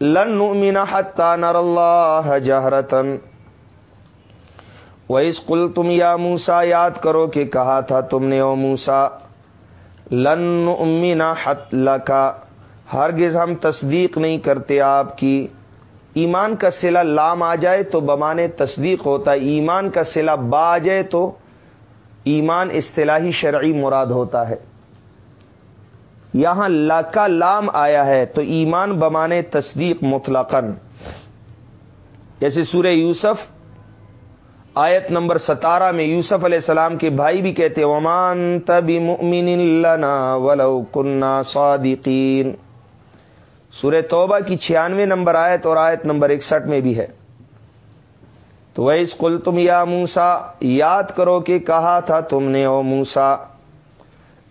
Speaker 1: لن نؤمن حتى نر اللہ جہرتن ویس کل تم یا موسا یاد کرو کہ کہا تھا تم نے، او موسا لن نؤمن حت لکا۔ ہرگز ہم تصدیق نہیں کرتے آپ کی۔ ایمان کا سلا لام آ جائے تو بمانے تصدیق ہوتا ہے۔ ایمان کا سلا با آ جائے تو ایمان اصطلاحی شرعی مراد ہوتا ہے۔ یہاں کا لام آیا ہے تو ایمان بمانے تصدیق مطلقن جیسے سورہ یوسف، آیت نمبر ستارہ میں یوسف علیہ السلام کے بھائی بھی کہتے ومان تبی مؤمن لنا ولو کننا صادقین سورہ توبہ کی چھیانوے نمبر آیت اور آیت نمبر اکسٹھ میں بھی ہے۔ تو ویس کل تم یا موسا یاد کرو کہ کہا تھا تم نے، او موسا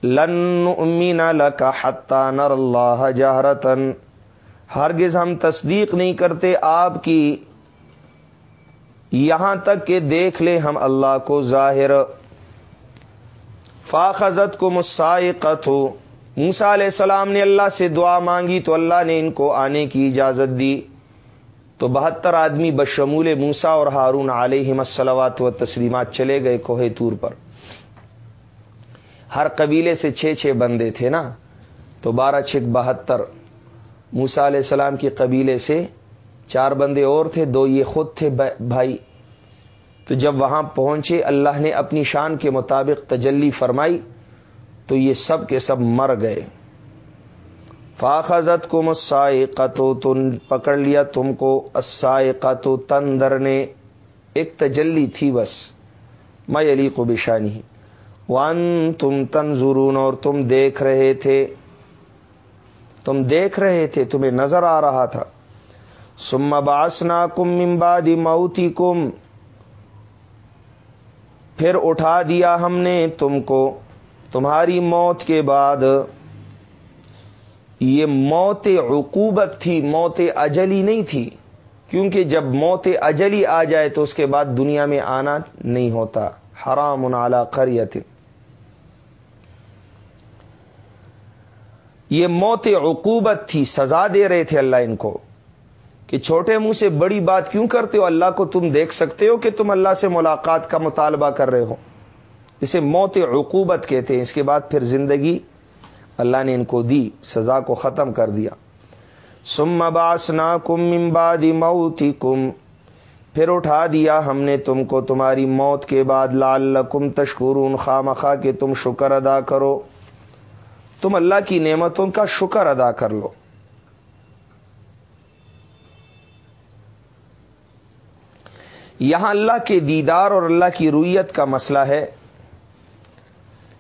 Speaker 1: لن امینا لکا حتہ نر اللہ جہرتن ہرگز ہم تصدیق نہیں کرتے آپ کی، یہاں تک کہ دیکھ لے ہم اللہ کو ظاہر۔ فاخذت کو مسائقت ہو موسا علیہ السلام نے اللہ سے دعا مانگی تو اللہ نے ان کو آنے کی اجازت دی۔ تو بہتر آدمی بشمول موسا اور ہارون علیہ مسلوات و تسلیمات چلے گئے کوہ تور پر۔ ہر قبیلے سے چھ چھ بندے تھے نا۔ تو بارہ چھک بہتر۔ موسا علیہ السلام کے قبیلے سے چار بندے اور تھے، دو یہ خود تھے بھائی۔ تو جب وہاں پہنچے، اللہ نے اپنی شان کے مطابق تجلی فرمائی۔ تو یہ سب کے سب مر گئے۔ فاخذت کو مسائے تن پکڑ لیا تم کو۔ اسائے قطو تندر نے ایک تجلی تھی بس۔ میں علی کو بشانی ون تم تنظرون، اور تم دیکھ رہے تھے۔ تم دیکھ رہے تھے، تمہیں نظر آ رہا تھا۔ سم باسنا کم ممبادی موتی کم پھر اٹھا دیا ہم نے تم کو۔ تمہاری موت کے بعد یہ موت عقوبت تھی، موت اجلی نہیں تھی۔ کیونکہ جب موت اجلی آ جائے تو اس کے بعد دنیا میں آنا نہیں ہوتا۔ حرام علی قریت۔ یہ موت عقوبت تھی، سزا دے رہے تھے اللہ ان کو۔ کہ چھوٹے منہ سے بڑی بات کیوں کرتے ہو؟ اللہ کو تم دیکھ سکتے ہو کہ تم اللہ سے ملاقات کا مطالبہ کر رہے ہو۔ اسے موت عقوبت کہتے ہیں، اس کے بعد پھر زندگی اللہ نے ان کو دی، سزا کو ختم کر دیا۔ سم باسنا کم امباد موتی کم پھر اٹھا دیا ہم نے تم کو تمہاری موت کے بعد لال کم تشکرون خواہ کہ تم شکر ادا کرو۔ تم اللہ کی نعمتوں کا شکر ادا کر لو۔ یہاں اللہ کے دیدار اور اللہ کی رویت کا مسئلہ ہے۔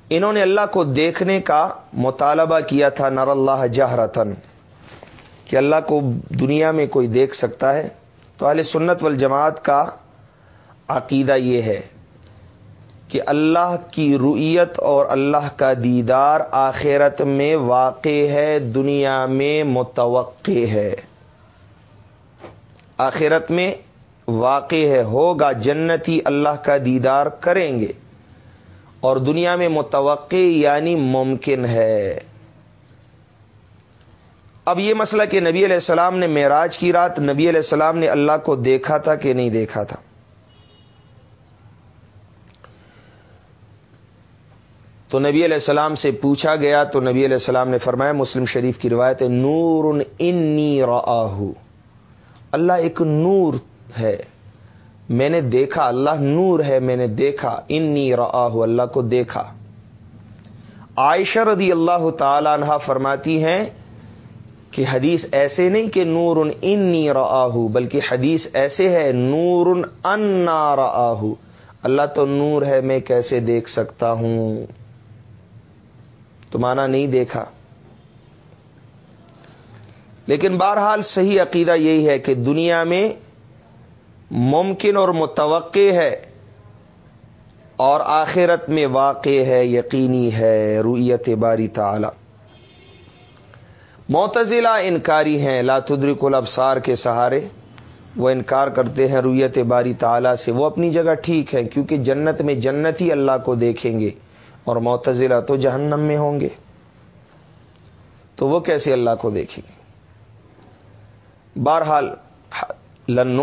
Speaker 1: انہوں نے اللہ کو دیکھنے کا مطالبہ کیا تھا، نر اللہ جہرتن کہ اللہ کو دنیا میں کوئی دیکھ سکتا ہے۔ تو اہل سنت والجماعت کا عقیدہ یہ ہے کہ اللہ کی رویت اور اللہ کا دیدار آخرت میں واقع ہے، دنیا میں متوقع ہے۔ آخرت میں واقع ہے، ہوگا، جنتی اللہ کا دیدار کریں گے۔ اور دنیا میں متوقع یعنی ممکن ہے۔ اب یہ مسئلہ کہ نبی علیہ السلام نے معراج کی رات، نبی علیہ السلام نے اللہ کو دیکھا تھا کہ نہیں دیکھا تھا۔ تو نبی علیہ السلام سے پوچھا گیا تو نبی علیہ السلام نے فرمایا، مسلم شریف کی روایت نور انی راہو اللہ ایک نور ہے۔ میں نے دیکھا، اللہ نور ہے، میں نے دیکھا، انی راہو اللہ کو دیکھا۔ عائشہ رضی اللہ تعالی عنہ فرماتی ہیں کہ حدیث ایسے نہیں کہ نور انی راہو بلکہ حدیث ایسے ہے نور انا راہو اللہ تو نور ہے، میں کیسے دیکھ سکتا ہوں؟ تو مانا نہیں دیکھا۔ لیکن بہرحال صحیح عقیدہ یہی ہے کہ دنیا میں ممکن اور متوقع ہے اور آخرت میں واقع ہے، یقینی ہے رویت باری تعالی۔ معتزلہ انکاری ہیں لاتدرک الابصار کے سہارے۔ وہ انکار کرتے ہیں رویت باری تعالی سے۔ وہ اپنی جگہ ٹھیک ہے کیونکہ جنت میں جنتی اللہ کو دیکھیں گے اور معتزلہ تو جہنم میں ہوں گے۔ تو وہ کیسے اللہ کو دیکھیں گے؟ بہرحال لن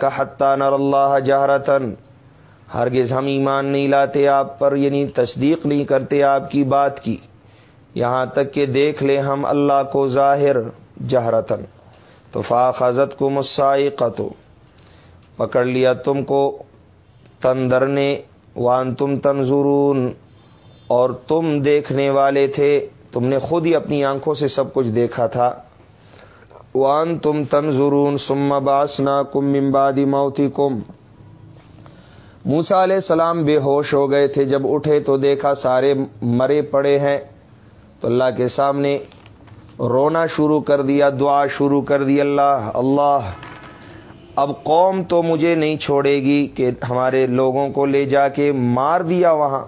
Speaker 1: کا حتہ نر اللہ جہرتن ہرگز ہم ایمان نہیں لاتے آپ پر یعنی تصدیق نہیں کرتے آپ کی بات کی۔ یہاں تک کہ دیکھ لیں ہم اللہ کو ظاہر جہرتن تو حضرت کو مسائی پکڑ لیا تم کو تندر نے وان تم تنظرون۔ اور تم دیکھنے والے تھے، تم نے خود ہی اپنی آنکھوں سے سب کچھ دیکھا تھا۔ وان تم تنظرون سم باسنا کم ممبادی موتی کم موسا علیہ السلام بے ہوش ہو گئے تھے۔ جب اٹھے تو دیکھا سارے مرے پڑے ہیں۔ تو اللہ کے سامنے رونا شروع کر دیا، دعا شروع کر دی، اللہ اللہ، اب قوم تو مجھے نہیں چھوڑے گی کہ ہمارے لوگوں کو لے جا کے مار دیا وہاں۔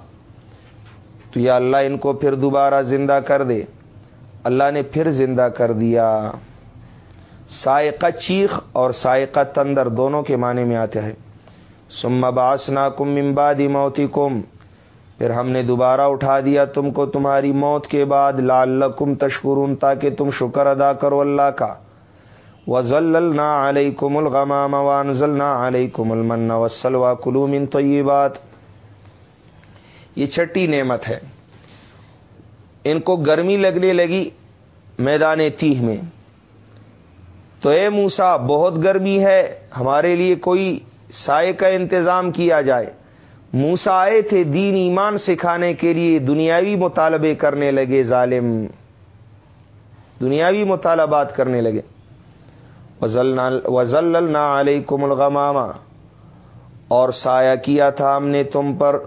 Speaker 1: تو یا اللہ ان کو پھر دوبارہ زندہ کر دے۔ اللہ نے پھر زندہ کر دیا۔ سائقہ چیخ اور سائقہ تندر دونوں کے معنی میں آتے ہیں۔ سم باسنا کم امبادی موتی کم پھر ہم نے دوبارہ اٹھا دیا تم کو تمہاری موت کے بعد لال کم تشکرون تاکہ تم شکر ادا کرو اللہ کا۔ وزل علیہ کم الغمام وانزل علیہ کم المن وسلوا کلوم تو یہ بات یہ چھٹی نعمت ہے۔ ان کو گرمی لگنے لگی میدان تیہ میں۔ تو اے موسا بہت گرمی ہے، ہمارے لیے کوئی سائے کا انتظام کیا جائے۔ موسا آئے تھے دین ایمان سکھانے کے لیے، دنیاوی مطالبے کرنے لگے ظالم۔ دنیاوی مطالبات کرنے لگے۔ وزل علیہ کم الغمامہ اور سایہ کیا تھا ہم نے تم پر،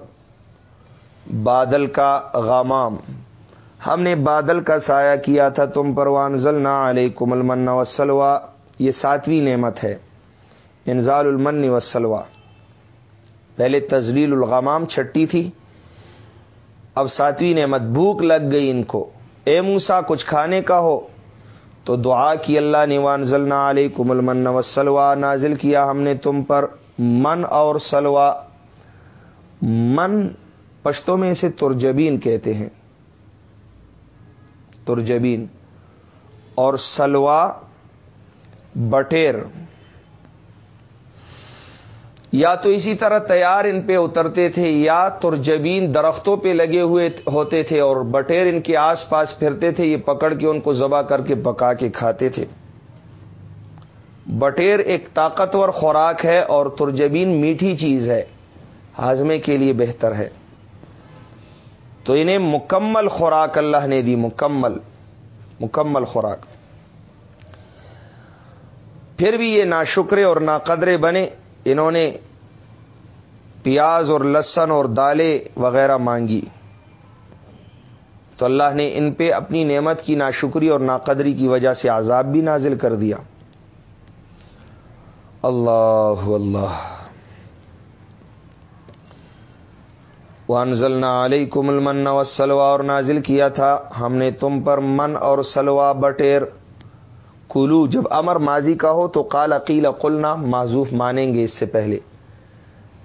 Speaker 1: بادل کا غمام۔ ہم نے بادل کا سایہ کیا تھا، تم پر وانزل نہ علیہ کمل من وسلوا یہ ساتویں نعمت ہے، انزال المن وسلوا پہلے تزلیل الغمام چھٹی تھی، اب ساتویں نعمت، بھوک لگ گئی ان کو۔ اے موسا کچھ کھانے کا ہو؟ تو دعا کی اللہ نے وانزل نہ علیہ کمل من وسلوا نازل کیا ہم نے تم پر من اور سلوا من پشتوں میں اسے ترجبین کہتے ہیں۔ ترجبین اور سلوا بٹیر۔ یا تو اسی طرح تیار ان پہ اترتے تھے، یا ترجبین درختوں پہ لگے ہوئے ہوتے تھے اور بٹیر ان کے آس پاس پھرتے تھے، یہ پکڑ کے ان کو ذبح کر کے پکا کے کھاتے تھے۔ بٹیر ایک طاقتور خوراک ہے اور ترجبین میٹھی چیز ہے، ہاضمے کے لیے بہتر ہے۔ تو انہیں مکمل خوراک اللہ نے دی، مکمل مکمل خوراک۔ پھر بھی یہ نا شکرے اور نا قدرے بنے، انہوں نے پیاز اور لسن اور دالیں وغیرہ مانگی۔ تو اللہ نے ان پہ اپنی نعمت کی ناشکری اور ناقدری کی وجہ سے عذاب بھی نازل کر دیا۔ اللہ اللہ۔ وانزلنا علیکم المن والسلوى، اور نازل کیا تھا۔ ہم نے تم پر من اور سلوا بٹیر۔ کلو جب امر ماضی کا ہو تو قال عقیل قلنا، معذوف مانیں گے اس سے پہلے۔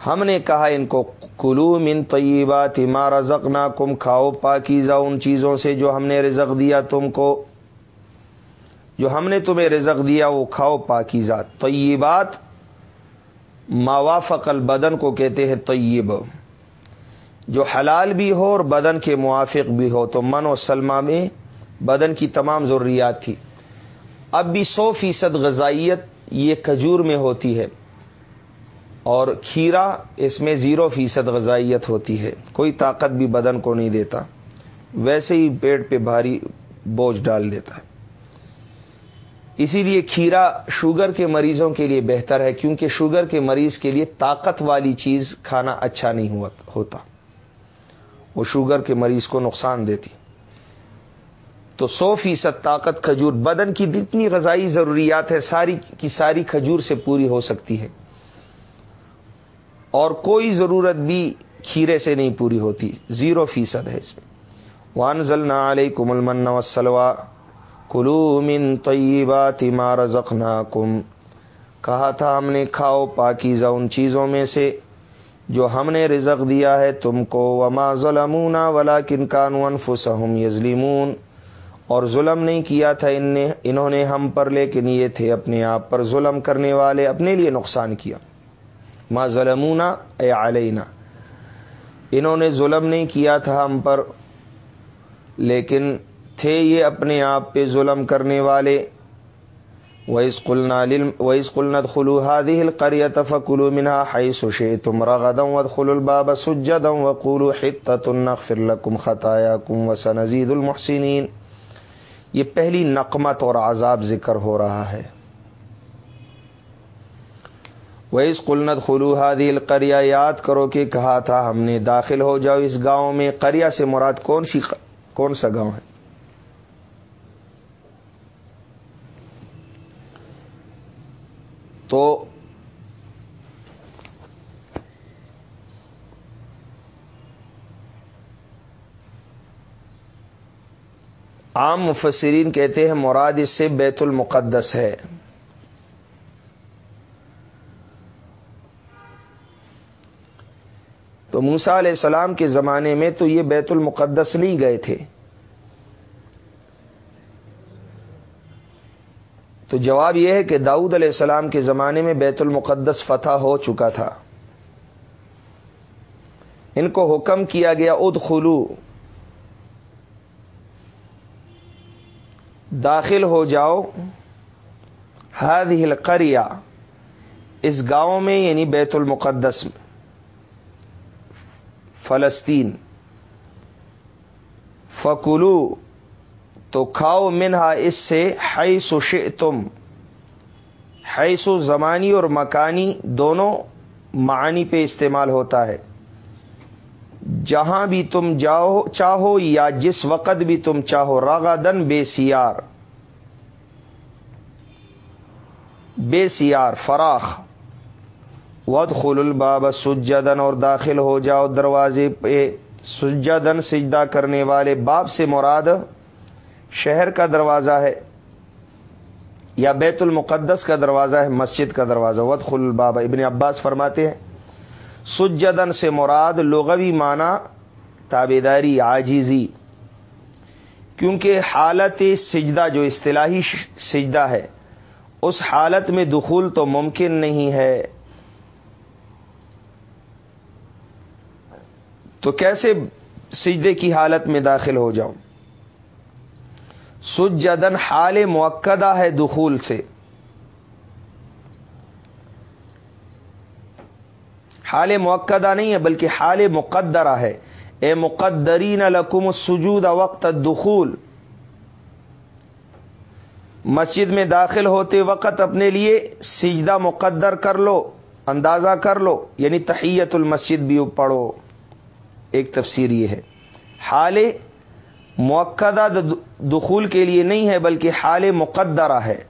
Speaker 1: ہم نے کہا، ان کو کلو من طیبات ما رزقنا کم کھاؤ پاکیزہ ان چیزوں سے جو ہم نے رزق دیا تم کو۔ جو ہم نے تمہیں رزق دیا، وہ کھاؤ پاکیزہ۔ طیبات موافق البدن کو کہتے ہیں طیب۔ جو حلال بھی ہو اور بدن کے موافق بھی ہو۔ تو من و سلما میں بدن کی تمام ضروریات تھی۔ اب بھی سو فیصد غذائیت یہ کھجور میں ہوتی ہے۔ اور کھیرا اس میں زیرو فیصد غذائیت ہوتی ہے۔ کوئی طاقت بھی بدن کو نہیں دیتا۔ ویسے ہی پیٹ پہ بھاری بوجھ ڈال دیتا ہے۔ اسی لیے کھیرا شوگر کے مریضوں کے لیے بہتر ہے۔ کیونکہ شوگر کے مریض کے لیے طاقت والی چیز کھانا اچھا نہیں ہوتا۔ وہ شوگر کے مریض کو نقصان دیتی۔ تو سو فیصد طاقت کھجور بدن کی جتنی غذائی ضروریات ہے ساری کی ساری کھجور سے پوری ہو سکتی ہے۔ اور کوئی ضرورت بھی کھیرے سے نہیں پوری ہوتی۔ زیرو فیصد ہے اس میں۔ وان ضلع علیہ کم المن وسلوا کلو من طیبات ما رزقناکم کہا تھا ہم نے، کھاؤ پاکیزہ ان چیزوں میں سے۔ جو ہم نے رزق دیا ہے تم کو، وما ظلمون ولا کن کانون فسم یزلیمون اور ظلم نہیں کیا تھا ان نے، انہوں نے ہم پر، لیکن یہ تھے اپنے آپ پر ظلم کرنے والے، اپنے لیے نقصان کیا۔ ما ظلمونا، اے علینا انہوں نے ظلم نہیں کیا تھا ہم پر، لیکن تھے یہ اپنے آپ پہ ظلم کرنے والے۔ ویس قلنا ویس قلنت خلو ہادی القریت فکلو منا ہائی سشے تم رغدم الباب سجدم وقولو حتت النغفر لکم خطایا کم وسن عزید المحسنین یہ پہلی نقمت اور عذاب ذکر ہو رہا ہے۔ ویس قلنت خلو ہادی القریہ یاد کرو کہ کہا تھا ہم نے داخل ہو جاؤ اس گاؤں میں۔ قریہ سے مراد کون سی کون سا گاؤں ہے؟ تو عام مفسرین کہتے ہیں مراد اس سے بیت المقدس ہے۔ تو موسا علیہ السلام کے زمانے میں تو یہ بیت المقدس نہیں گئے تھے۔ تو جواب یہ ہے کہ داؤد علیہ السلام کے زمانے میں بیت المقدس فتح ہو چکا تھا۔ ان کو حکم کیا گیا اد خلو داخل ہو جاؤ۔ ہاد ہل اس گاؤں میں یعنی بیت المقدس، فلسطین۔ فکلو تو کھاؤ منہا اس سے ہائی سو تم ہائی سو زمانی اور مکانی دونوں معنی پہ استعمال ہوتا ہے۔ جہاں بھی تم جاؤ چاہو یا جس وقت بھی تم چاہو راگا دن بے سیار۔ بے سیار، فراخ۔ ود خل الباب سجدن اور داخل ہو جاؤ دروازے پہ۔ سجدن سجدہ کرنے والے باپ سے مراد شہر کا دروازہ ہے یا بیت المقدس کا دروازہ ہے، مسجد کا دروازہ۔ ود خل بابا ابن عباس فرماتے ہیں سجدن سے مراد لغوی معنی تابے داری آجیزی کیونکہ حالت سجدہ، جو اصطلاحی سجدہ ہے، اس حالت میں دخول تو ممکن نہیں ہے۔ تو کیسے سجدے کی حالت میں داخل ہو جاؤں؟ سجدن حال موقع ہے دخول سے۔ حال موقع نہیں ہے بلکہ حال مقدرہ ہے۔ اے مقدرین لکم السجود وقت دخول مسجد میں داخل ہوتے وقت اپنے لیے سجدہ مقدر کر لو، اندازہ کر لو یعنی تحیت المسجد بھی پڑھو۔ ایک تفسیر یہ ہے۔ حال موقع دخول کے لیے نہیں ہے، بلکہ حال مقدرہ ہے۔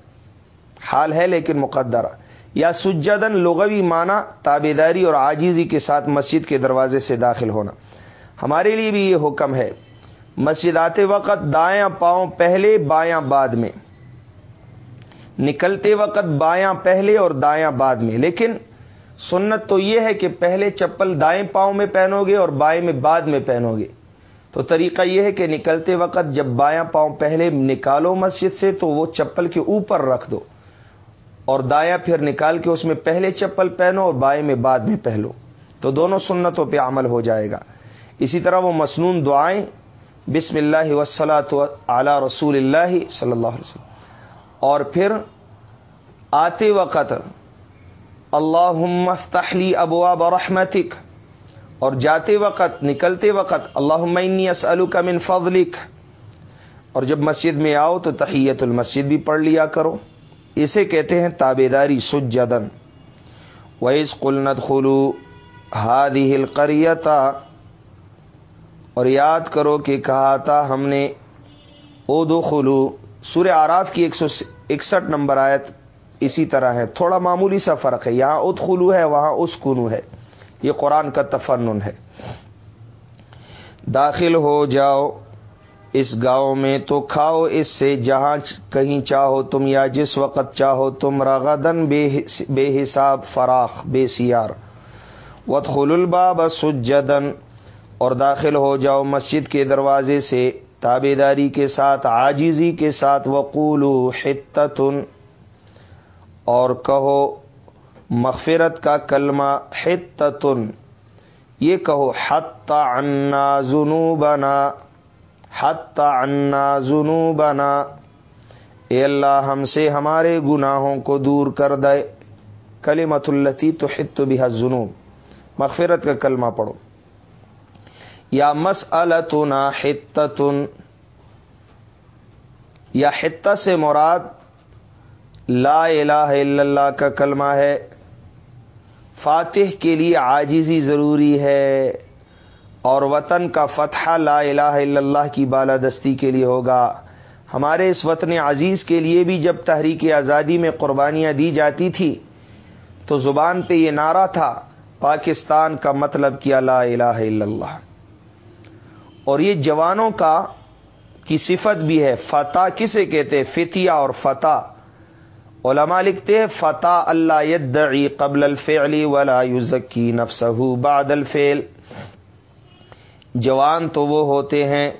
Speaker 1: حال ہے لیکن مقدرہ۔ یا سجدن لغوی معنی تابے داری اور آجیزی کے ساتھ مسجد کے دروازے سے داخل ہونا۔ ہمارے لیے بھی یہ حکم ہے۔ مسجد آتے وقت دایاں پاؤں پہلے بایاں بعد میں۔ نکلتے وقت بایاں پہلے اور دایاں بعد میں۔ لیکن سنت تو یہ ہے کہ پہلے چپل دائیں پاؤں میں پہنو گے اور بائیں میں بعد میں پہنو گے۔ تو طریقہ یہ ہے کہ نکلتے وقت جب بایاں پاؤں پہلے نکالو مسجد سے تو وہ چپل کے اوپر رکھ دو اور دایاں پھر نکال کے اس میں پہلے چپل پہنو اور بائیں میں بعد میں پہلو۔ تو دونوں سنتوں پہ عمل ہو جائے گا۔ اسی طرح وہ مصنون دعائیں، بسم اللہ وسلاۃ اعلی رسول اللہ صلی اللہ علیہ وسلم۔ اور پھر آتے وقت اللہ مفتحلی ابوا برحمتک اور جاتے وقت، نکلتے وقت اللہ عمنی اسلو من فضلک۔ اور جب مسجد میں آؤ تو تحیت المسجد بھی پڑھ لیا کرو۔ اسے کہتے ہیں تابے داری سجدن ویس قلنت خلو ہادی القریتا اور یاد کرو کہ کہا تھا ہم نے او دو خلو سورہ آراف کی ایک سو اکسٹھ نمبر آیت اسی طرح ہے۔ تھوڑا معمولی سا فرق ہے۔ یہاں ات خلو ہے، وہاں اس کنو ہے۔ یہ قرآن کا تفنن ہے۔ داخل ہو جاؤ اس گاؤں میں تو کھاؤ اس سے جہاں کہیں چاہو تم یا جس وقت چاہو تم راغدن بے حساب فراخ، بے سیار۔ وط خل الباب سجدن اور داخل ہو جاؤ مسجد کے دروازے سے۔ تابے داری کے ساتھ آجیزی کے ساتھ۔ وقول حتتن اور کہو مغفرت کا کلمہ حتتن یہ کہو، حت انا زنو بنا حت انا زنو بنا اے اللہ، ہم سے ہمارے گناہوں کو دور کر دے۔ کلمت التی تو حت بھی جنوب مغفرت کا کلمہ پڑھو۔ یا مس التنا حتتن یا حت سے مراد لا الہ الا اللہ کا کلمہ ہے۔ فاتح کے لیے عاجزی ضروری ہے اور وطن کا فتح لا الہ الا اللہ کی بالادستی کے لیے ہوگا۔ ہمارے اس وطن عزیز کے لیے بھی جب تحریک آزادی میں قربانیاں دی جاتی تھی، تو زبان پہ یہ نعرہ تھا، پاکستان کا مطلب کیا لا الہ الا اللہ۔ اور یہ جوانوں کا کی صفت بھی ہے، فتح کسے کہتے فتیہ اور فتح۔ علماء لکھتے ہیں فتح اللہ یدعی قبل الفعلی ولا یزکی نفسہ بعد الفعل۔ جوان تو وہ ہوتے ہیں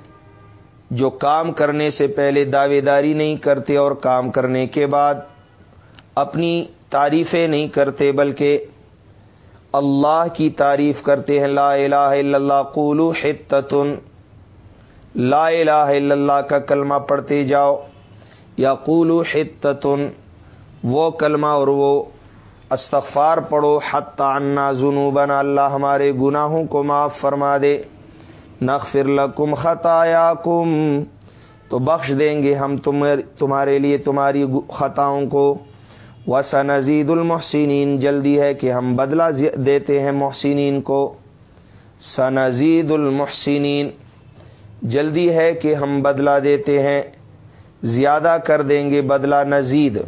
Speaker 1: جو کام کرنے سے پہلے دعوے داری نہیں کرتے اور کام کرنے کے بعد اپنی تعریفیں نہیں کرتے، بلکہ اللہ کی تعریف کرتے ہیں، لا الہ الا اللہ، قولو حتتن لا الہ الا اللہ کا کلمہ پڑھتے جاؤ، یا قولو حتتن وہ کلمہ اور وہ استغفار پڑھو حت انا جنوبنا اللہ ہمارے گناہوں کو معاف فرما دے۔ نغفر لکم خطایا کم تو بخش دیں گے ہم تمہارے لیے تمہاری خطاؤں کو۔ وسا نزید المحسنین جلدی ہے کہ ہم بدلہ دیتے ہیں محسنین کو۔ سنزید المحسنین جلدی ہے کہ ہم بدلہ دیتے ہیں۔ زیادہ کر دیں گے بدلہ نزید۔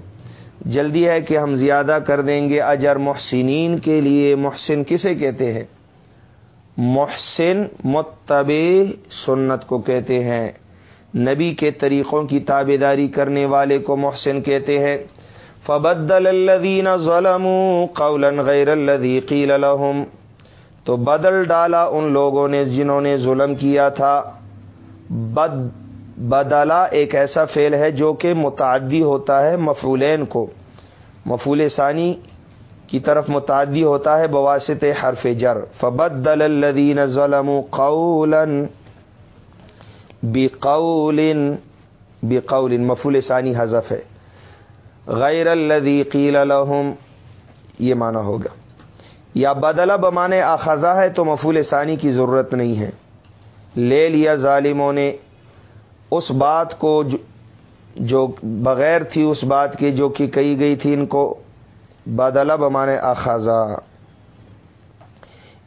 Speaker 1: جلدی ہے کہ ہم زیادہ کر دیں گے اجر محسنین کے لیے۔ محسن کسے کہتے ہیں؟ محسن متب سنت کو کہتے ہیں۔ نبی کے طریقوں کی تابے داری کرنے والے کو محسن کہتے ہیں۔ فبدل الدین ظلم قولا غیر الدی قیل لهم تو بدل ڈالا ان لوگوں نے جنہوں نے ظلم کیا تھا۔ بد بدلا ایک ایسا فعل ہے جو کہ متعدی ہوتا ہے مفولین کو۔ مفول ثانی کی طرف متعدی ہوتا ہے بواسط حرف جر۔ فبدل الذین ظلم قولا بقول بقول مفول ثانی حذف ہے۔ غیر الذی قیل لهم، یہ معنی ہوگا۔ یا بدلا بمانے آخذہ ہے تو مفول ثانی کی ضرورت نہیں ہے۔ لے لیا ظالموں نے اس بات کو جو بغیر تھی اس بات کی جو کہ کہی گئی تھی ان کو بدلا بمانے اخذا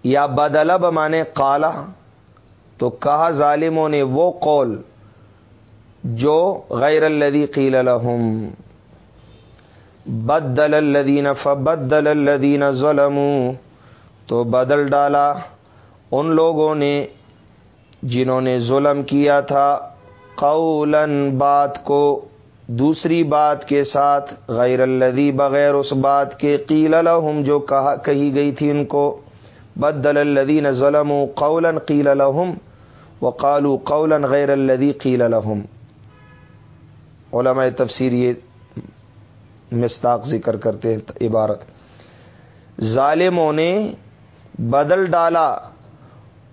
Speaker 1: یا بدلا بمانے کالا تو کہا ظالموں نے وہ قول جو غیر الدی قیل الحم بدل الدین فبدل الدین ظلم تو بدل ڈالا۔ ان لوگوں نے جنہوں نے ظلم کیا تھا۔ قولن بات کو دوسری بات کے ساتھ غیر الدی بغیر اس بات کے قیل الحم جو کہا کہی گئی تھی ان کو، بدل الدین ظلم قولن قیل الحم و قالو قولن غیر الدی قیل الحم علماء تفسیر یہ مستاق ذکر کرتے ہیں، عبارت۔ ظالموں نے بدل ڈالا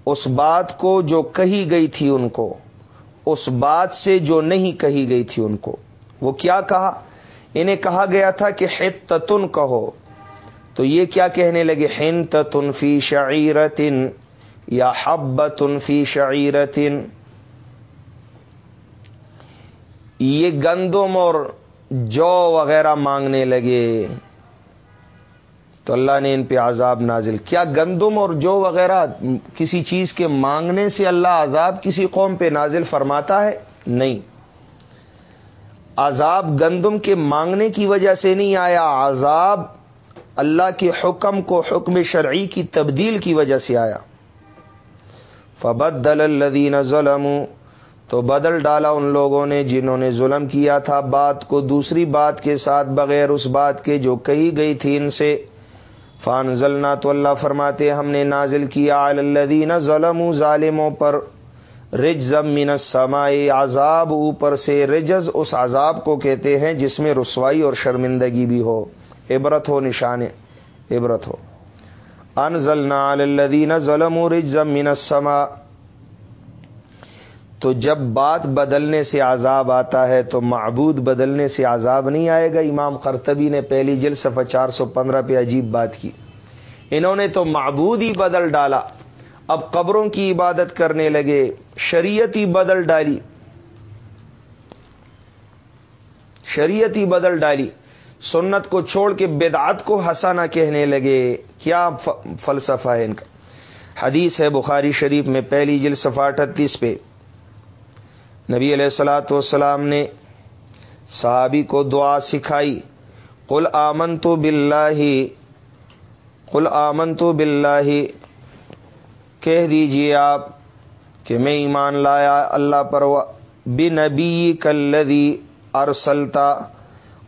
Speaker 1: اس بات کو جو کہی گئی تھی ان کو۔ اس بات سے جو نہیں کہی گئی تھی ان کو۔ وہ کیا کہا؟ انہیں کہا گیا تھا کہ حتتن کہو۔ تو یہ کیا کہنے لگے؟ ہند تن فی شعیرتن یا حبتن فی شعیرتن۔ یہ گندم اور جو وغیرہ مانگنے لگے۔ تو اللہ نے ان پہ عذاب نازل کیا۔ گندم اور جو وغیرہ کسی چیز کے مانگنے سے اللہ عذاب کسی قوم پہ نازل فرماتا ہے، نہیں۔ عذاب گندم کے مانگنے کی وجہ سے نہیں آیا، عذاب اللہ کے حکم کو حکم شرعی کی تبدیل کی وجہ سے آیا۔ فبدل الدین ظلم تو بدل ڈالا ان لوگوں نے جنہوں نے ظلم کیا تھا۔ بات کو دوسری بات کے ساتھ بغیر اس بات کے جو کہی گئی تھی ان سے۔ فان ضلع تو اللہ فرماتے ہم نے نازل کیا الدین ظلم ظالموں پر رجز من السمائی عذاب اوپر سے رجز اس عذاب کو کہتے ہیں جس میں رسوائی اور شرمندگی بھی ہو۔ عبرت ہو، نشان عبرت ہو۔ ان الدین ظلم رجز من السما تو جب بات بدلنے سے عذاب آتا ہے تو معبود بدلنے سے عذاب نہیں آئے گا۔ امام قرطبی نے پہلی جل صفحہ چار سو پندرہ پہ عجیب بات کی۔ انہوں نے تو معبود ہی بدل ڈالا۔ اب قبروں کی عبادت کرنے لگے، شریعت ہی بدل ڈالی۔ شریعت ہی بدل ڈالی۔ سنت کو چھوڑ کے بدعت کو ہسانا کہنے لگے۔ کیا فلسفہ ہے ان کا۔ حدیث ہے بخاری شریف میں پہلی جل صفحہ اٹھتیس پہ۔ نبی علیہ السلاۃ والسلام نے صحابی کو دعا سکھائی، قل آمن تو بلّہ قل آمن تو بلّہ کہہ دیجیے آپ کہ میں ایمان لایا اللہ پر بی نبی کلدی ارسلتا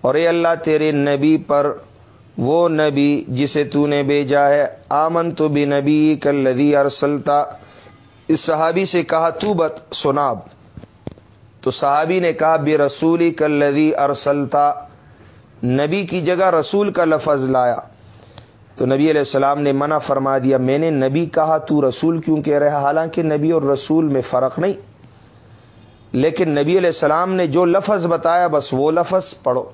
Speaker 1: اور اے اللہ تیرے نبی پر وہ نبی جسے تو نے بھیجا ہے آمن تو بی نبی کلدی ارسلتا اس صحابی سے کہا، تو بت سناب۔ تو صحابی نے کہا بے رسولی کلدی ارسلتا نبی کی جگہ رسول کا لفظ لایا۔ تو نبی علیہ السلام نے منع فرما دیا، میں نے نبی کہا، تو رسول کیوں کہہ رہا حالانکہ نبی اور رسول میں فرق نہیں۔ لیکن نبی علیہ السلام نے جو لفظ بتایا، بس وہ لفظ پڑھو۔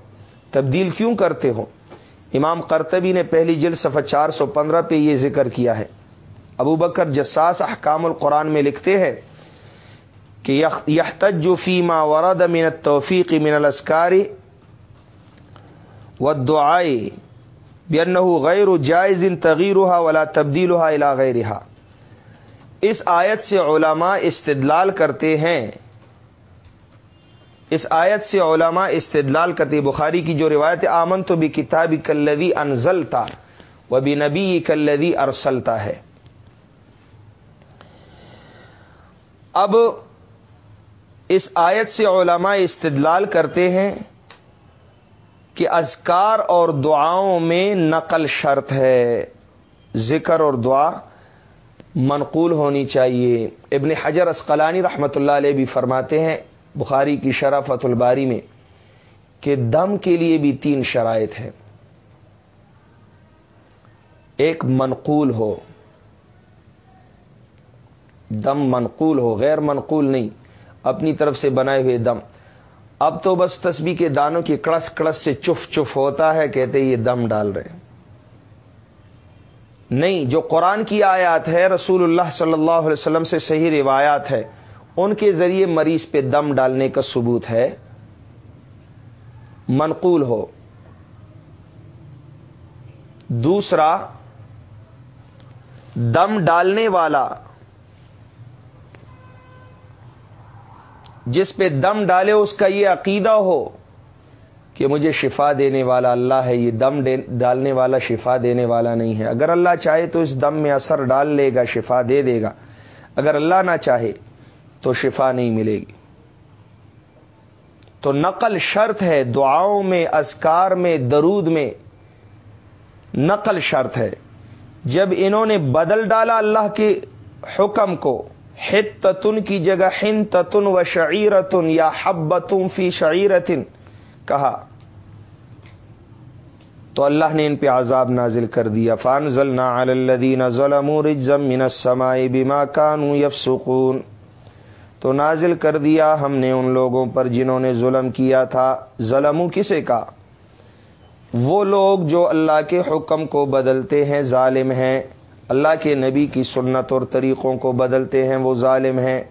Speaker 1: تبدیل کیوں کرتے ہو؟ امام کرتبی نے پہلی جلد صفحہ چار سو پندرہ پہ یہ ذکر کیا ہے۔ ابو بکر جساس احکام القرآن میں لکھتے ہیں کہ یہ فیما ورد من توفیق من الاسکاری و دعائے بین غیر جائز ان تغیر ولا تبدیل ہوا الا غیر اس آیت سے علماء استدلال کرتے ہیں۔ اس آیت سے علماء استدلال کرتے بخاری کی جو روایت آمن تو بھی کتابی کلدی انزلتا وہ بھی نبی کلدی ارسلتا ہے۔ اب اس آیت سے علماء استدلال کرتے ہیں کہ اذکار اور دعاؤں میں نقل شرط ہے۔ ذکر اور دعا منقول ہونی چاہیے۔ ابن حجر اسقلانی رحمۃ اللہ علیہ بھی فرماتے ہیں، بخاری کی شرافت الباری میں، کہ دم کے لیے بھی تین شرائط ہیں۔ ایک منقول ہو، دم منقول ہو، غیر منقول نہیں۔ اپنی طرف سے بنائے ہوئے دم۔ اب تو بس تسبیح کے دانوں کی کڑس کڑس سے چف چف ہوتا ہے، کہتے یہ دم ڈال رہے نہیں، جو قرآن کی آیات ہے رسول اللہ صلی اللہ علیہ وسلم سے صحیح روایات ہے، ان کے ذریعے مریض پہ دم ڈالنے کا ثبوت ہے۔ منقول ہو۔ دوسرا، دم ڈالنے والا جس پہ دم ڈالے اس کا یہ عقیدہ ہو کہ مجھے شفا دینے والا اللہ ہے، یہ دم ڈالنے والا شفا دینے والا نہیں ہے۔ اگر اللہ چاہے تو اس دم میں اثر ڈال لے گا، شفا دے دے گا۔ اگر اللہ نہ چاہے تو شفا نہیں ملے گی۔ تو نقل شرط ہے، دعاؤں میں، اذکار میں، درود میں نقل شرط ہے۔ جب انہوں نے بدل ڈالا اللہ کے حکم کو تتن کی جگہ ہن تتن و شعیرتن یا حبتن فی شعیرتن۔ کہا، تو اللہ نے ان پہ عذاب نازل کر دیا۔ فان ضلع الدین ظلم من السماء بما كانوا يفسقون تو نازل کر دیا ہم نے ان لوگوں پر جنہوں نے ظلم کیا تھا۔ ظلم کسے کا؟ وہ لوگ جو اللہ کے حکم کو بدلتے ہیں، ظالم ہیں۔ اللہ کے نبی کی سنت اور طریقوں کو بدلتے ہیں، وہ ظالم ہیں۔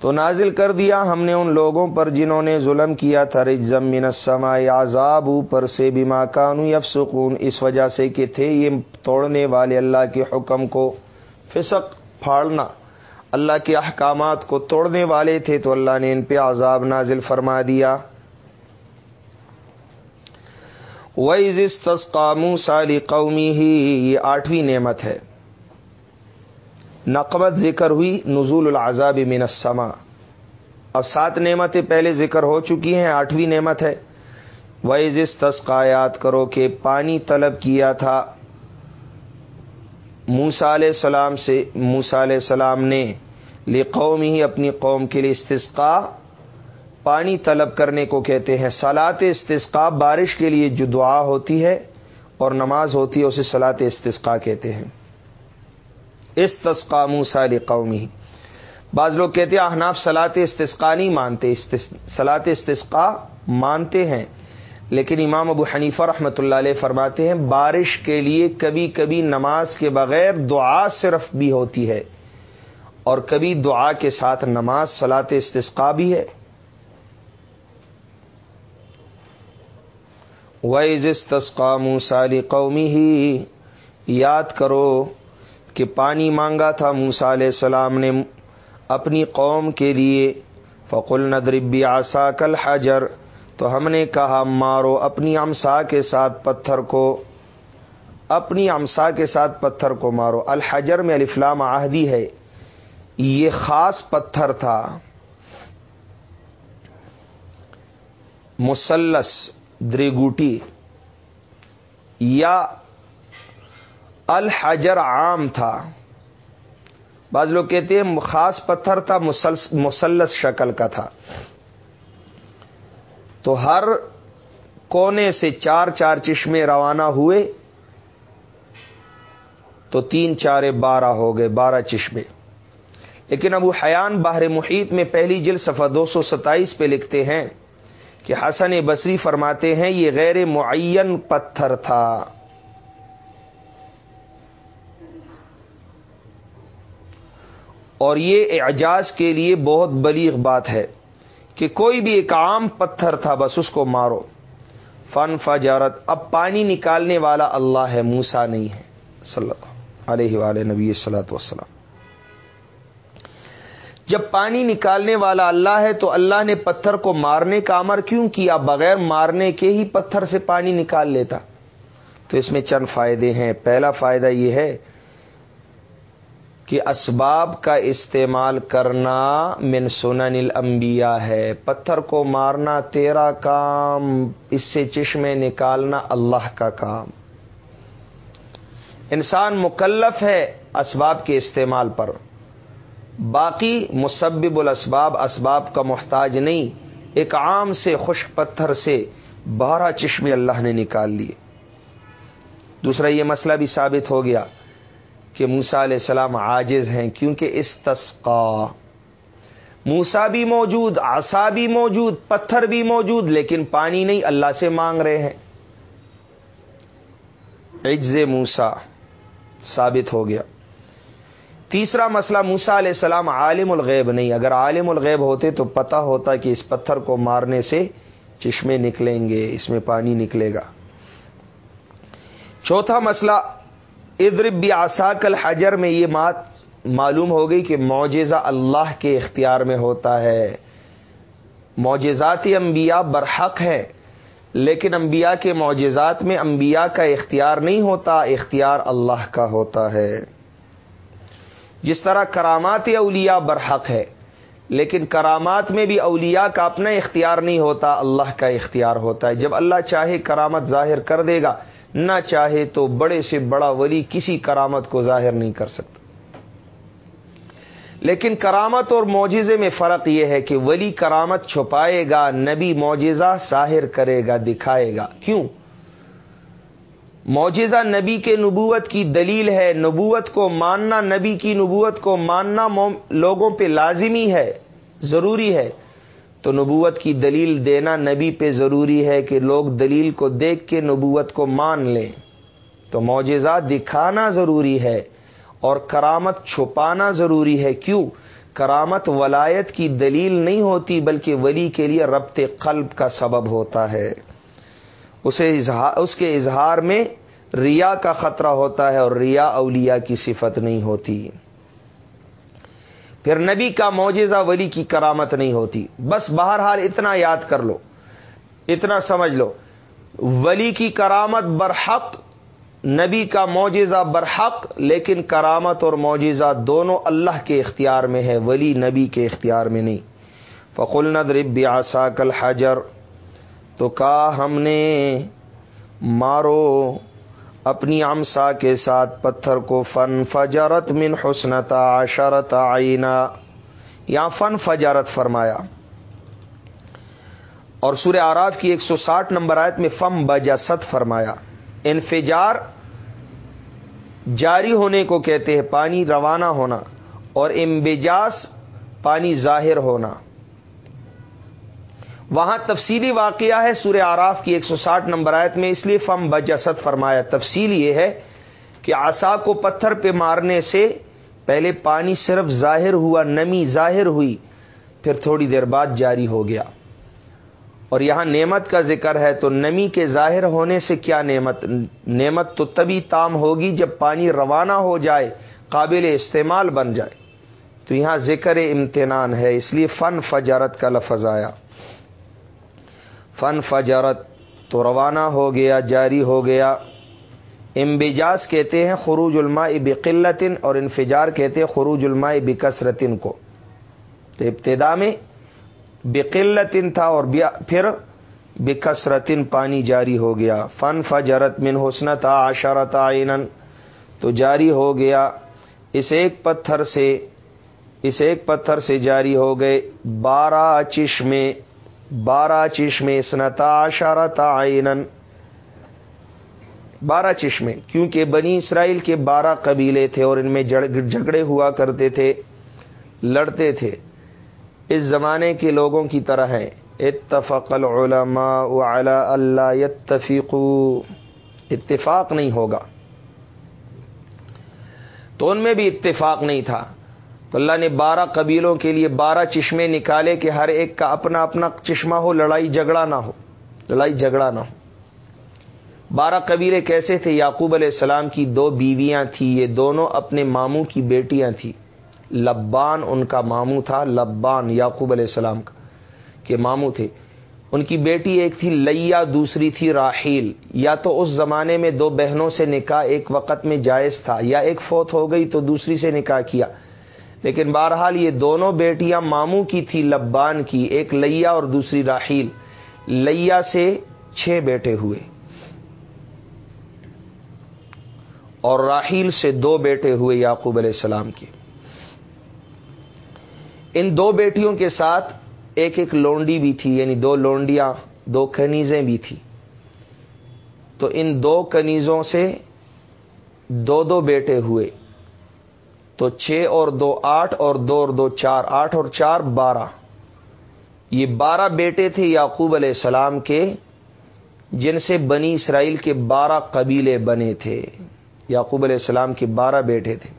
Speaker 1: تو نازل کر دیا ہم نے ان لوگوں پر جنہوں نے ظلم کیا تھا۔ رجزم من السماء، عذاب اوپر سے بھی کانو یفسقون۔ اس وجہ سے کہ تھے یہ توڑنے والے اللہ کے حکم کو۔ فسق، پھاڑنا۔ اللہ کے احکامات کو توڑنے والے تھے تو اللہ نے ان پہ عذاب نازل فرما دیا۔ ویز تسقامو سالی قومی ہی یہ آٹھویں نعمت ہے۔ نقبت ذکر ہوئی، نزول العذاب من السما اب سات نعمتیں پہلے ذکر ہو چکی ہیں، آٹھویں نعمت ہے۔ ویز تسقا یاد کرو کہ پانی طلب کیا تھا۔ موسا علیہ السلام سے موسا علیہ السلام نے لے ہی اپنی قوم کے لیے استسقا پانی طلب کرنے کو کہتے ہیں۔ سلاط استسقا بارش کے لیے جو دعا ہوتی ہے اور نماز ہوتی ہے، اسے سلاط استسقا کہتے ہیں۔ استسقا موسا قومی بعض لوگ کہتے ہیں، احناف سلاط استسقا نہیں مانتے۔ سلاط استسقا مانتے ہیں، لیکن امام ابو حنیفہ رحمۃ اللہ علیہ فرماتے ہیں، بارش کے لیے کبھی کبھی نماز کے بغیر دعا صرف بھی ہوتی ہے اور کبھی دعا کے ساتھ نماز سلاط استسقا بھی ہے۔ ویز تسقا موسالی قومی ہی یاد کرو کہ پانی مانگا تھا موسا علیہ السلام نے اپنی قوم کے لیے۔ فقل ندربی آسا کل حجر تو ہم نے کہا، مارو اپنی امسا کے ساتھ پتھر کو۔ اپنی امسا کے ساتھ پتھر کو مارو۔ الحجر میں الفلام عہدی ہے۔ یہ خاص پتھر تھا۔ مسلس۔ دریگوٹی یا الحجر عام تھا۔ بعض لوگ کہتے ہیں خاص پتھر تھا، مسلس شکل کا تھا۔ تو ہر کونے سے چار چار چشمے روانہ ہوئے۔ تو تین چارے بارہ ہو گئے، بارہ چشمے۔ لیکن ابو حیان باہر محیط میں پہلی جل صفحہ دو سو ستائیس پہ لکھتے ہیں کہ حسن بصری فرماتے ہیں یہ غیر معین پتھر تھا۔ اور یہ اعجاز کے لیے بہت بلیغ بات ہے کہ کوئی بھی ایک عام پتھر تھا، بس اس کو مارو۔ فن فجارت اب پانی نکالنے والا اللہ ہے موسا نہیں ہے۔ صلی اللہ علیہ نبی صلاحت وسلم۔ جب پانی نکالنے والا اللہ ہے تو اللہ نے پتھر کو مارنے کا امر کیوں کیا بغیر مارنے کے ہی پتھر سے پانی نکال لیتا؟ تو اس میں چند فائدے ہیں۔ پہلا فائدہ یہ ہے کہ اسباب کا استعمال کرنا من سنن الانبیاء ہے۔ پتھر کو مارنا تیرا کام، اس سے چشمے نکالنا اللہ کا کام۔ انسان مکلف ہے اسباب کے استعمال پر۔ باقی مسبب الاسباب، اسباب کا محتاج نہیں، ایک عام سے خشک پتھر سے بارہ چشمے اللہ نے نکال لیے۔ دوسرا یہ مسئلہ بھی ثابت ہو گیا کہ موسا علیہ السلام عاجز ہیں کیونکہ استسقا۔ موسا بھی موجود آسا بھی موجود، پتھر بھی موجود، لیکن پانی نہیں، اللہ سے مانگ رہے ہیں۔ عجز موسا ثابت ہو گیا۔ تیسرا مسئلہ موسا علیہ السلام عالم الغیب نہیں۔ اگر عالم الغیب ہوتے تو پتہ ہوتا کہ اس پتھر کو مارنے سے چشمے نکلیں گے، اس میں پانی نکلے گا۔ چوتھا مسئلہ ادرب بھی آساکل حجر میں یہ بات معلوم ہو گئی کہ معجزہ اللہ کے اختیار میں ہوتا ہے۔ معجزات انبیاء برحق ہے لیکن انبیاء کے معجزات میں انبیاء کا اختیار نہیں ہوتا، اختیار اللہ کا ہوتا ہے۔ جس طرح کرامات اولیاء برحق ہے، لیکن کرامات میں بھی اولیاء کا اپنا اختیار نہیں ہوتا، اللہ کا اختیار ہوتا ہے۔ جب اللہ چاہے کرامت ظاہر کر دے گا، نہ چاہے تو بڑے سے بڑا ولی کسی کرامت کو ظاہر نہیں کر سکتا۔ لیکن کرامت اور معجزے میں فرق یہ ہے کہ ولی کرامت چھپائے گا، نبی معجزہ ظاہر کرے گا، دکھائے گا۔ کیوں؟ معجزہ نبی کے نبوت کی دلیل ہے۔ نبوت کو ماننا، نبی کی نبوت کو ماننا لوگوں پہ لازمی ہے، ضروری ہے۔ تو نبوت کی دلیل دینا نبی پہ ضروری ہے کہ لوگ دلیل کو دیکھ کے نبوت کو مان لیں۔ تو معجزہ دکھانا ضروری ہے اور کرامت چھپانا ضروری ہے۔ کیوں؟ کرامت ولایت کی دلیل نہیں ہوتی، بلکہ ولی کے لیے ربط قلب کا سبب ہوتا ہے۔ اسے اظہار اس کے اظہار میں ریا کا خطرہ ہوتا ہے اور ریا اولیاء کی صفت نہیں ہوتی۔ پھر نبی کا معجزہ ولی کی کرامت نہیں ہوتی۔ بس بہرحال اتنا یاد کر لو، اتنا سمجھ لو۔ ولی کی کرامت برحق، نبی کا معجزہ برحق، لیکن کرامت اور معجزہ دونوں اللہ کے اختیار میں ہے ولی نبی کے اختیار میں نہیں۔ فقل ندرب آسا کل حجر تو کہا ہم نے، مارو۔ اپنی امسا کے ساتھ پتھر کو فن فجرت من حسنتا عشرت آئینہ یا فن فجارت فرمایا۔ اور سورہ آراف کی ایک سو ساٹھ نمبر آیت میں فم بجا ست فرمایا۔ انفجار جاری ہونے کو کہتے ہیں، پانی روانہ ہونا، اور امبجاس پانی ظاہر ہونا۔ وہاں تفصیلی واقعہ ہے، سورہ آراف کی ایک سو ساٹھ نمبر آیت میں اس لیے فم بجسد فرمایا۔ تفصیل یہ ہے کہ آسا کو پتھر پہ مارنے سے پہلے پانی صرف ظاہر ہوا، نمی ظاہر ہوئی، پھر تھوڑی دیر بعد جاری ہو گیا۔ اور یہاں نعمت کا ذکر ہے تو نمی کے ظاہر ہونے سے کیا نعمت؟ نعمت تو تبھی تام ہوگی جب پانی روانہ ہو جائے، قابل استعمال بن جائے۔ تو یہاں ذکر امتنان ہے، اس لیے فن فجارت کا لفظ آیا۔ فن فجرت تو روانہ ہو گیا، جاری ہو گیا۔ امبجاز کہتے ہیں خروج الماء بقلتن اور انفجار کہتے ہیں خروج الماء بکثرتن کو۔ تو ابتدا میں بقلتن تھا اور پھر بکثرتن پانی جاری ہو گیا۔ فن فجرت من حسنت آشارت آئین تو جاری ہو گیا۔ اس ایک پتھر سے اس ایک پتھر سے جاری ہو گئے۔ بارہ چشمے بارہ چشمے سنتا شارتا آئین بارہ چشمے، کیونکہ بنی اسرائیل کے بارہ قبیلے تھے اور ان میں جھگڑے ہوا کرتے تھے، لڑتے تھے۔ اس زمانے کے لوگوں کی طرح ہے۔ اتفق العلماء وعلى اللہ يتفقوا اتفاق نہیں ہوگا۔ تو ان میں بھی اتفاق نہیں تھا۔ تو اللہ نے بارہ قبیلوں کے لیے بارہ چشمے نکالے کہ ہر ایک کا اپنا اپنا چشمہ ہو، لڑائی جھگڑا نہ ہو، لڑائی جھگڑا نہ ہو۔ بارہ قبیلے کیسے تھے؟ یعقوب علیہ السلام کی دو بیویاں تھیں، یہ دونوں اپنے ماموں کی بیٹیاں تھیں۔ لبان ان کا ماموں تھا، لبان یعقوب علیہ السلام کا کہ ماموں تھے۔ ان کی بیٹی ایک تھی لیا دوسری تھی، راحیل۔ یا تو اس زمانے میں دو بہنوں سے نکاح ایک وقت میں جائز تھا، یا ایک فوت ہو گئی تو دوسری سے نکاح کیا۔ لیکن بہرحال یہ دونوں بیٹیاں ماموں کی تھی، لبان کی، ایک لیا اور دوسری راحیل۔ لیا سے چھ بیٹے ہوئے۔ اور راحیل سے دو بیٹے ہوئے یعقوب علیہ السلام کے۔ ان دو بیٹیوں کے ساتھ ایک ایک لونڈی بھی تھی یعنی دو لونڈیاں، دو کنیزیں بھی تھیں۔ تو ان دو کنیزوں سے دو دو بیٹے ہوئے۔ تو چھ اور دو آٹھ اور دو اور دو چار، آٹھ اور چار، بارہ۔ یہ بارہ بیٹے تھے یعقوب علیہ السلام کے، جن سے بنی اسرائیل کے بارہ قبیلے بنے تھے۔ یعقوب علیہ السلام کے بارہ بیٹے تھے،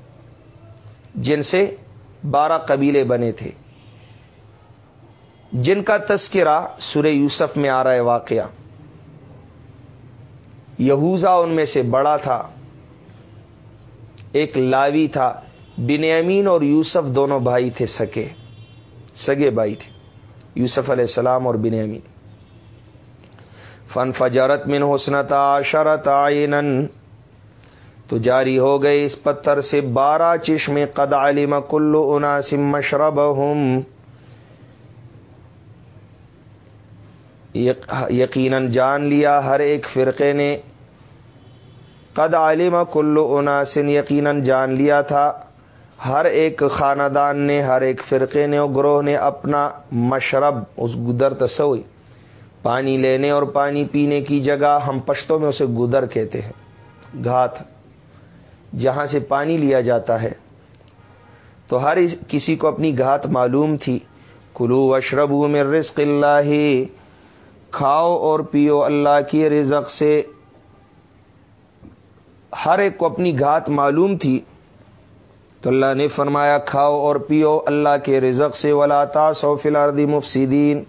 Speaker 1: جن سے بارہ قبیلے بنے تھے۔ جن کا تذکرہ سورہ یوسف میں آ رہا ہے واقعہ۔ یہوزا ان میں سے بڑا تھا، ایک لاوی تھا۔ بن امین اور یوسف دونوں بھائی تھے، سکے، سگے بھائی تھے، یوسف علیہ السلام اور بن امین فن فجرت من حسنتا شرط آئین تو جاری ہو گئے اس پتھر سے بارہ چشم قد علم کلو اناسم مشرب یقیناً جان لیا ہر ایک فرقے نے۔ قد علم کلو اناسن یقیناً جان لیا تھا۔ ہر ایک خاندان نے، ہر ایک فرقے نے اور گروہ نے اپنا مشرب، اس گدر تسوئی پانی لینے اور پانی پینے کی جگہ ہم پشتوں میں اسے گدر کہتے ہیں، گھات، جہاں سے پانی لیا جاتا ہے۔ تو ہر کسی کو اپنی گھات معلوم تھی۔ کلو اشرب میں رزق اللہ، کھاؤ اور پیو اللہ کی رزق سے۔ ہر ایک کو اپنی گھات معلوم تھی۔ تو اللہ نے فرمایا، کھاؤ اور پیو، اللہ کے رزق سے ولاتا سو فلاردی مفسدین۔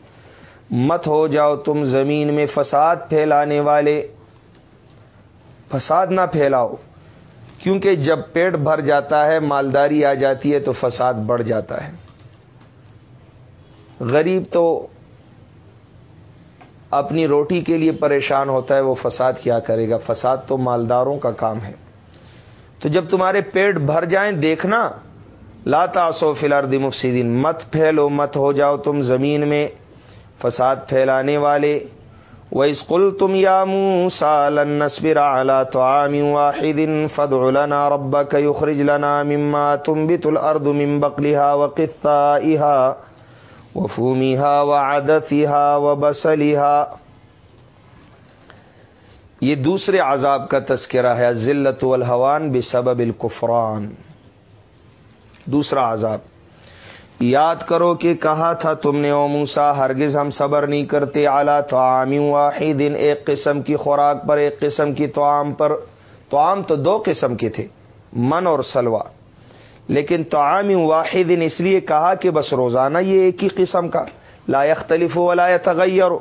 Speaker 1: مت ہو جاؤ تم زمین میں فساد پھیلانے والے۔ فساد نہ پھیلاؤ، کیونکہ جب پیٹ بھر جاتا ہے، مالداری آ جاتی ہے، تو فساد بڑھ جاتا ہے۔ غریب تو اپنی روٹی کے لیے پریشان ہوتا ہے، وہ فساد کیا کرے گا؟ فساد تو مالداروں کا کام ہے۔ تو جب تمہارے پیٹ بھر جائیں دیکھنا لاتا سو فلار مفسدین، مت پھیلو، مت ہو جاؤ تم زمین میں، فساد پھیلانے والے۔ وہ اسکول تم یا منہ سالن نسبر اعلیٰ تو عام واحد فد النا ربا کئی لنا مما تم بھی تل ارد ممبکلیہ و قطع و فومیہ و عدتہ و بسلیحا یہ دوسرے عذاب کا تذکرہ ہے ذلت الحوان بے سبب القفران دوسرا عذاب۔ یاد کرو کہ کہا تھا تم نے، او موسا ہرگز ہم صبر نہیں کرتے اعلیٰ تو واحد دن ایک قسم کی خوراک پر، ایک قسم کی توام پر۔ توام تو دو قسم کے تھے، من اور سلوا لیکن توام واحد دن اس لیے کہا کہ بس روزانہ یہ ایک ہی قسم کا۔ لا يختلف ولا يتغیر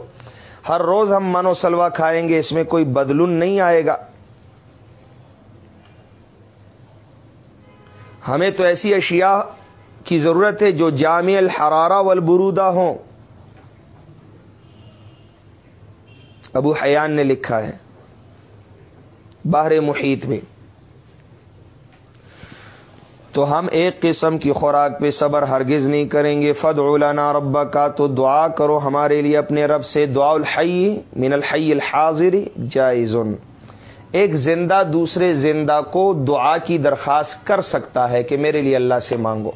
Speaker 1: ہر روز ہم من و سلوا کھائیں گے، اس میں کوئی بدلن نہیں آئے گا۔ ہمیں تو ایسی اشیاء کی ضرورت ہے جو جامع الحرارہ والبرودہ ہوں۔ ابو حیان نے لکھا ہے باہر محیط میں۔ تو ہم ایک قسم کی خوراک پہ صبر ہرگز نہیں کریں گے۔ فد اولانا ربا کا تو دعا کرو ہمارے لیے اپنے رب سے۔ دعا الحی من الحی الحاضر جائز۔ ایک زندہ دوسرے زندہ کو دعا کی درخواست کر سکتا ہے کہ میرے لیے اللہ سے مانگو۔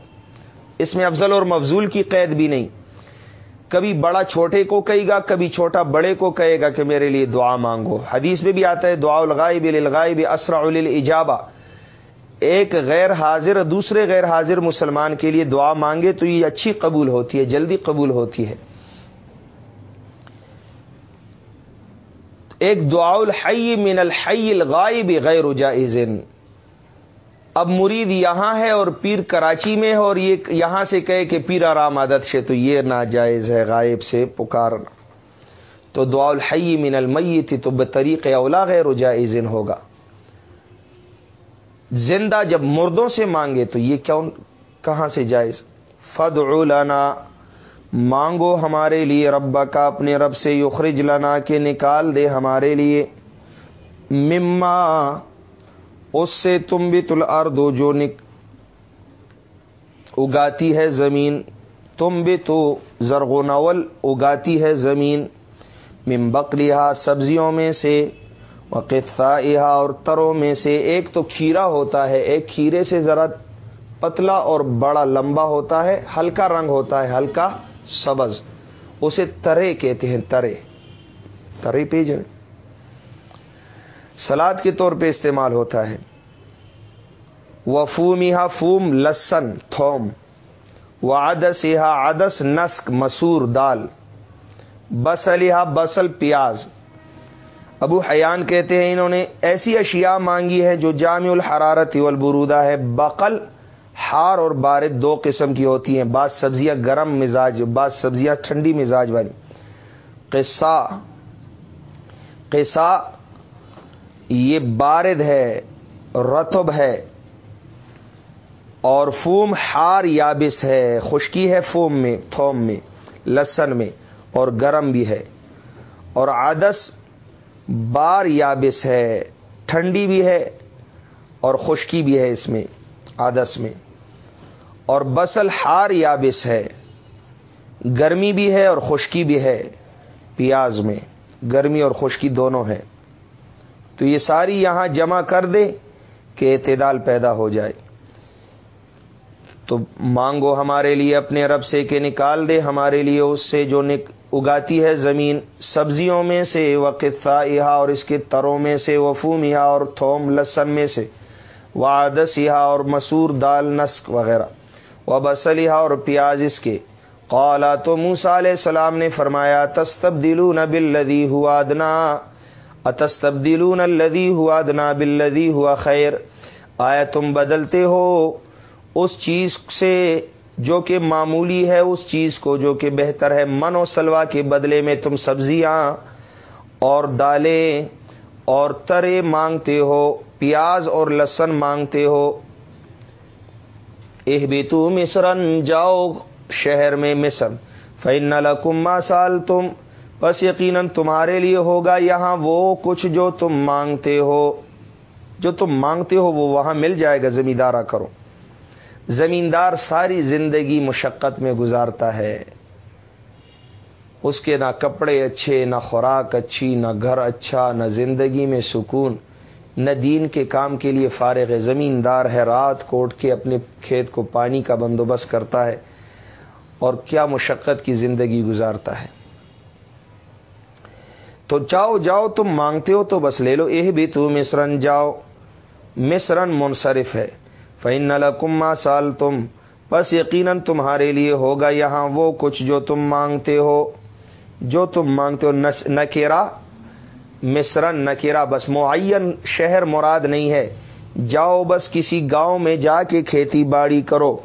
Speaker 1: اس میں افضل اور مفضول کی قید بھی نہیں۔ کبھی بڑا چھوٹے کو کہے گا، کبھی چھوٹا بڑے کو کہے گا کہ میرے لیے دعا مانگو۔ حدیث میں بھی آتا ہے دعا الغائب للغائب اسرع للاجابہ ایک غیر حاضر دوسرے غیر حاضر مسلمان کے لیے دعا مانگے تو یہ اچھی قبول ہوتی ہے، جلدی قبول ہوتی ہے۔ ایک دعا الحی من الحی الغائب غیر جائز۔ اب مرید یہاں ہے اور پیر کراچی میں ہے اور یہ یہاں سے کہے کہ پیر آرام عادت سے تو یہ ناجائز ہے، غائب سے پکارنا۔ تو دعا الحی من المیت تو بطریق اولا غیر جائز ہوگا۔ زندہ جب مردوں سے مانگے تو یہ کیوں کہاں سے جائز؟ فد لنا، مانگو ہمارے لیے ربا کا اپنے رب سے یخرج لنا کے نکال دے ہمارے لیے۔ مما، اس سے تم بھی تل اردو جو نک اگاتی ہے زمین، تم بھی تو زرغ نول اگاتی ہے زمین۔ ممبکلیہ سبزیوں میں سے۔ وقت اور تروں میں سے ایک تو کھیرا ہوتا ہے، ایک کھیرے سے ذرا پتلا اور بڑا لمبا ہوتا ہے، ہلکا رنگ ہوتا ہے، ہلکا سبز۔ اسے ترے کہتے ہیں، ترے۔ ترے پیج سلاد کے طور پہ استعمال ہوتا ہے۔ وہ فوم یہاں فوم لسن، تھوم۔ وہ آدس یہاں آدس نسک، مسور، دال۔ بسل یہاں بسل پیاز۔ ابو حیان کہتے ہیں انہوں نے ایسی اشیاء مانگی ہے جو جامع الحرارت والبرودہ ہے۔ بقل ہار اور بارد دو قسم کی ہوتی ہیں۔ بعض سبزیاں گرم مزاج، بعض سبزیاں ٹھنڈی مزاج والی۔ قصہ قصہ، یہ بارد ہے رتب ہے۔ اور فوم ہار یابس ہے۔ خشکی ہے فوم میں، تھوم میں، لسن میں اور گرم بھی ہے۔ اور آدس بار یابس ہے، ٹھنڈی بھی ہے اور خشکی بھی ہے اس میں، آدس میں۔ اور بسل ہار یابس ہے، گرمی بھی ہے اور خشکی بھی ہے پیاز میں۔ گرمی اور خشکی دونوں ہے تو یہ ساری یہاں جمع کر دے کہ اعتدال پیدا ہو جائے۔ تو مانگو ہمارے لیے اپنے رب سے کہ نکال دے ہمارے لیے اس سے جو نک، اگاتی ہے زمین، سبزیوں میں سے وہ قطع اور اس کے تروں میں سے وفوم یہاں اور تھوم لسن میں سے وادس یہاں اور مسور دال نسک وغیرہ، و بسل یہا اور پیاز اس کے۔ قالا تو موسا علیہ السلام نے فرمایا، تستبدلون بالذی ہوا ادنا۔ اتستبدلون الذی ہوا ادنا بالذی ہوا خیر۔ آیا تم بدلتے ہو۔ اس چیز سے جو کہ معمولی ہے، اس چیز کو جو کہ بہتر ہے۔ من و سلوا کے بدلے میں تم سبزیاں اور دالیں اور ترے مانگتے ہو، پیاز اور لسن مانگتے ہو۔ اہ بھی تو مصرن جاؤ شہر میں مصر۔ فن لکما سال تم بس یقیناً تمہارے لیے ہوگا یہاں وہ کچھ جو تم مانگتے ہو۔ جو تم مانگتے ہو، وہ وہاں مل جائے گا۔ زمیندارہ کرو۔ زمیندار ساری زندگی مشقت میں گزارتا ہے۔ اس کے نہ کپڑے اچھے، نہ خوراک اچھی، نہ گھر اچھا نہ زندگی میں سکون، نہ دین کے کام کے لیے فارغ زمیندار ہے۔ رات کوٹ کے اپنے کھیت کو پانی کا بندوبست کرتا ہے اور کیا مشقت کی زندگی گزارتا ہے۔ تو جاؤ جاؤ، تم مانگتے ہو تو بس لے لو۔ یہ بھی تو مصرن، جاؤ۔ مصرن منصرف ہے۔ فن کما سال تم بس یقیناً تمہارے لیے ہوگا یہاں وہ کچھ جو تم مانگتے ہو۔ جو تم مانگتے ہو نکیرا مصرن نکیرا بس معین شہر مراد نہیں ہے۔ جاؤ بس کسی گاؤں میں جا کے کھیتی باڑی کرو۔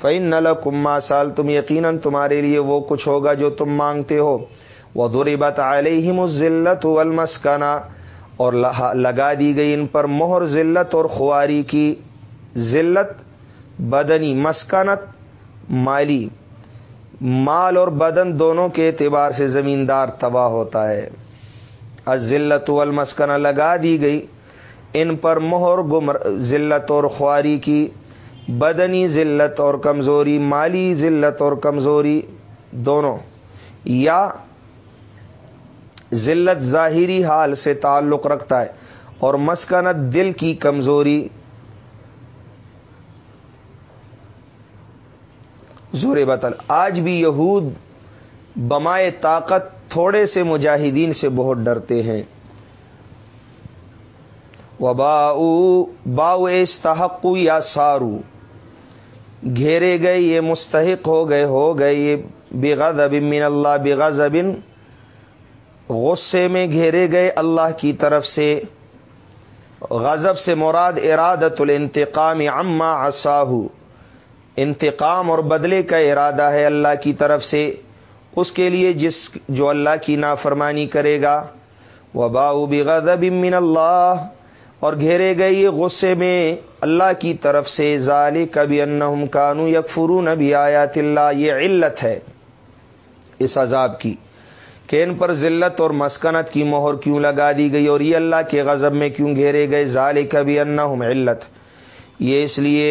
Speaker 1: فین نل کما سال تم یقیناً تمہارے لیے وہ کچھ ہوگا جو تم مانگتے ہو۔ وہ دوری بت علیہم ذلت اور لگا دی گئی ان پر مہر، ذلت اور خواری کی۔ ذلت، بدنی مسکنت، مالی، مال اور بدن دونوں کے اعتبار سے زمیندار تباہ ہوتا ہے۔ ذلت والمسکنہ لگا دی گئی۔ ان پر مہر، گمر، ذلت اور خواری کی۔ بدنی ذلت اور کمزوری، مالی ذلت اور کمزوری دونوں۔ یا ذلت ظاہری حال سے تعلق رکھتا ہے اور مسکنت دل کی کمزوری زور بطل آج بھی یہود بمائے طاقت تھوڑے سے مجاہدین سے بہت ڈرتے ہیں۔ وہ باؤ باؤ استحق یا سارو گھیرے گئے، یہ مستحق ہو گئے ہو گئے، یہ بغض من اللہ بغض غصے میں گھیرے گئے اللہ کی طرف سے۔ غضب سے مراد ارادت الانتقام عما عصاہو۔ انتقام اور بدلے کا ارادہ ہے اللہ کی طرف سے، اس کے لیے جس جو اللہ کی نافرمانی کرے گا وہ باؤ بغضب من اللہ اور گھیرے گئے یہ غصے میں اللہ کی طرف سے ظال کبھی ان کانو یکفرون نبی آیات اللہ، یہ علت ہے اس عذاب کی کہ ان پر ذلت اور مسکنت کی مہر کیوں لگا دی گئی اور یہ اللہ کے غضب میں کیوں گھیرے گئے ظال کبھی ان علت۔ یہ اس لیے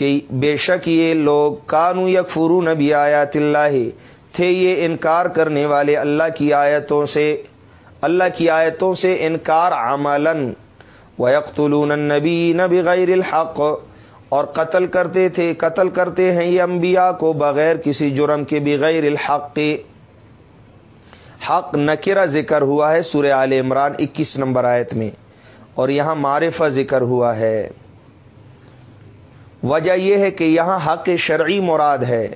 Speaker 1: کہ بے شک یہ لوگ کانو یکفرون نبی آیات اللہ، تھے یہ انکار کرنے والے اللہ کی آیتوں سے، اللہ کی آیتوں سے انکار عملاً۔ و یکتلون نبی نبی غیر الحق، اور قتل کرتے تھے، قتل کرتے ہیں یہ انبیاء کو بغیر کسی جرم کے بغیر الحق۔ کے حق نکرہ ذکر ہوا ہے سورہ عال عمران اکیس نمبر آیت میں، اور یہاں معرفہ ذکر ہوا ہے۔ وجہ یہ ہے کہ یہاں حق شرعی مراد ہے۔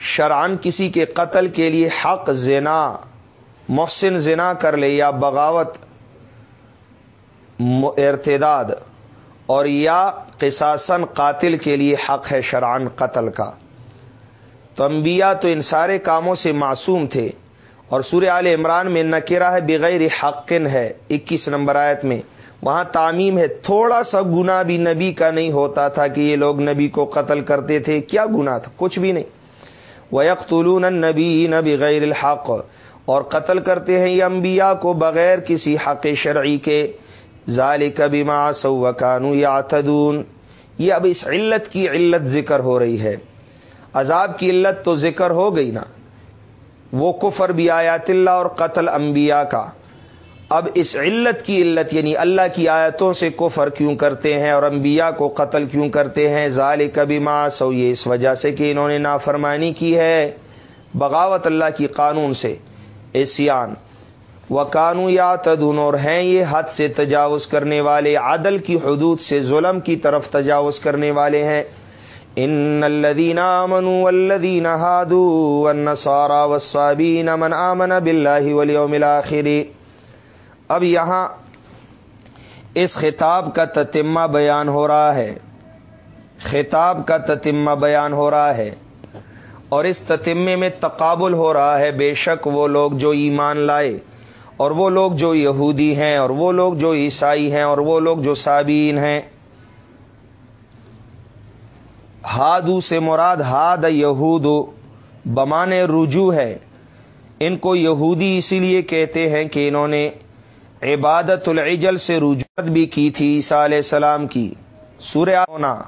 Speaker 1: شرعن کسی کے قتل کے لیے حق زنا، محسن زنا کر لے یا بغاوت ارتداد، اور یا قصاصن قاتل کے لیے حق ہے شرعن قتل کا۔ تو انبیاء تو ان سارے کاموں سے معصوم تھے۔ اور سورہ عال عمران میں نکرا ہے، بغیر حقن ہے، اکیس نمبر آیت میں۔ وہاں تعمیم ہے۔ تھوڑا سا گنا بھی نبی کا نہیں ہوتا تھا کہ یہ لوگ نبی کو قتل کرتے تھے۔ کیا گنا تھا؟ کچھ بھی نہیں۔ وہ نبی نبی غیر الحق۔ اور قتل کرتے ہیں یہ انبیاء کو بغیر کسی حق شرعی کے۔ ظال کبھی سو کانو یا یہ اب اس علت کی علت ذکر ہو رہی ہے۔ عذاب کی علت تو ذکر ہو گئی نا۔ وہ کفر بھی آیات اللہ اور قتل انبیاء کا۔ اب اس علت کی علت یعنی اللہ کی آیتوں سے کفر کیوں کرتے ہیں اور انبیاء کو قتل کیوں کرتے ہیں؟ ظال کبھی ماں سو یہ اس وجہ سے کہ انہوں نے نافرمانی کی ہے بغاوت اللہ کی قانون سے ایسیان و قانو یا تدون اور ہیں یہ حد سے تجاوز کرنے والے، عدل کی حدود سے، ظلم کی طرف تجاوز کرنے والے ہیں۔ ان الذين امنوا والذين هادوا والنصارى والصابين من امن بالله واليوم الاخر اب یہاں اس خطاب کا تتمہ بیان ہو رہا ہے۔ خطاب کا تتمہ بیان ہو رہا ہے۔ اور اس تتمے میں تقابل ہو رہا ہے۔ بے شک وہ لوگ جو ایمان لائے اور وہ لوگ جو یہودی ہیں اور وہ لوگ جو عیسائی ہیں اور وہ لوگ جو سابین ہیں۔ ہادو سے مراد ہاد یہود بمان رجوع ہے۔ ان کو یہودی اسی لیے کہتے ہیں کہ انہوں نے عبادت العجل سے رجوعت بھی کی تھی عیسیٰ علیہ السلام کی۔ سورہ ہونا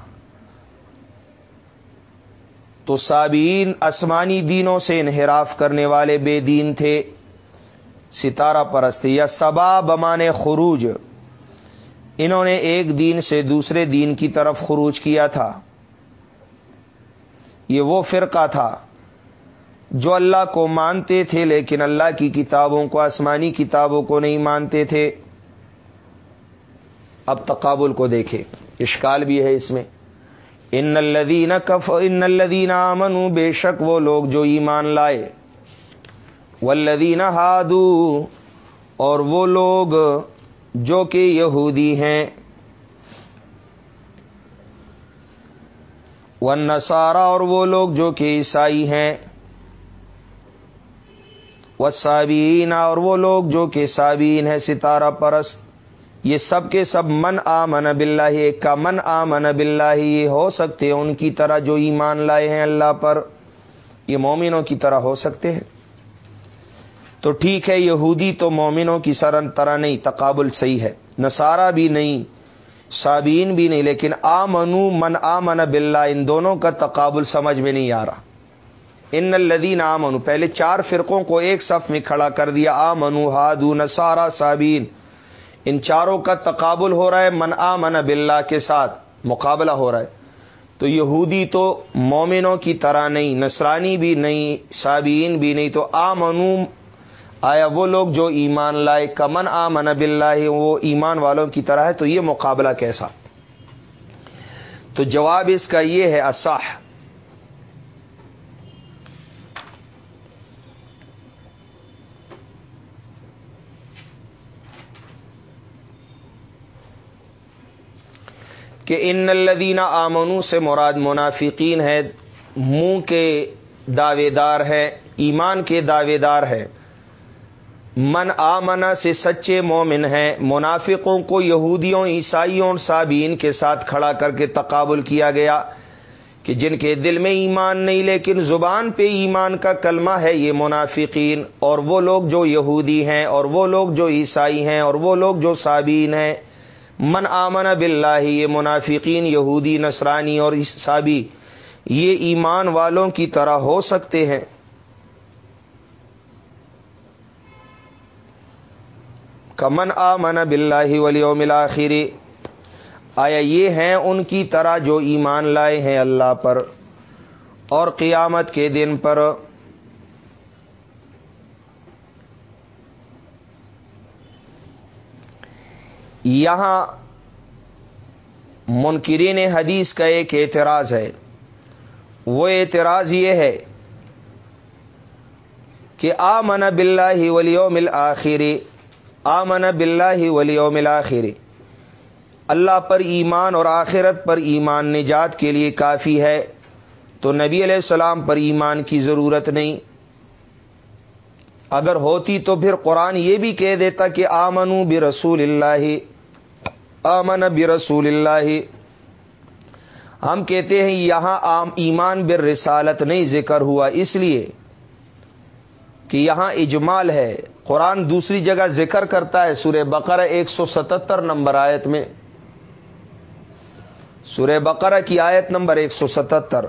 Speaker 1: تو سابین آسمانی دینوں سے انحراف کرنے والے بے دین تھے۔ ستارہ پرست یا سبا بمان خروج۔ انہوں نے ایک دین سے دوسرے دین کی طرف خروج کیا تھا۔ یہ وہ فرقہ تھا۔ جو اللہ کو مانتے تھے لیکن اللہ کی کتابوں کو، آسمانی کتابوں کو نہیں مانتے تھے۔ اب تقابل کو دیکھے اشکال بھی ہے اس میں۔ ان الدین کف، ان الدین امن بے شک وہ لوگ جو ایمان لائے۔ والذین ہادو، اور وہ لوگ جو کہ یہودی ہیں۔ ون اور وہ لوگ جو کہ عیسائی ہیں۔ وہ صابین اور وہ لوگ جو کہ صابین ہیں، ستارہ پرست۔ یہ سب کے سب من آ من بلّہ کا من آ من بلّہ یہ ہو سکتے ہیں۔ ان کی طرح جو ایمان لائے ہیں اللہ پر، یہ مومنوں کی طرح ہو سکتے ہیں۔ تو ٹھیک ہے، یہودی تو مومنوں کی سرن طرح نہیں، تقابل صحیح ہے۔ نصارہ بھی نہیں صابین بھی نہیں، لیکن آ منو من آ من بلّہ ان دونوں کا تقابل سمجھ میں نہیں آ رہا۔ ان الدین آ منو پہلے چار فرقوں کو ایک صف میں کھڑا کر دیا آ منو ہادو نسارا صابین ان چاروں کا تقابل ہو رہا ہے، من آ من کے ساتھ مقابلہ ہو رہا ہے۔ تو یہودی تو مومنوں کی طرح نہیں نسرانی بھی نہیں صابین بھی نہیں۔ تو آ منو آیا وہ لوگ جو ایمان لائے، کمن آ من بلّہ وہ ایمان والوں کی طرح ہے، تو یہ مقابلہ کیسا؟ تو جواب اس کا یہ ہے، اصح۔ کہ ان الدینہ آمنو سے مراد منافقین ہے، منہ کے دعوے دار ہے، ایمان کے دعوے دار ہے۔ من آمنا سے سچے مومن ہیں، منافقوں کو یہودیوں، عیسائیوں اور صابین کے ساتھ کھڑا کر کے تقابل کیا گیا کہ جن کے دل میں ایمان نہیں، لیکن زبان پہ ایمان کا کلمہ ہے، یہ منافقین۔ اور وہ لوگ جو یہودی ہیں، اور وہ لوگ جو عیسائی ہیں، اور وہ لوگ جو صابین ہیں من آمن باللہ، یہ منافقین، یہودی، نصرانی اور صابی یہ ایمان والوں کی طرح ہو سکتے ہیں۔ کمن آ من بلّہ ولی آیا یہ ہیں ان کی طرح جو ایمان لائے ہیں اللہ پر، اور قیامت کے دن پر یہاں منکرین حدیث کا ایک اعتراض ہے۔ وہ اعتراض یہ ہے کہ آ من بلّہ ولیوم الآخری آ من بلّہ ولیوم الآخری اللہ پر ایمان اور آخرت پر ایمان نجات کے لیے کافی ہے، تو نبی علیہ السلام پر ایمان کی ضرورت نہیں۔ اگر ہوتی تو پھر قرآن یہ بھی کہہ دیتا کہ آمنو برسول اللہ۔ آمن برسول اللہ ہم کہتے ہیں یہاں عام ایمان بر رسالت نہیں ذکر ہوا، اس لیے کہ یہاں اجمال ہے۔ قرآن دوسری جگہ ذکر کرتا ہے، سورہ بقرہ ایک سو ستتر نمبر آیت میں۔ سورہ بقرہ کی آیت نمبر ایک سو ستتر۔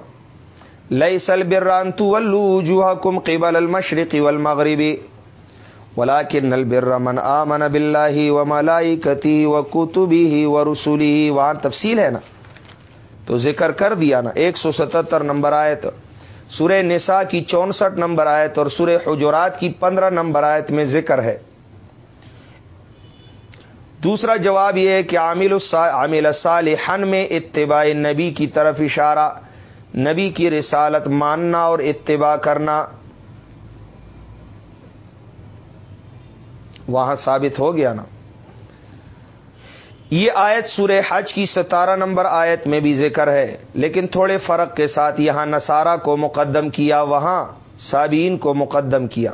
Speaker 1: لئی سل برانتو الجوہ کم قبل المشرقی والمغربی ولا البر من آمن بلّہ و ملائی کتی و کتبی ہی و رسولی وہاں تفصیل ہے نا؟ تو ذکر کر دیا نا، ایک سو ستہتر نمبر آیت، سورہ نساء کی چونسٹھ نمبر آیت اور سورہ حجرات کی پندرہ نمبر آیت میں ذکر ہے۔ دوسرا جواب یہ ہے کہ عامل عامل صالحن میں اتباع نبی کی طرف اشارہ، نبی کی رسالت ماننا اور اتباع کرنا وہاں ثابت ہو گیا نا۔ یہ آیت سورہ حج کی ستارہ نمبر آیت میں بھی ذکر ہے، لیکن تھوڑے فرق کے ساتھ یہاں نصارہ کو مقدم کیا، وہاں سابین کو مقدم کیا۔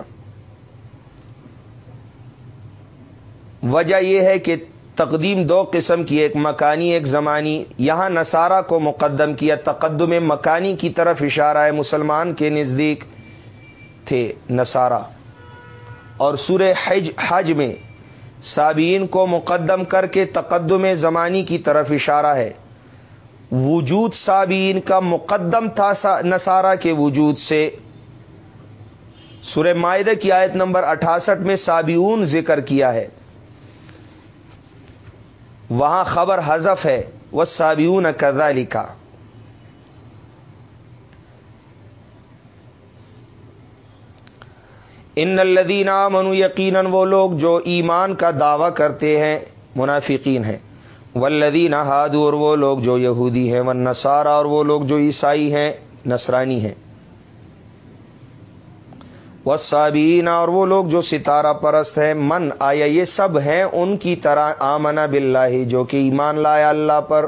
Speaker 1: وجہ یہ ہے کہ تقدیم دو قسم کی، ایک مکانی، ایک زمانی۔ یہاں نصارہ کو مقدم کیا، تقدم مکانی کی طرف اشارہ ہے، مسلمان کے نزدیک تھے نصارہ۔ اور سورہ حج حج میں سابین کو مقدم کر کے تقدم زمانی کی طرف اشارہ ہے۔ وجود سابین کا مقدم تھا نصارہ کے وجود سے۔ سورہ معاہدہ کی آیت نمبر اٹھاسٹھ میں سابیون ذکر کیا ہے۔ وہاں خبر حذف ہے۔ وہ سابیون کزا لکھا ان الدین منو یقیناً وہ لوگ جو ایمان کا دعوی کرتے ہیں، منافقین ہیں۔ ولدین ہادو اور وہ لوگ جو یہودی ہیں ون نصارہ اور وہ لوگ جو عیسائی ہیں، نصرانی ہیں۔ وہ صابین اور وہ لوگ جو ستارہ پرست ہیں، من آیا یہ سب ہیں، ان کی طرح آمنا بلّہ جو کہ ایمان لایا اللہ پر۔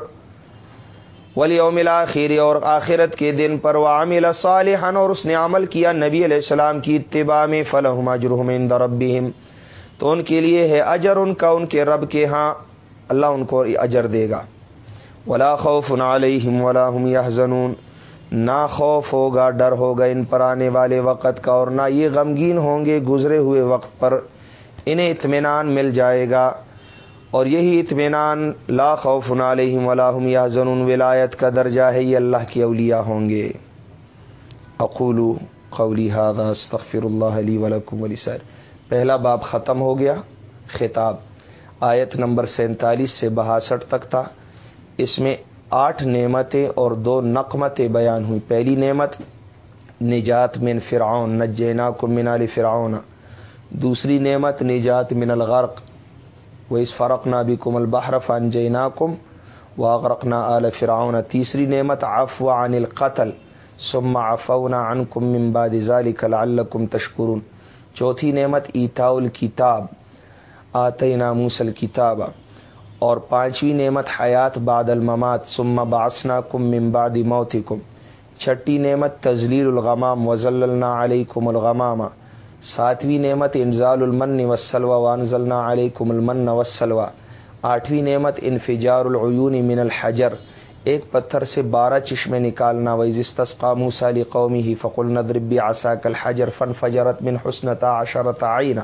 Speaker 1: ولی اومل آخر اور آخرت کے دن پر وہ عامل صالحن اور اس نے عمل کیا نبی علیہ السلام کی اتباع میں فلحم اجرحم ان دربیم تو ان کے لیے ہے اجر ان کا ان کے رب کے ہاں اللہ ان کو اجر دے گا۔ ولا خوف علیہم ولا ہم یحزنون۔ نہ خوف ہوگا، ڈر ہوگا ان پر آنے والے وقت کا اور نہ یہ غمگین ہوں گے گزرے ہوئے وقت پر۔ انہیں اطمینان مل جائے گا۔ اور یہی اطمینان، لا خوف علیہم ولاحم یا زنون ولایت کا درجہ ہے، یہ اللہ کی اولیاء ہوں گے۔ اقولو قولی هذا، استغفر اللہ علی ولکم علی سر پہلا باب ختم ہو گیا، خطاب۔ آیت نمبر سینتالیس سے بہاسٹھ تک تھا۔ اس میں آٹھ نعمتیں اور دو نقمتیں بیان ہوئی پہلی نعمت، نجات من فرعون نجینا کو من علی فرعون۔ دوسری نعمت، نجات من الغرق۔ وہ اس فرق نہ بھی کم البحرف ان جینا کم و غرقنا عل فرعون تیسری نعمت و عن القتل سم افونا ان کم ممباد ذالک لعلکم تشکرون چوتھی نعمت ایتا الکتاب۔ آتے ناموس الکتاب۔ اور پانچویں نعمت حیات باد الممات۔ سم باسنا کم ممباد موتی کم چھٹی نعمت تزلیل الغمام۔ وزل علیکم الغمامہ ساتویں نعمت انزال المن وسلوا وانزلنا علیکم المن وسلوا آٹھویں نعمت انفجار العیون من الحجر. ایک پتھر سے بارہ چشمے نکالنا وزستسقا موسا علی قومی ہی فق الندربی آسا کل حجر فن فجرت من حسنتا عشرت آئینہ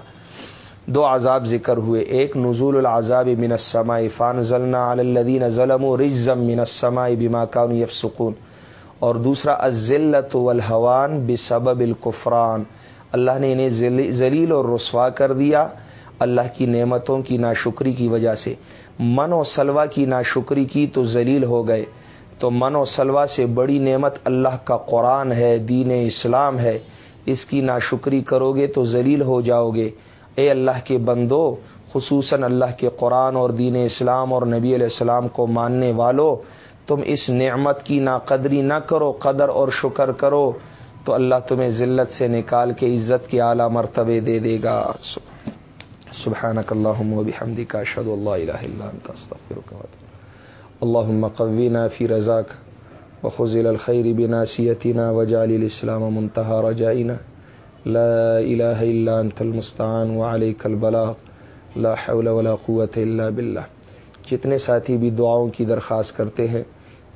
Speaker 1: دو عذاب ذکر ہوئے، ایک نزول العذاب من السماء فانزلنا علی الذین ظلموا رجزا من السماء بما كانوا يفسقون. اور دوسرا الذلت والهوان بسبب الكفران. اللہ نے انہیں ذلیل اور رسوا کر دیا اللہ کی نعمتوں کی ناشکری کی وجہ سے من و سلوا کی ناشکری کی تو ذلیل ہو گئے تو من و سلوا سے بڑی نعمت اللہ کا قرآن ہے، دین اسلام ہے، اس کی ناشکری کرو گے تو ذلیل ہو جاؤ گے اے اللہ کے بندو، خصوصاً اللہ کے قرآن اور دین اسلام اور نبی علیہ السلام کو ماننے والو، تم اس نعمت کی ناقدری نہ کرو، قدر اور شکر کرو۔ تو اللہ تمہیں ذلت سے نکال کے عزت کے اعلیٰ مرتبے دے دے گا۔ سبحانک اللہم و بحمدک، اشہد اللہ الہ الا انت، استغفرک و اللہم قوینا فی رضاک وخزل الخیر بناسیتنا وجعل الاسلام منتہا رجائنا۔ لا الہ الا انت المستعان وعلیک البلاغ۔ لا حول ولا قوت الا باللہ۔ جتنے ساتھی بھی دعاؤں کی درخواست کرتے ہیں،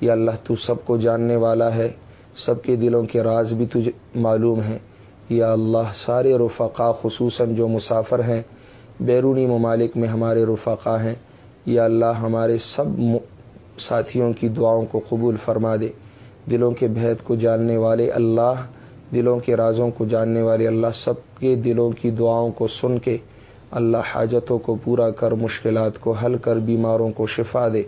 Speaker 1: یا اللہ تو سب کو جاننے والا ہے سب کے دلوں کے راز بھی تجھے معلوم ہیں۔ یا اللہ، سارے رفقا خصوصاً جو مسافر ہیں، بیرونی ممالک میں ہمارے رفقا ہیں، یا اللہ، ہمارے سب ساتھیوں کی دعاؤں کو قبول فرما دے۔ دلوں کے بھید کو جاننے والے اللہ، دلوں کے رازوں کو جاننے والے اللہ، سب کے دلوں کی دعاؤں کو سن کے اللہ حاجتوں کو پورا کر، مشکلات کو حل کر، بیماروں کو شفا دے۔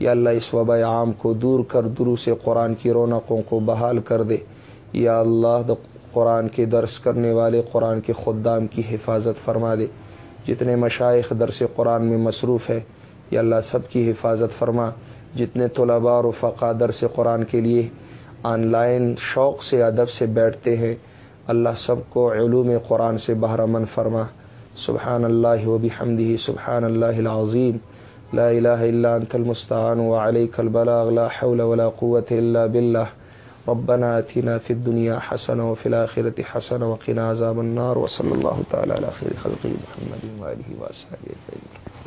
Speaker 1: یا اللہ اس وبا عام کو دور کر درو سے قرآن کی رونقوں کو بحال کر دے۔ یا اللہ قرآن کے درس کرنے والے قرآن کے خدام کی حفاظت فرما دے۔ جتنے مشائق درس قرآن میں مصروف ہے یا اللہ سب کی حفاظت فرما۔ جتنے طلباء اور فقا درس قرآن کے لیے آن لائن شوق سے، ادب سے بیٹھتے ہیں، اللہ سب کو علوم قرآن سے بہرمن فرما۔ سبحان اللہ و بحمدہ سبحان اللہ العظیم۔ لا الہ الا انت المستعان وعلیک البلاغ، لا حول ولا قوة الا باللہ ربنا اتنا في الدنيا حسنة وفي الآخرة حسنة وقنا عذاب النار. وصلى الله تعالى على خير خلقه محمد وآله وصحبه أجمعين.